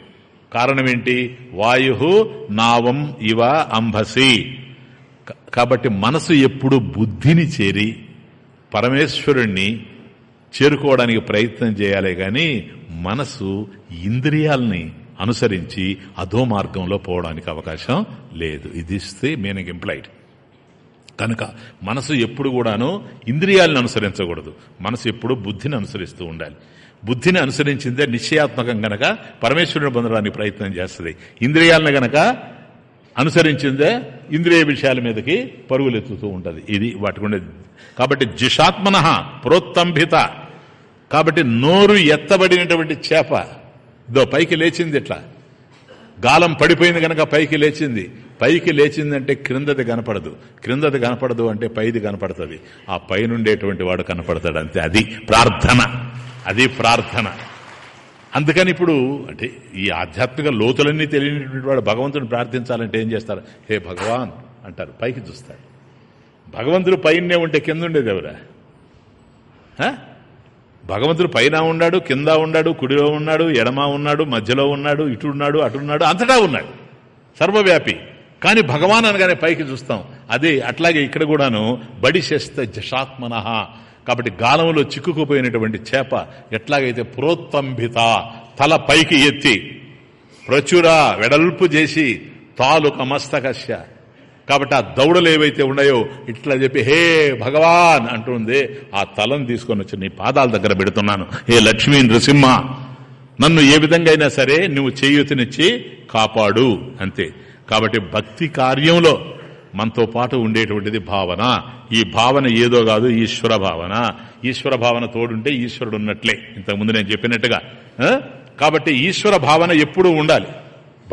A: కారణమేంటి వాయు నావం ఇవ అంభసి కాబట్టి మనసు ఎప్పుడు బుద్ధిని చేరి పరమేశ్వరుణ్ణి చేరుకోవడానికి ప్రయత్నం చేయాలి కానీ మనసు ఇంద్రియాలని అనుసరించి అధో మార్గంలో పోవడానికి అవకాశం లేదు ఇది ఇస్తే మీనింగ్ ఎంప్లాయిడ్ కనుక మనసు ఎప్పుడు కూడాను ఇంద్రియాలను అనుసరించకూడదు మనసు ఎప్పుడు బుద్ధిని అనుసరిస్తూ ఉండాలి బుద్ధిని అనుసరించిందే నిశ్చయాత్మకం గనక పరమేశ్వరుని పొందడానికి ప్రయత్నం చేస్తుంది ఇంద్రియాలను గనక అనుసరించిందే ఇంద్రియ విషయాల మీదకి పరుగులెత్తుతూ ఉంటుంది ఇది వాటికి ఉండేది కాబట్టి జిషాత్మన ప్రోత్తంభిత కాబట్టి నోరు ఎత్తబడినటువంటి చేప దో పైకి లేచింది ఇట్లా గాలం పడిపోయింది కనుక పైకి లేచింది పైకి లేచిందంటే క్రిందది కనపడదు క్రిందది కనపడదు అంటే పైది కనపడుతుంది ఆ పైనుండేటువంటి వాడు కనపడతాడు అంతే అది ప్రార్థన అది ప్రార్థన అందుకని ఇప్పుడు అంటే ఈ ఆధ్యాత్మిక లోతులన్నీ తెలియనటువంటి వాడు భగవంతుని ప్రార్థించాలంటే ఏం చేస్తారు హే భగవాన్ అంటారు పైకి చూస్తారు భగవంతుడు పైనే ఉంటే కింద ఉండేది ఎవరా భగవంతుడు పైన ఉన్నాడు కింద ఉన్నాడు కుడిలో ఉన్నాడు ఎడమ ఉన్నాడు మధ్యలో ఉన్నాడు ఇటు ఉన్నాడు అటున్నాడు అంతటా ఉన్నాడు సర్వవ్యాపి కానీ భగవాన్ అనగానే పైకి చూస్తాం అదే అట్లాగే ఇక్కడ కూడాను బడిశస్త జషాత్మన కాబట్టి గాలంలో చిక్కుకుపోయినటువంటి చేప ఎట్లాగైతే పురోత్తంభిత తల పైకి ఎత్తి ప్రచుర వెడల్పు చేసి తాలుక మస్తకశ కాబట్టి ఆ దౌడలు ఏవైతే ఉన్నాయో ఇట్లా చెప్పి హే భగవాన్ అంటుంది ఆ తలను తీసుకొని వచ్చి నీ పాదాల దగ్గర పెడుతున్నాను హే లక్ష్మీ నృసింహ నన్ను ఏ విధంగా అయినా సరే నువ్వు చేయూతనిచ్చి కాపాడు అంతే కాబట్టి భక్తి కార్యంలో మనతో పాటు ఉండేటువంటిది భావన ఈ భావన ఏదో కాదు ఈశ్వర భావన ఈశ్వర భావన తోడుంటే ఈశ్వరుడు ఉన్నట్లే ఇంతకుముందు నేను చెప్పినట్టుగా కాబట్టి ఈశ్వర భావన ఎప్పుడూ ఉండాలి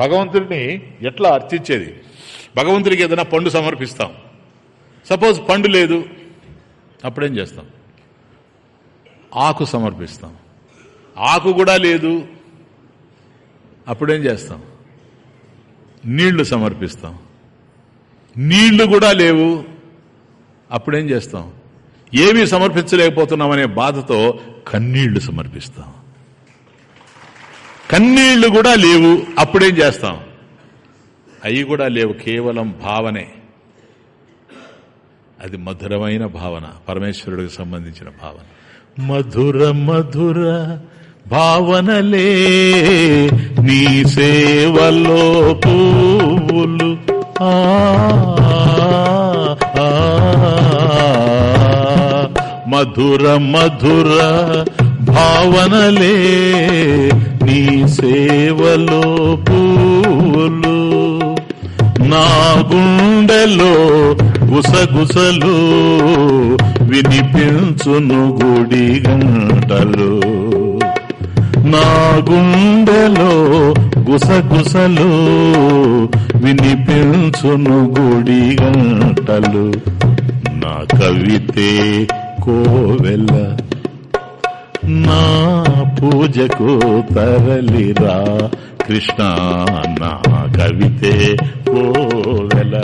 A: భగవంతుడిని ఎట్లా అర్చించేది భగవంతుడికి ఏదైనా పండు సమర్పిస్తాం సపోజ్ పండు లేదు అప్పుడేం చేస్తాం ఆకు సమర్పిస్తాం ఆకు కూడా లేదు అప్పుడేం చేస్తాం నీళ్లు సమర్పిస్తాం నీళ్లు కూడా లేవు అప్పుడేం చేస్తాం ఏమీ సమర్పించలేకపోతున్నామనే బాధతో కన్నీళ్లు సమర్పిస్తాం కన్నీళ్లు కూడా లేవు అప్పుడేం చేస్తాం అవి కూడా లేవు కేవలం భావనే అది మధురమైన భావన పరమేశ్వరుడికి సంబంధించిన భావన మధుర మధుర భావనలే నీ సేవలో పూలు మధుర మధుర భావనలే నీ సేవలో పూలు నా గుండెలో గుసగుసలు వినిపించును గుడి గంటలు నా గుండెలో గుసగుసలు వినిపించును గుడి గంటలు నా కవితే కోవెల నా పూజకు తరలిరా కృష్ణ నా కవితే కోవెల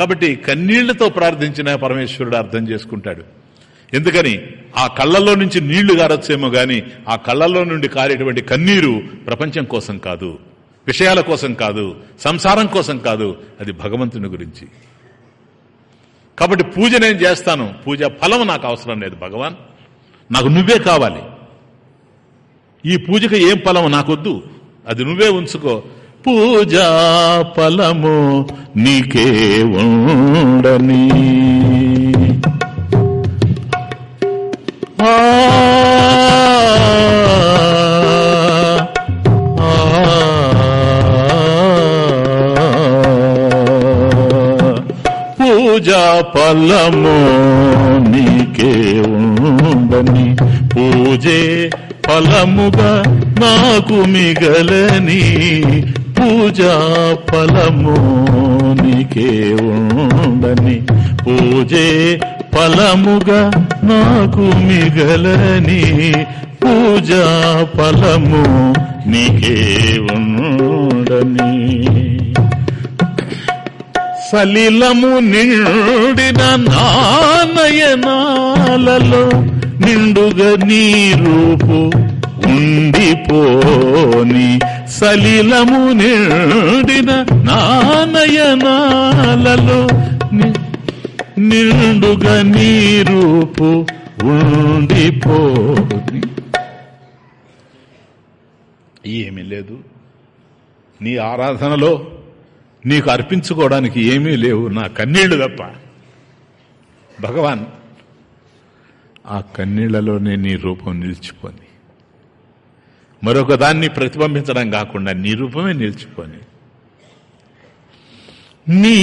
A: కాబట్టి కన్నీళ్లతో ప్రార్థించిన పరమేశ్వరుడు అర్థం చేసుకుంటాడు ఎందుకని ఆ కళ్ళల్లో నుంచి నీళ్లు గారొచ్చేమో గాని ఆ కళ్ళల్లో నుండి కారేటువంటి కన్నీరు ప్రపంచం కోసం కాదు విషయాల కోసం కాదు సంసారం కోసం కాదు అది భగవంతుని గురించి కాబట్టి పూజ నేను చేస్తాను పూజ ఫలం నాకు అవసరం లేదు భగవాన్ నాకు నువ్వే కావాలి ఈ పూజకు ఏం ఫలము నాకొద్దు అది నువ్వే ఉంచుకో పూజా ఫలము నీకే ఉండని ఆ ఫలము నీకే ఉండని పూజే ఫలముగా నాకు మిగలని పూజా ఫలము నీకే ఉండని పూజే ఫలముగా నాకు మిగలని పూజా ఫలము నీకే ఉండని సలిలము నిండిన నానయనాలలో నిండుగా నీ రూపు ఉండిపోని సలిలము నిండిన నానయనాలలో నిండుగా నీ రూపు ఉండిపోని ఏమీ లేదు నీ ఆరాధనలో నీకు అర్పించుకోవడానికి ఏమీ లేవు నా కన్నీళ్లు తప్ప భగవాన్ ఆ కన్నీళ్లలోనే నీ రూపం నిలిచిపోని మరొక దాన్ని ప్రతిబింబించడం కాకుండా నీ రూపమే నిలిచిపోని నీ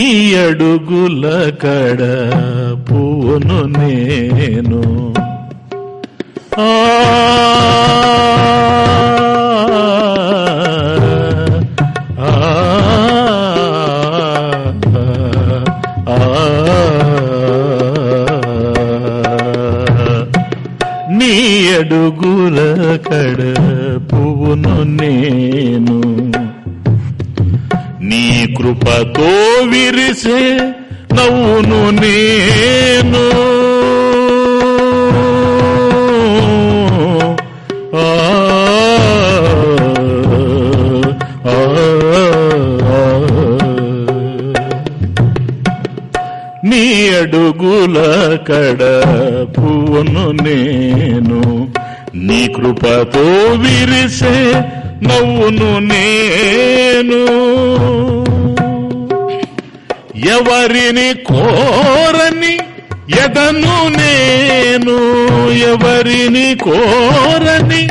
A: అడుగుల కడ పోను నేను ఆ అడుగుల కడ పువ్వును నేను నీ కృపతో విరిసే నవ్వును నేను నీ అడుగుల కడ పువ్వును నేను నీ కృపతో విరిసే నవ్వును నేను ఎవరిని కోరని ఎదను నేను ఎవరిని కోరని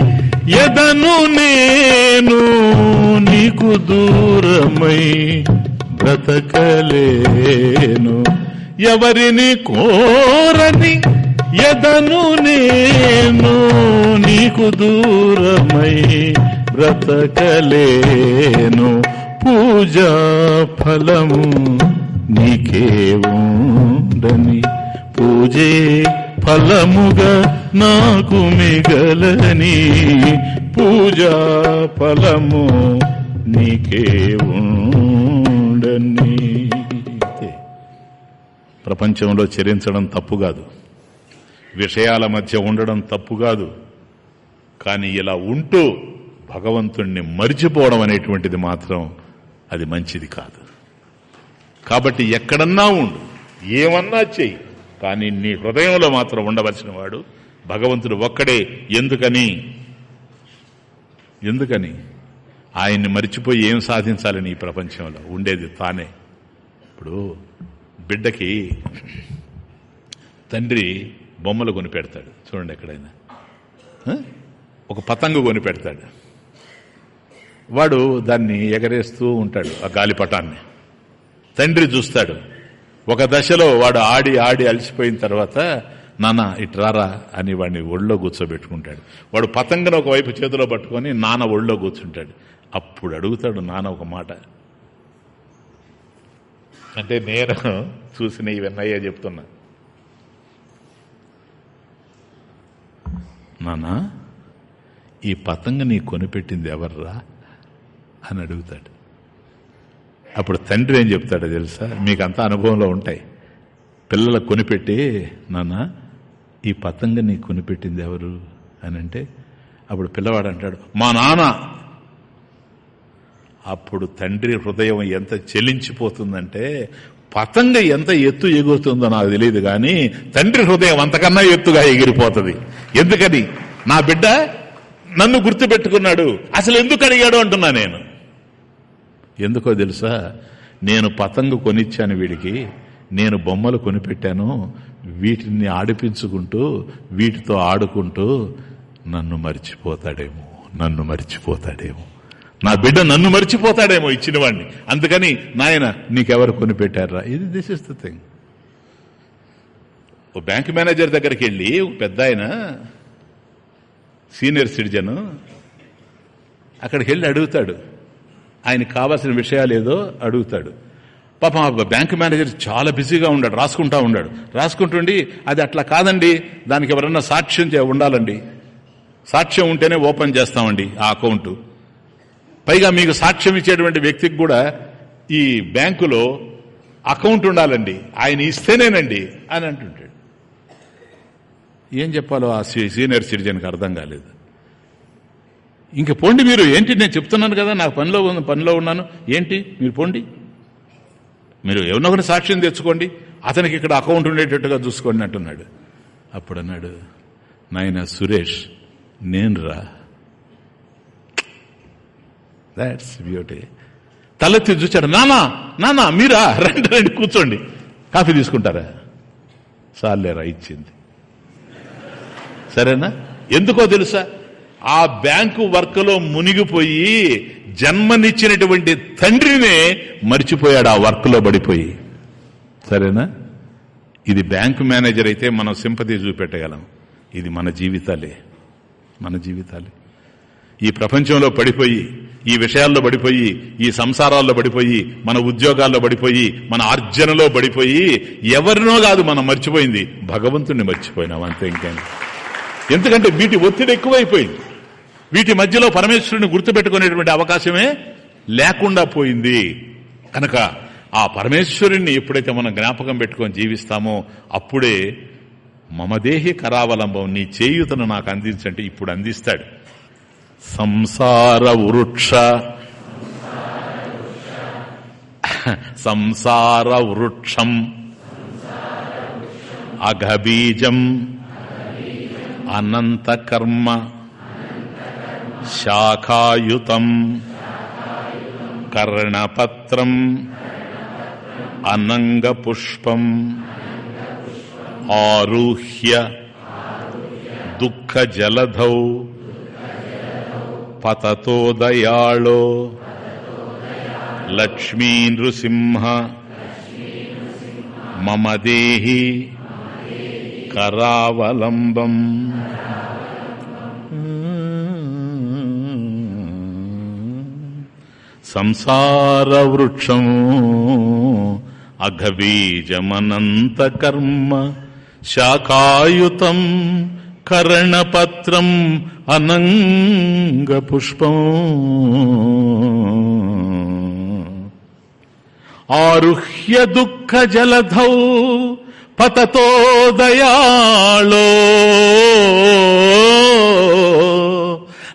A: ఎదను నేను నీకు దూరమై బ్రతకలేను ఎవరిని కోరని ఎదను నేను నీకు దూరమై బ్రతకలేను పూజ ఫలము నీకేవుండని పూజే ఫలముగా నాకు మిగలని పూజా ఫలము నీకేవుండని ప్రపంచంలో చెరించడం తప్పు కాదు విషయాల మధ్య ఉండడం తప్పు కాదు కానీ ఇలా ఉంటూ భగవంతుణ్ణి మరిచిపోవడం అనేటువంటిది మాత్రం అది మంచిది కాదు కాబట్టి ఎక్కడన్నా ఉండు ఏమన్నా చెయ్యి కానీ నీ హృదయంలో మాత్రం ఉండవలసిన వాడు భగవంతుడు ఒక్కడే ఎందుకని ఎందుకని ఆయన్ని మరిచిపోయి ఏం సాధించాలని ఈ ప్రపంచంలో ఉండేది తానే ఇప్పుడు బిడ్డకి తండ్రి బొమ్మలు కొని పెడతాడు చూడండి ఎక్కడైనా ఒక పతంగు కొని పెడతాడు వాడు దాన్ని ఎగరేస్తూ ఉంటాడు ఆ గాలిపటాన్ని తండ్రి చూస్తాడు ఒక దశలో వాడు ఆడి ఆడి అలసిపోయిన తర్వాత నాన్న ఇట్రారా అని వాడిని ఒళ్ళో కూర్చోబెట్టుకుంటాడు వాడు పతంగను ఒకవైపు చేతిలో పట్టుకొని నాన్న ఒళ్ళో కూర్చుంటాడు అప్పుడు అడుగుతాడు నాన్న ఒక మాట అంటే నేను చూసిన ఇవన్నయ్య చెప్తున్నా నానా ఈ పతంగ నీ కొనిపెట్టింది ఎవర్రా అని అడుగుతాడు అప్పుడు తండ్రి ఏం చెప్తాడో తెలుసా మీకు అంతా అనుభవంలో ఉంటాయి పిల్లలకు కొనిపెట్టి నాన్న ఈ పతంగ నీకు కొనిపెట్టింది ఎవరు అని అంటే అప్పుడు పిల్లవాడు అంటాడు మా నాన్న అప్పుడు తండ్రి హృదయం ఎంత చెలించిపోతుందంటే పతంగ ఎంత ఎత్తు ఎగురుతుందో నాకు తెలియదు కానీ తండ్రి హృదయం అంతకన్నా ఎత్తుగా ఎగిరిపోతుంది ఎందుకని నా బిడ్డ నన్ను గుర్తుపెట్టుకున్నాడు అసలు ఎందుకు అడిగాడు అంటున్నా నేను ఎందుకో తెలుసా నేను పతంగు కొనిచ్చాను వీడికి నేను బొమ్మలు కొనిపెట్టాను వీటిని ఆడిపించుకుంటూ వీటితో ఆడుకుంటూ నన్ను మర్చిపోతాడేమో నన్ను మర్చిపోతాడేమో నా బిడ్డ నన్ను మర్చిపోతాడేమో ఇచ్చిన వాడిని అందుకని నాయన నీకెవరు కొనిపెట్టారా ఇది దిస్ ఇస్ ద థింగ్ ఓ బ్యాంక్ మేనేజర్ దగ్గరికి వెళ్ళి ఒక పెద్ద ఆయన సీనియర్ సిటిజన్ అక్కడికి వెళ్ళి అడుగుతాడు ఆయనకు కావాల్సిన విషయాలు ఏదో అడుగుతాడు పాపం ఆ బ్యాంక్ మేనేజర్ చాలా బిజీగా ఉన్నాడు రాసుకుంటా ఉన్నాడు రాసుకుంటుండి అది అట్లా కాదండి దానికి ఎవరన్నా సాక్ష్యం ఉండాలండి సాక్ష్యం ఉంటేనే ఓపెన్ చేస్తామండి ఆ అకౌంట్ పైగా మీకు సాక్ష్యం ఇచ్చేటువంటి వ్యక్తికి కూడా ఈ బ్యాంకులో అకౌంట్ ఉండాలండి ఆయన ఇస్తేనేనండి అని అంటుంటాడు ఏం చెప్పాలో ఆ సీనియర్ సిటిజన్కి అర్థం కాలేదు ఇంక పోండి మీరు ఏంటి నేను చెప్తున్నాను కదా నాకు పనిలో పనిలో ఉన్నాను ఏంటి మీరు పోండి మీరు ఎవరినొకరిని సాక్ష్యం తెచ్చుకోండి అతనికి ఇక్కడ అకౌంట్ ఉండేటట్టుగా చూసుకోండి అంటున్నాడు అప్పుడు అన్నాడు నాయన సురేష్ నేను రాట్స్ బ్యూటీ తలెత్తి చూచాడు నానా నానా మీరా [laughs] రండి రండి కూర్చోండి కాఫీ తీసుకుంటారా సార్లేరా ఇచ్చింది సరేనా ఎందుకో తెలుసా ఆ బ్యాంకు వర్క్లో మునిగిపోయి జన్మనిచ్చినటువంటి తండ్రినే మర్చిపోయాడు ఆ వర్క్లో పడిపోయి సరేనా ఇది బ్యాంకు మేనేజర్ అయితే మనం సింపతి చూపెట్టగలం ఇది మన జీవితాలే మన జీవితాలే ఈ ప్రపంచంలో పడిపోయి ఈ విషయాల్లో పడిపోయి ఈ సంసారాల్లో పడిపోయి మన ఉద్యోగాల్లో పడిపోయి మన ఆర్జనలో పడిపోయి ఎవరినో కాదు మనం మర్చిపోయింది భగవంతుణ్ణి మర్చిపోయినాం అంతే ఇంకేంటి ఎందుకంటే వీటి ఒత్తిడి ఎక్కువైపోయింది వీటి మధ్యలో పరమేశ్వరుని గుర్తుపెట్టుకునేటువంటి అవకాశమే లేకుండా పోయింది కనుక ఆ పరమేశ్వరుణ్ణి ఎప్పుడైతే మనం జ్ఞాపకం పెట్టుకొని జీవిస్తామో అప్పుడే మమదేహి కరావలంబం నీ చేయుతను నాకు అందించంటే ఇప్పుడు అందిస్తాడు సంసార వృక్ష సంసార వృక్షం అఘబీజం అనంతకర్మ శాఖాయుతం కర్ణపత్రం అనంగపుష్పం ఆరుహ్య దుఃఖజలధౌ పతతోదయాళో లక్ష్మీ నృసింహ మమ దేహి करावलम्बम् संसारवृक्षम् अघबीजमनन्तकर्म शाकायुतम् కర్ణపత్రం అనంగ పుష్పం ఆరుహ్య దుఃఖ జలధౌ పతతో దయాళో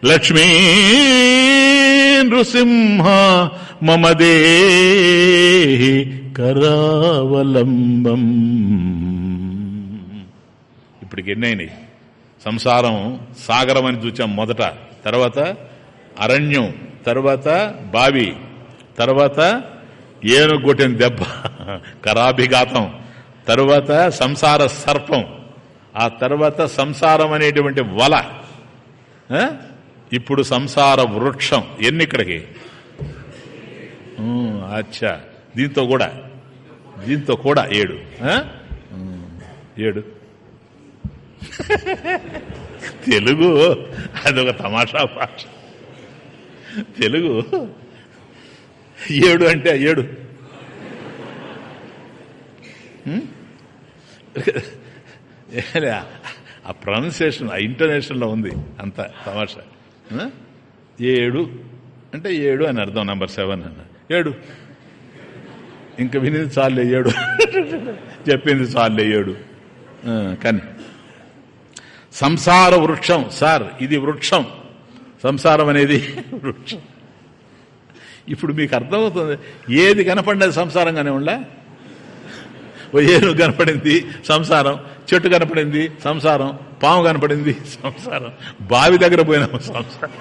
A: లక్ష్మీ నృసింహ మమదే కరావలంబం ఇప్పటికి ఎన్నైనాయి సంసారం సాగరం అని చూచాం మొదట తర్వాత అరణ్యం తర్వాత బావి తర్వాత ఏనుగొట్టిన దెబ్బ కరాభిఘాతం తరువాత సంసార సర్పం ఆ తర్వాత సంసారం అనేటువంటి వల ఇప్పుడు సంసార వృక్షం ఎన్ని ఇక్కడికి అచ్చా దీంతో కూడా దీంతో కూడా ఏడు ఏడు [laughs] తెలుగు అదొక తమాషా పాట తెలుగు ఏడు అంటే ఏడు Hmm? ఆ ప్రొనౌన్సియేషన్ ఆ ఇంటర్నేషనల్లో ఉంది అంత తమాషా hmm? ఏడు అంటే ఏడు అని అర్థం నెంబర్ సెవెన్ అన్న ఏడు ఇంకా వినేది చాలే ఏడు చెప్పింది చాలే ఏడు కానీ సంసార వృక్షం సార్ ఇది వృక్షం సంసారం అనేది వృక్షం ఇప్పుడు మీకు అర్థమవుతుంది ఏది కనపడేది సంసారంగానే ఉండలే ఏనుగు కనపడింది సంసారం చెట్టు కనపడింది సంసారం పాము కనపడింది సంసారం బావి దగ్గర పోయినాము సంసారం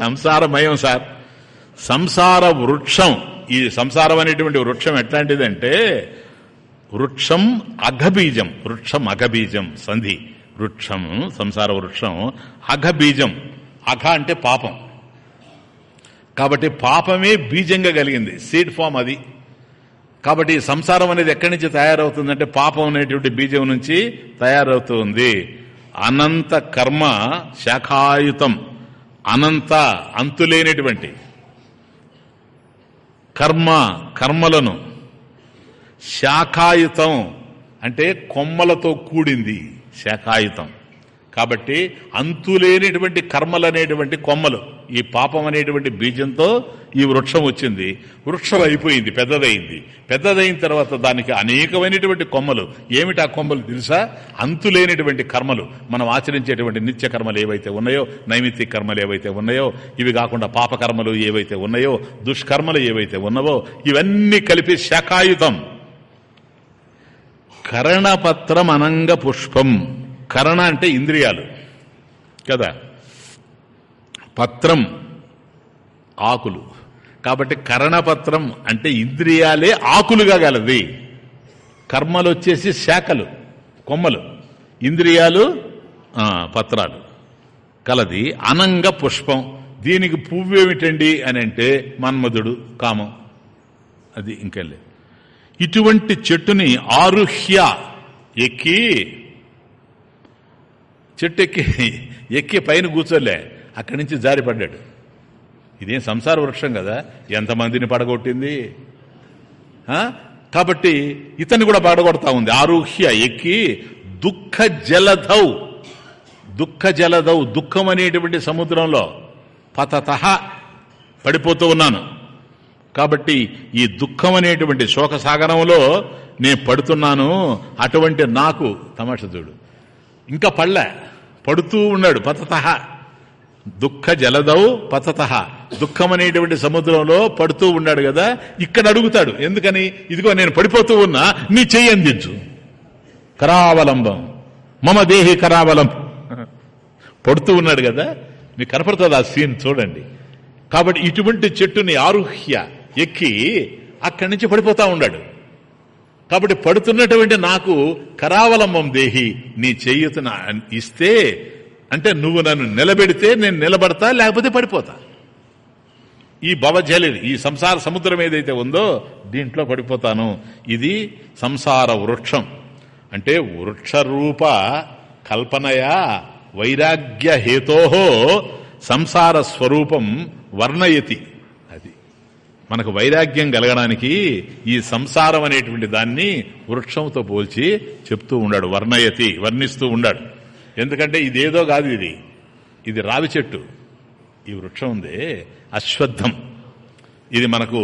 A: సంసారమయం సార్ సంసార వృక్షం ఈ సంసారం అనేటువంటి వృక్షం ఎట్లాంటిదంటే వృక్షం అఘబీజం వృక్షం అఘబీజం సంధి వృక్షం సంసార వృక్షం అఘబీజం అఘ అంటే పాపం కాబట్టి పాపమే బీజంగా కలిగింది సీడ్ ఫామ్ అది కాబట్టి సంసారం అనేది ఎక్కడి నుంచి తయారవుతుందంటే పాపం అనేటువంటి బీజం నుంచి తయారవుతుంది అనంత కర్మ శాఖాయుతం అనంత అంతులేనిటువంటి కర్మ కర్మలను శాఖాయుతం అంటే కొమ్మలతో కూడింది శాఖాయుతం కాబట్టి అంతులేనిటువంటి అనేటువంటి కొమ్మలు ఈ పాపం అనేటువంటి బీజంతో ఈ వృక్షం వచ్చింది వృక్షం అయిపోయింది పెద్దదైంది పెద్దదైన తర్వాత దానికి అనేకమైనటువంటి కొమ్మలు ఏమిటి ఆ కొమ్మలు తెలుసా అంతులేనిటువంటి కర్మలు మనం ఆచరించేటువంటి నిత్య కర్మలు ఏవైతే ఉన్నాయో నైమిత్తి కర్మలు ఏవైతే ఉన్నాయో ఇవి కాకుండా పాపకర్మలు ఏవైతే ఉన్నాయో దుష్కర్మలు ఏవైతే ఉన్నావో ఇవన్నీ కలిపి శాఖాయుతం కరణపత్రం అనంగ పుష్పం కరణ అంటే ఇంద్రియాలు కదా పత్రం ఆకులు కాబట్టి కరణపత్రం అంటే ఇంద్రియాలే ఆకులుగా గలది కర్మలు వచ్చేసి శాఖలు కొమ్మలు ఇంద్రియాలు పత్రాలు కలది అనంగ పుష్పం దీనికి పువ్వు ఏమిటండి అని అంటే మన్మధుడు కామం అది ఇంకెళ్ళే ఇటువంటి చెట్టుని ఆరుహ్య ఎక్కి చెట్టు ఎక్కి ఎక్కి పైన కూర్చోలే అక్కడి నుంచి జారిపడ్డాడు ఇదేం సంసార వృక్షం కదా ఎంతమందిని పడగొట్టింది కాబట్టి ఇతన్ని కూడా పడగొడతా ఉంది ఆరుహ్య ఎక్కి దుఃఖ జలధౌ దుఃఖ జలధౌ దుఃఖం అనేటువంటి సముద్రంలో పతత పడిపోతూ ఉన్నాను కాబట్టి ఈ దుఃఖం అనేటువంటి శోక సాగరంలో నేను పడుతున్నాను అటువంటి నాకు తమాష ఇంకా పళ్ళ పడుతూ ఉన్నాడు పతత దుఃఖ జలదౌ పతత దుఃఖం అనేటువంటి సముద్రంలో పడుతూ ఉన్నాడు కదా ఇక్కడ అడుగుతాడు ఎందుకని ఇదిగో నేను పడిపోతూ ఉన్నా నీ చెయ్యి అందించు కరావలంబం మమ దేహి కరావలం పడుతూ ఉన్నాడు కదా మీకు కనపడుతుంది ఆ సీన్ చూడండి కాబట్టి ఇటువంటి చెట్టుని ఆరుహ్య ఎక్కి అక్కడి నుంచి పడిపోతా ఉన్నాడు కాబట్టి పడుతున్నటువంటి నాకు కరావలంబం దేహి నీ చెయ్యి ఇస్తే అంటే నువ్వు నన్ను నిలబెడితే నేను నిలబడతా లేకపోతే పడిపోతా ఈ భవజలి ఈ సంసార సముద్రం ఏదైతే ఉందో దీంట్లో పడిపోతాను ఇది సంసార వృక్షం అంటే వృక్షరూప కల్పనయా వైరాగ్య హేతోహో సంసార స్వరూపం వర్ణయతి అది మనకు వైరాగ్యం కలగడానికి ఈ సంసారం అనేటువంటి దాన్ని వృక్షంతో పోల్చి చెప్తూ ఉండాడు వర్ణయతి వర్ణిస్తూ ఉండాడు ఎందుకంటే ఇదేదో కాదు ఇది ఇది రావి చెట్టు ఈ వృక్షం ఉంది అశ్వద్ధం ఇది మనకు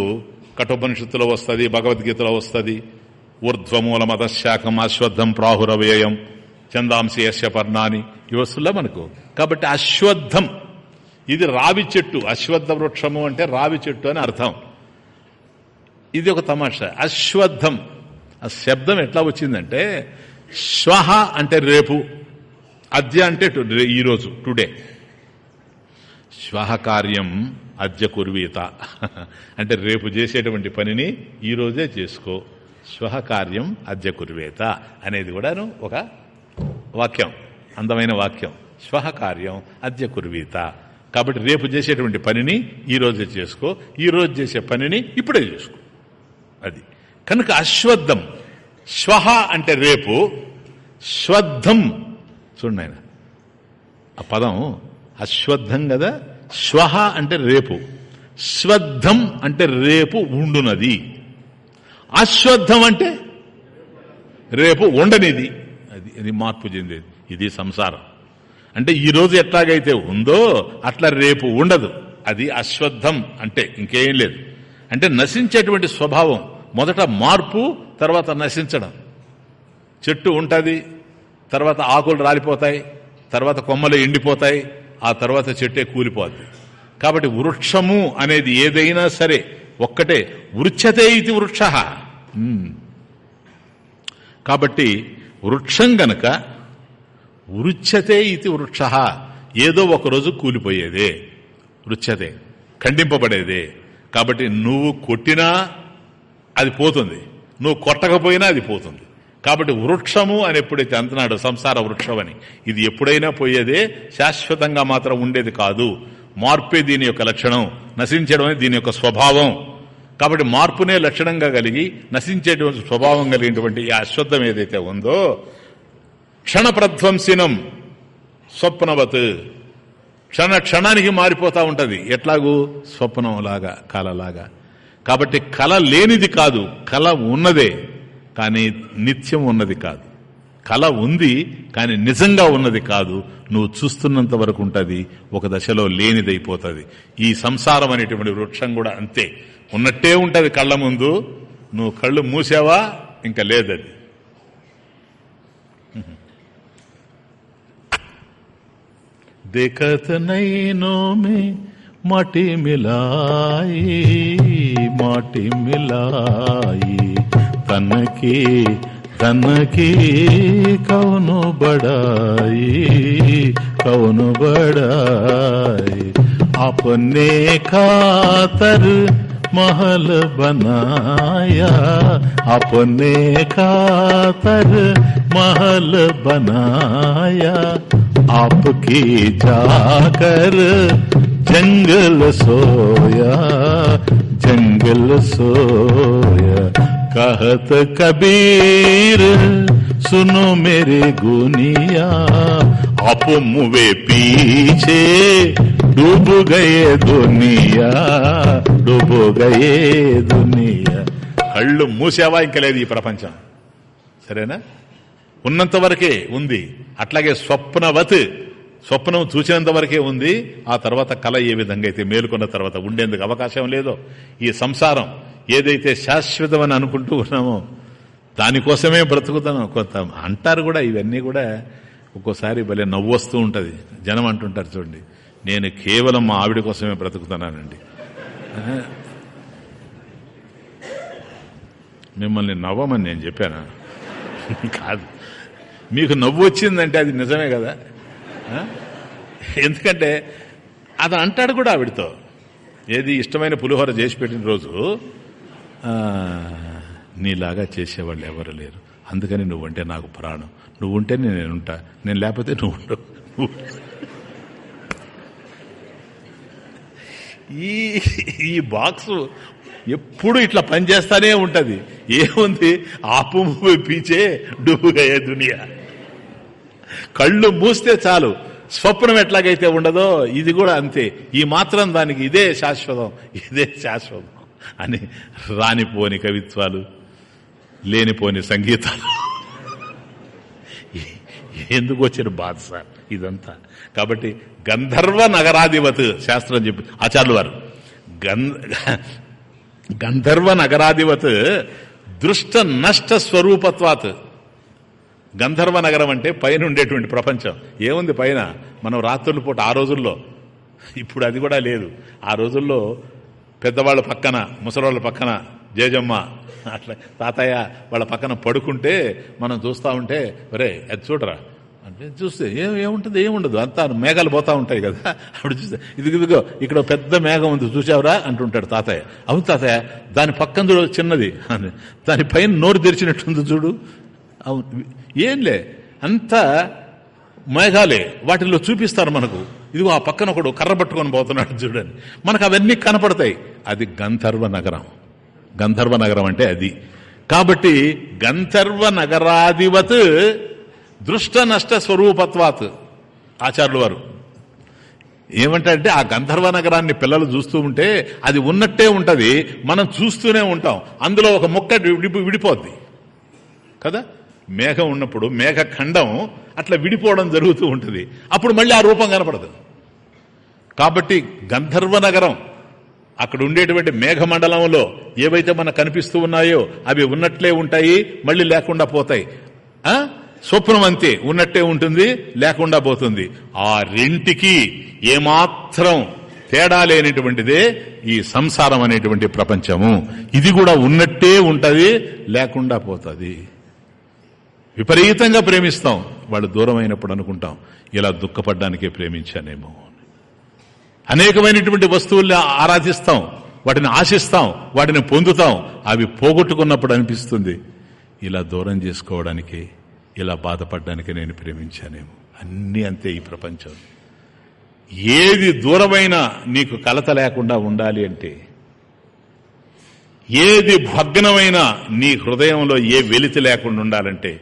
A: కఠోపనిషత్తులో వస్తుంది భగవద్గీతలో వస్తుంది ఊర్ధ్వమూల మతశాఖం అశ్వత్థం ప్రాహురవ్యయం చందాంశి యశపర్ణాని ఈ వస్తుల్లో మనకు కాబట్టి అశ్వద్ధం ఇది రావి చెట్టు అశ్వద్ధ వృక్షము అంటే రావి చెట్టు అని అర్థం ఇది ఒక తమాషా అశ్వద్ధం ఆ శబ్దం ఎట్లా వచ్చిందంటే శ్వహ అంటే రేపు అద్య అంటే ఈరోజు టుడే శ్వహకార్యం అద్య కుర్వీత అంటే రేపు చేసేటువంటి పనిని ఈరోజే చేసుకో శ్వహకార్యం అద్య కుర్వేత అనేది కూడా ఒక వాక్యం అందమైన వాక్యం శ్వహకార్యం అద్య కుర్వీత కాబట్టి రేపు చేసేటువంటి పనిని ఈరోజే చేసుకో ఈరోజు చేసే పనిని ఇప్పుడే చేసుకో అది కనుక అశ్వద్ధం శ్వహ అంటే రేపు స్వద్ధం చూడండి ఆయన ఆ పదం అశ్వద్ధం కదా శ్వహ అంటే రేపు స్వద్ధం అంటే రేపు ఉండునది అశ్వద్ధం అంటే రేపు ఉండనిది అది అది మార్పు చెందేది ఇది సంసారం అంటే ఈరోజు ఎట్లాగైతే ఉందో అట్లా రేపు ఉండదు అది అశ్వద్ధం అంటే ఇంకేం లేదు అంటే నశించేటువంటి స్వభావం మొదట మార్పు తర్వాత నశించడం చెట్టు ఉంటుంది తర్వాత ఆకులు రాలిపోతాయి తర్వాత కొమ్మలు ఎండిపోతాయి ఆ తర్వాత చెట్టే కూలిపోద్ది కాబట్టి వృక్షము అనేది ఏదైనా సరే ఒక్కటే వృక్షతే ఇది వృక్ష కాబట్టి వృక్షం గనక వృక్షతే ఇది వృక్ష ఏదో ఒకరోజు కూలిపోయేదే వృక్షతే ఖండింపబడేదే కాబట్టి నువ్వు కొట్టినా అది పోతుంది నువ్వు కొట్టకపోయినా అది పోతుంది కాబట్టి వృక్షము అని ఎప్పుడైతే అంటున్నాడు సంసార వృక్షం అని ఇది ఎప్పుడైనా పోయేదే శాశ్వతంగా మాత్రం ఉండేది కాదు మార్పే దీని యొక్క లక్షణం నశించడమే దీని యొక్క స్వభావం కాబట్టి మార్పునే లక్షణంగా కలిగి నశించేటువంటి స్వభావం కలిగినటువంటి ఈ అశ్వత్థం ఏదైతే ఉందో క్షణప్రధ్వంసినం స్వప్నవత్ క్షణ క్షణానికి మారిపోతూ ఉంటుంది ఎట్లాగూ స్వప్నంలాగా కలలాగా కాబట్టి కల లేనిది కాదు కల ఉన్నదే కానీ నిత్యం ఉన్నది కాదు కళ ఉంది కానీ నిజంగా ఉన్నది కాదు నువ్వు చూస్తున్నంత వరకు ఉంటుంది ఒక దశలో లేనిదైపోతుంది ఈ సంసారం అనేటువంటి వృక్షం కూడా అంతే ఉన్నట్టే ఉంటుంది కళ్ళ ముందు నువ్వు కళ్ళు మూసావా ఇంకా లేదది देखत नैनों में माटी మిలాయి तन तन के कौन बड़ाई कौन बड़ाई अपने खातर महल बनाया अपने खातर महल बनाया आपकी जाकर जंगल सोया जंगल सोया कहत कबीर सुनो मेरे गुनिया आप मुवे पीछे डूब गए दुनिया डूब गए दुनिया కళ్ళు మూసేవా ఇంకా లేదు ఈ ప్రపంచం సరేనా ఉన్నంత వరకే ఉంది అట్లాగే స్వప్నవత్ స్వప్నం చూసినంత వరకే ఉంది ఆ తర్వాత కళ ఏ విధంగా అయితే మేలుకున్న తర్వాత ఉండేందుకు అవకాశం లేదో ఈ సంసారం ఏదైతే శాశ్వతమని అనుకుంటూ ఉన్నామో దానికోసమే బ్రతుకుతాను కొంత అంటారు కూడా ఇవన్నీ కూడా ఒక్కోసారి భలే నవ్వు వస్తూ ఉంటుంది జనం అంటుంటారు చూడండి నేను కేవలం మా ఆవిడ కోసమే బ్రతుకుతున్నానండి మిమ్మల్ని నవ్వమని నేను చెప్పానా కాదు మీకు నవ్వు వచ్చిందంటే అది నిజమే కదా ఎందుకంటే అతను అంటాడు కూడా ఆవిడతో ఏది ఇష్టమైన పులిహోర చేసి పెట్టిన రోజు నీలాగా చేసేవాళ్ళు ఎవరు లేరు అందుకని నువ్వంటే నాకు ప్రాణం నువ్వుంటే నేను ఉంటా నేను లేకపోతే నువ్వు ఉండవు ఈ ఈ బాక్స్ ఎప్పుడు ఇట్లా పనిచేస్తానే ఉంటుంది ఏముంది ఆపు పీచే డూబుగయ్యే దునియా కళ్ళు మూస్తే చాలు స్వప్నం ఎట్లాగైతే ఉండదో ఇది కూడా అంతే ఈ మాత్రం దానికి ఇదే శాశ్వతం ఇదే శాశ్వతం అని రానిపోని కవిత్వాలు లేనిపోని సంగీతాలు ఎందుకు వచ్చిన బాధ సార్ ఇదంతా కాబట్టి గంధర్వ నగరాధిపతి శాస్త్రం చెప్పి ఆచార్యులు వారు గంధర్వ నగరాధిపత్ దృష్ట నష్ట స్వరూపత్వాత్ గంధర్వ నగరం అంటే పైన ఉండేటువంటి ప్రపంచం ఏముంది పైన మనం రాత్రుల పూట ఆ రోజుల్లో ఇప్పుడు అది కూడా లేదు ఆ రోజుల్లో పెద్దవాళ్ళ పక్కన ముసలివాళ్ళ పక్కన జేజమ్మ అట్లా తాతయ్య వాళ్ళ పక్కన పడుకుంటే మనం చూస్తూ ఉంటే ఒరే అది చూడరా అంటే చూస్తే ఏం ఏముంటుంది ఏముండదు అంతా మేఘాలు పోతా ఉంటాయి కదా అప్పుడు చూస్తే ఇదిగో ఇదిగో ఇక్కడ పెద్ద మేఘం ఉంది చూసావురా అంటుంటాడు తాతయ్య అవును తాతయ్య దాని పక్కన చూడ చిన్నది దాని పైన నోరు తెరిచినట్టుంది చూడు అవును ఏంలే అంతా మేఘాలే వాటిల్లో చూపిస్తారు మనకు ఇదిగో ఆ పక్కన ఒకడు కర్ర పట్టుకొని పోతున్నాడు చూడండి మనకు అవన్నీ కనపడతాయి అది గంధర్వ నగరం గంధర్వ నగరం అంటే అది కాబట్టి గంధర్వ నగరాధివత్ దృష్ట నష్ట స్వరూపత్వాత్ ఆచార్యులు వారు ఏమంటే ఆ గంధర్వ నగరాన్ని పిల్లలు చూస్తూ ఉంటే అది ఉన్నట్టే ఉంటుంది మనం చూస్తూనే ఉంటాం అందులో ఒక మొక్క విడిపోద్ది కదా మేఘం ఉన్నప్పుడు మేఘ ఖండం అట్లా విడిపోవడం జరుగుతూ ఉంటుంది అప్పుడు మళ్ళీ ఆ రూపం కనపడదు కాబట్టి గంధర్వ నగరం అక్కడ ఉండేటువంటి మేఘమండలంలో ఏవైతే మనకు కనిపిస్తూ ఉన్నాయో అవి ఉన్నట్లే ఉంటాయి మళ్ళీ లేకుండా పోతాయి స్వప్నం అంతే ఉన్నట్టే ఉంటుంది లేకుండా పోతుంది ఆ రెంటికి ఏమాత్రం తేడా లేనిటువంటిదే ఈ సంసారం అనేటువంటి ప్రపంచము ఇది కూడా ఉన్నట్టే ఉంటుంది లేకుండా పోతుంది విపరీతంగా ప్రేమిస్తాం వాళ్ళు దూరం అయినప్పుడు అనుకుంటాం ఇలా దుఃఖపడ్డానికే ప్రేమించానేమో అనేకమైనటువంటి వస్తువుల్ని ఆరాధిస్తాం వాటిని ఆశిస్తాం వాటిని పొందుతాం అవి పోగొట్టుకున్నప్పుడు అనిపిస్తుంది ఇలా దూరం చేసుకోవడానికి ఇలా బాధపడడానికి నేను ప్రేమించానేమో అన్నీ అంతే ఈ ప్రపంచం ఏది దూరమైన నీకు కలత లేకుండా ఉండాలి అంటే ఏది భగ్నమైన నీ హృదయంలో ఏ వెలితి లేకుండా ఉండాలంటే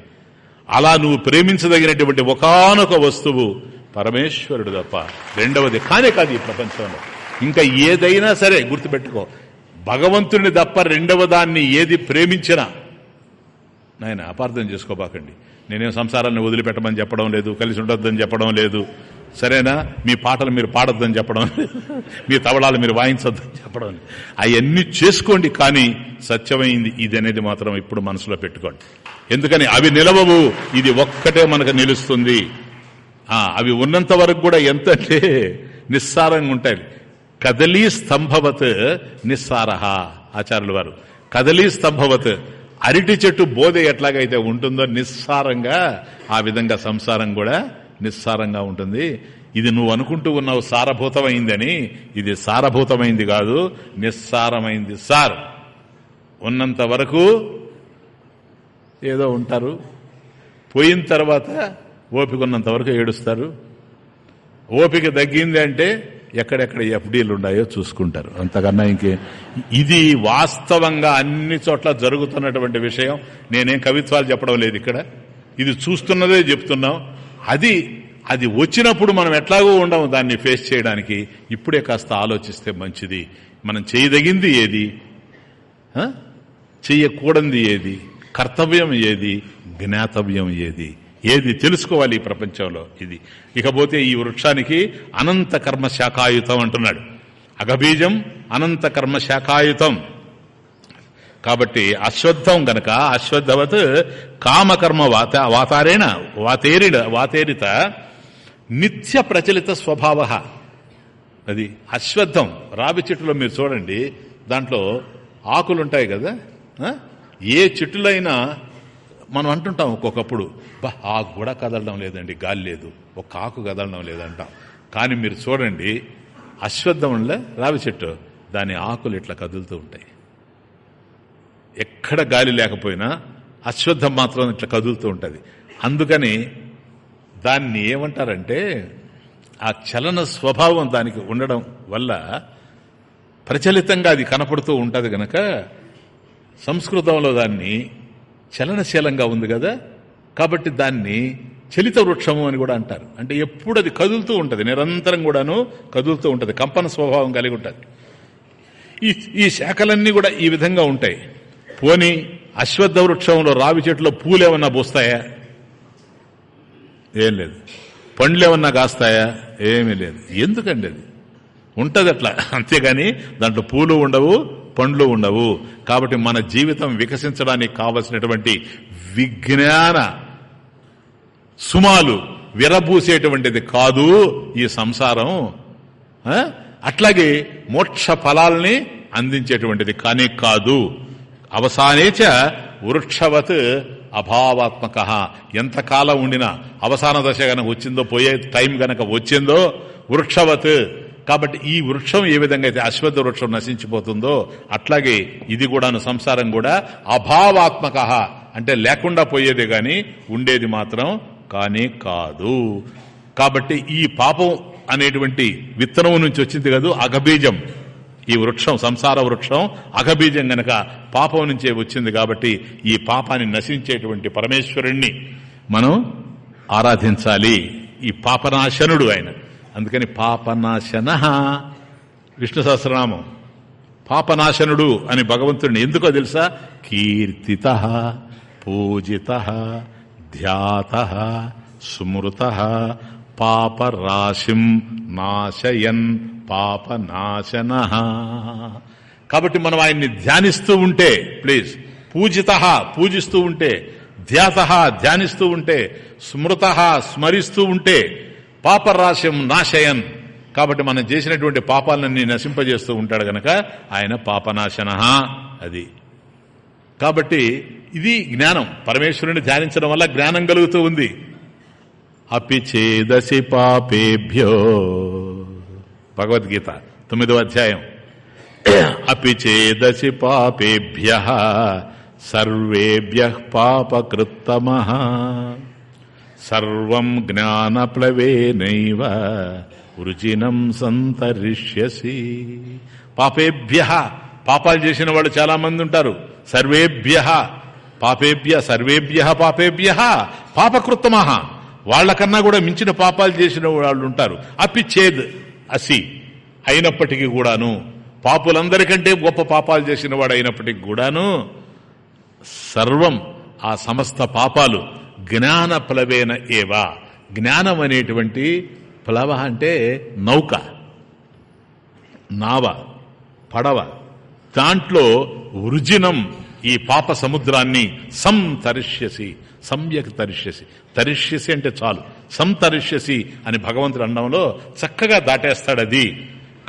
A: అలా నువ్వు ప్రేమించదగినటువంటి ఒకనొక వస్తువు పరమేశ్వరుడు తప్ప రెండవది కానే కాదు ఈ ప్రపంచంలో ఇంకా ఏదైనా సరే గుర్తుపెట్టుకో భగవంతుడిని తప్ప రెండవ దాన్ని ఏది ప్రేమించినా నాయన అపార్థం చేసుకోబాకండి నేనేం సంసారాన్ని వదిలిపెట్టమని చెప్పడం లేదు కలిసి ఉండొద్దని చెప్పడం లేదు సరేనా మీ పాటలు మీరు పాడొద్దని చెప్పడం మీ తవళాలు మీరు వాయించొద్దని చెప్పడం అవన్నీ చేసుకోండి కానీ సత్యమైంది ఇది అనేది మాత్రం ఇప్పుడు మనసులో పెట్టుకోండి ఎందుకని అవి నిలవవు ఇది ఒక్కటే మనకు నిలుస్తుంది అవి ఉన్నంత వరకు కూడా ఎంతంటే నిస్సారంగా ఉంటాయి కదలీ స్తంభవత్ నిస్సారహ ఆచార్యుల వారు కదలీ స్తంభవత్ అరటి చెట్టు బోధ ఎట్లాగైతే ఉంటుందో నిస్సారంగా ఆ విధంగా సంసారం కూడా నిస్సారంగా ఉంటుంది ఇది నువ్వు అనుకుంటూ ఉన్నావు సారభూతమైందని ఇది సారభూతమైంది కాదు నిస్సారమైంది సార్ ఉన్నంత వరకు ఏదో ఉంటారు పోయిన తర్వాత ఓపిక వరకు ఏడుస్తారు ఓపిక తగ్గింది అంటే ఎక్కడెక్కడ ఎఫ్డీలు ఉన్నాయో చూసుకుంటారు అంతకన్నా ఇంకే ఇది వాస్తవంగా అన్ని చోట్ల జరుగుతున్నటువంటి విషయం నేనేం కవిత్వాలు చెప్పడం లేదు ఇక్కడ ఇది చూస్తున్నదే చెప్తున్నాం అది అది వచ్చినప్పుడు మనం ఎట్లాగో ఉండము దాన్ని ఫేస్ చేయడానికి ఇప్పుడే కాస్త ఆలోచిస్తే మంచిది మనం చేయదగింది ఏది చెయ్యకూడంది ఏది కర్తవ్యం ఏది జ్ఞాతవ్యం ఏది ఏది తెలుసుకోవాలి ఈ ప్రపంచంలో ఇది ఇకపోతే ఈ వృక్షానికి అనంత కర్మ శాఖాయుతం అంటున్నాడు అగబీజం అనంత కర్మ శాఖాయుతం కాబట్టి అశ్వత్థం గనక అశ్వత్థవత్ కామకర్మ వాత వాతారేణ వాతేరి వాతేరిత నిత్య ప్రచలిత స్వభావ అది అశ్వత్థం రావి చెట్టులో మీరు చూడండి దాంట్లో ఆకులుంటాయి కదా ఏ చెట్టులైనా మనం అంటుంటాం ఒక్కొక్కప్పుడు బా ఆకు కూడా కదలడం లేదండి గాలి లేదు ఒక ఆకు కదలడం లేదంటాం కానీ మీరు చూడండి అశ్వత్థంలో రావి చెట్టు దాని ఆకులు ఇట్లా కదులుతూ ఉంటాయి ఎక్కడ గాలి లేకపోయినా అశ్వద్ధం మాత్రం ఇట్లా కదులుతూ ఉంటుంది అందుకని దాన్ని ఏమంటారంటే ఆ చలన స్వభావం దానికి ఉండడం వల్ల ప్రచలితంగా అది కనపడుతూ ఉంటుంది గనక సంస్కృతంలో దాన్ని చలనశీలంగా ఉంది కదా కాబట్టి దాన్ని చలిత వృక్షము అని కూడా అంటారు అంటే ఎప్పుడు అది కదులుతూ ఉంటుంది నిరంతరం కూడాను కదులుతూ ఉంటుంది కంపన స్వభావం కలిగి ఉంటుంది ఈ ఈ శాఖలన్నీ కూడా ఈ విధంగా ఉంటాయి పోని అశ్వత్థ వృక్షంలో రావి చెట్లో పూలు ఏమన్నా పోస్తాయా ఏం లేదు పండ్లు ఏమన్నా కాస్తాయా ఏమీ లేదు ఎందుకండి అది ఉంటుంది అట్లా అంతేగాని దాంట్లో పూలు ఉండవు పండ్లు ఉండవు కాబట్టి మన జీవితం వికసించడానికి కావలసినటువంటి విజ్ఞాన సుమాలు విరబూసేటువంటిది కాదు ఈ సంసారం అట్లాగే మోక్ష ఫలాల్ని అందించేటువంటిది కానీ కాదు అవసానేచ వృక్షవత్ అభావాత్మక ఎంతకాలం ఉండినా అవసాన దశ గనక వచ్చిందో పోయే టైం గనక వచ్చిందో వృక్షవత్ కాబట్టి ఈ వృక్షం ఏ విధంగా అయితే అశ్వత్థ వృక్షం నశించిపోతుందో అట్లాగే ఇది కూడాను సంసారం కూడా అభావాత్మక అంటే లేకుండా పోయేదే కానీ ఉండేది మాత్రం కానీ కాదు కాబట్టి ఈ పాపం అనేటువంటి విత్తనం నుంచి వచ్చింది కాదు అగబీజం ఈ వృక్షం సంసార వృక్షం అగబీజం గనక పాపం నుంచే వచ్చింది కాబట్టి ఈ పాపాన్ని నశించేటువంటి పరమేశ్వరుణ్ణి మనం ఆరాధించాలి ఈ పాపనాశనుడు ఆయన అందుకని పాపనాశన విష్ణు సహస్రనామం పాపనాశనుడు అని భగవంతుడిని ఎందుకో తెలుసా కీర్తిత పూజిత ధ్యాత స్మృత పాపరాశిం నాశయన్ పాపనాశన కాబట్టి మనం ఆయన్ని ధ్యానిస్తూ ఉంటే ప్లీజ్ పూజిత పూజిస్తూ ఉంటే ధ్యాత ధ్యానిస్తూ ఉంటే స్మృత స్మరిస్తూ ఉంటే పాపరాశ్యం నాశయన్ కాబట్టి మనం చేసినటువంటి పాపాలన్నీ నశింపజేస్తూ ఉంటాడు గనక ఆయన పాపనాశన అది కాబట్టి ఇది జ్ఞానం పరమేశ్వరుని ధ్యానించడం వల్ల జ్ఞానం కలుగుతూ ఉంది అపి చేదసి పాపేభ్యో భగవద్గీత తొమ్మిదవ అధ్యాయం అపి చేదసి పాపేభ్య సర్వేభ్య పాపకృత్తమ సర్వం నైవ వృజినం సంతరిష్యసి పాపేభ్య పాపాలు చేసిన వాళ్ళు చాలా మంది ఉంటారు సర్వేభ్య పాపేభ్య సర్వేభ్య పాపేభ్య పాపకృత్తమహ వాళ్ళకన్నా కూడా మించిన పాపాలు చేసిన వాళ్ళు ఉంటారు అపిచ్చేద్ అసి అయినప్పటికీ కూడాను పాపులందరికంటే గొప్ప పాపాలు చేసిన వాడు అయినప్పటికీ కూడాను సర్వం ఆ సమస్త పాపాలు జ్ఞాన ప్లవేన ఏవా జ్ఞానం అనేటువంటి ప్లవ అంటే నౌక నావ పడవ దాంట్లో వృజినం ఈ పాప సముద్రాన్ని సంతరిష్యసి సమ్యక్ తరిష్యసి తరిష్యసి అంటే చాలు సంతరిష్యసి అని భగవంతుడు అండంలో చక్కగా దాటేస్తాడది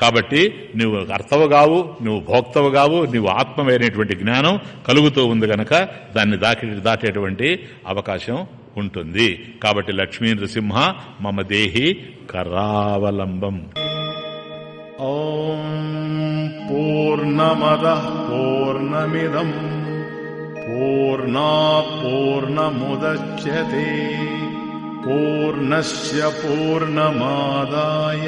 A: కాబట్టి నువ్వు కర్తవు కావు నువ్వు భోక్తవు కావు నువ్వు ఆత్మమైనటువంటి జ్ఞానం కలుగుతూ ఉంది గనక దాన్ని దాకి దాటేటువంటి అవకాశం ఉంటుంది కాబట్టి లక్ష్మీ నృసింహ మమ దేహి కరావలంబం ఓం పూర్ణమద పూర్ణమిదం పూర్ణా పూర్ణముద్య పూర్ణశ్య పూర్ణమాదాయ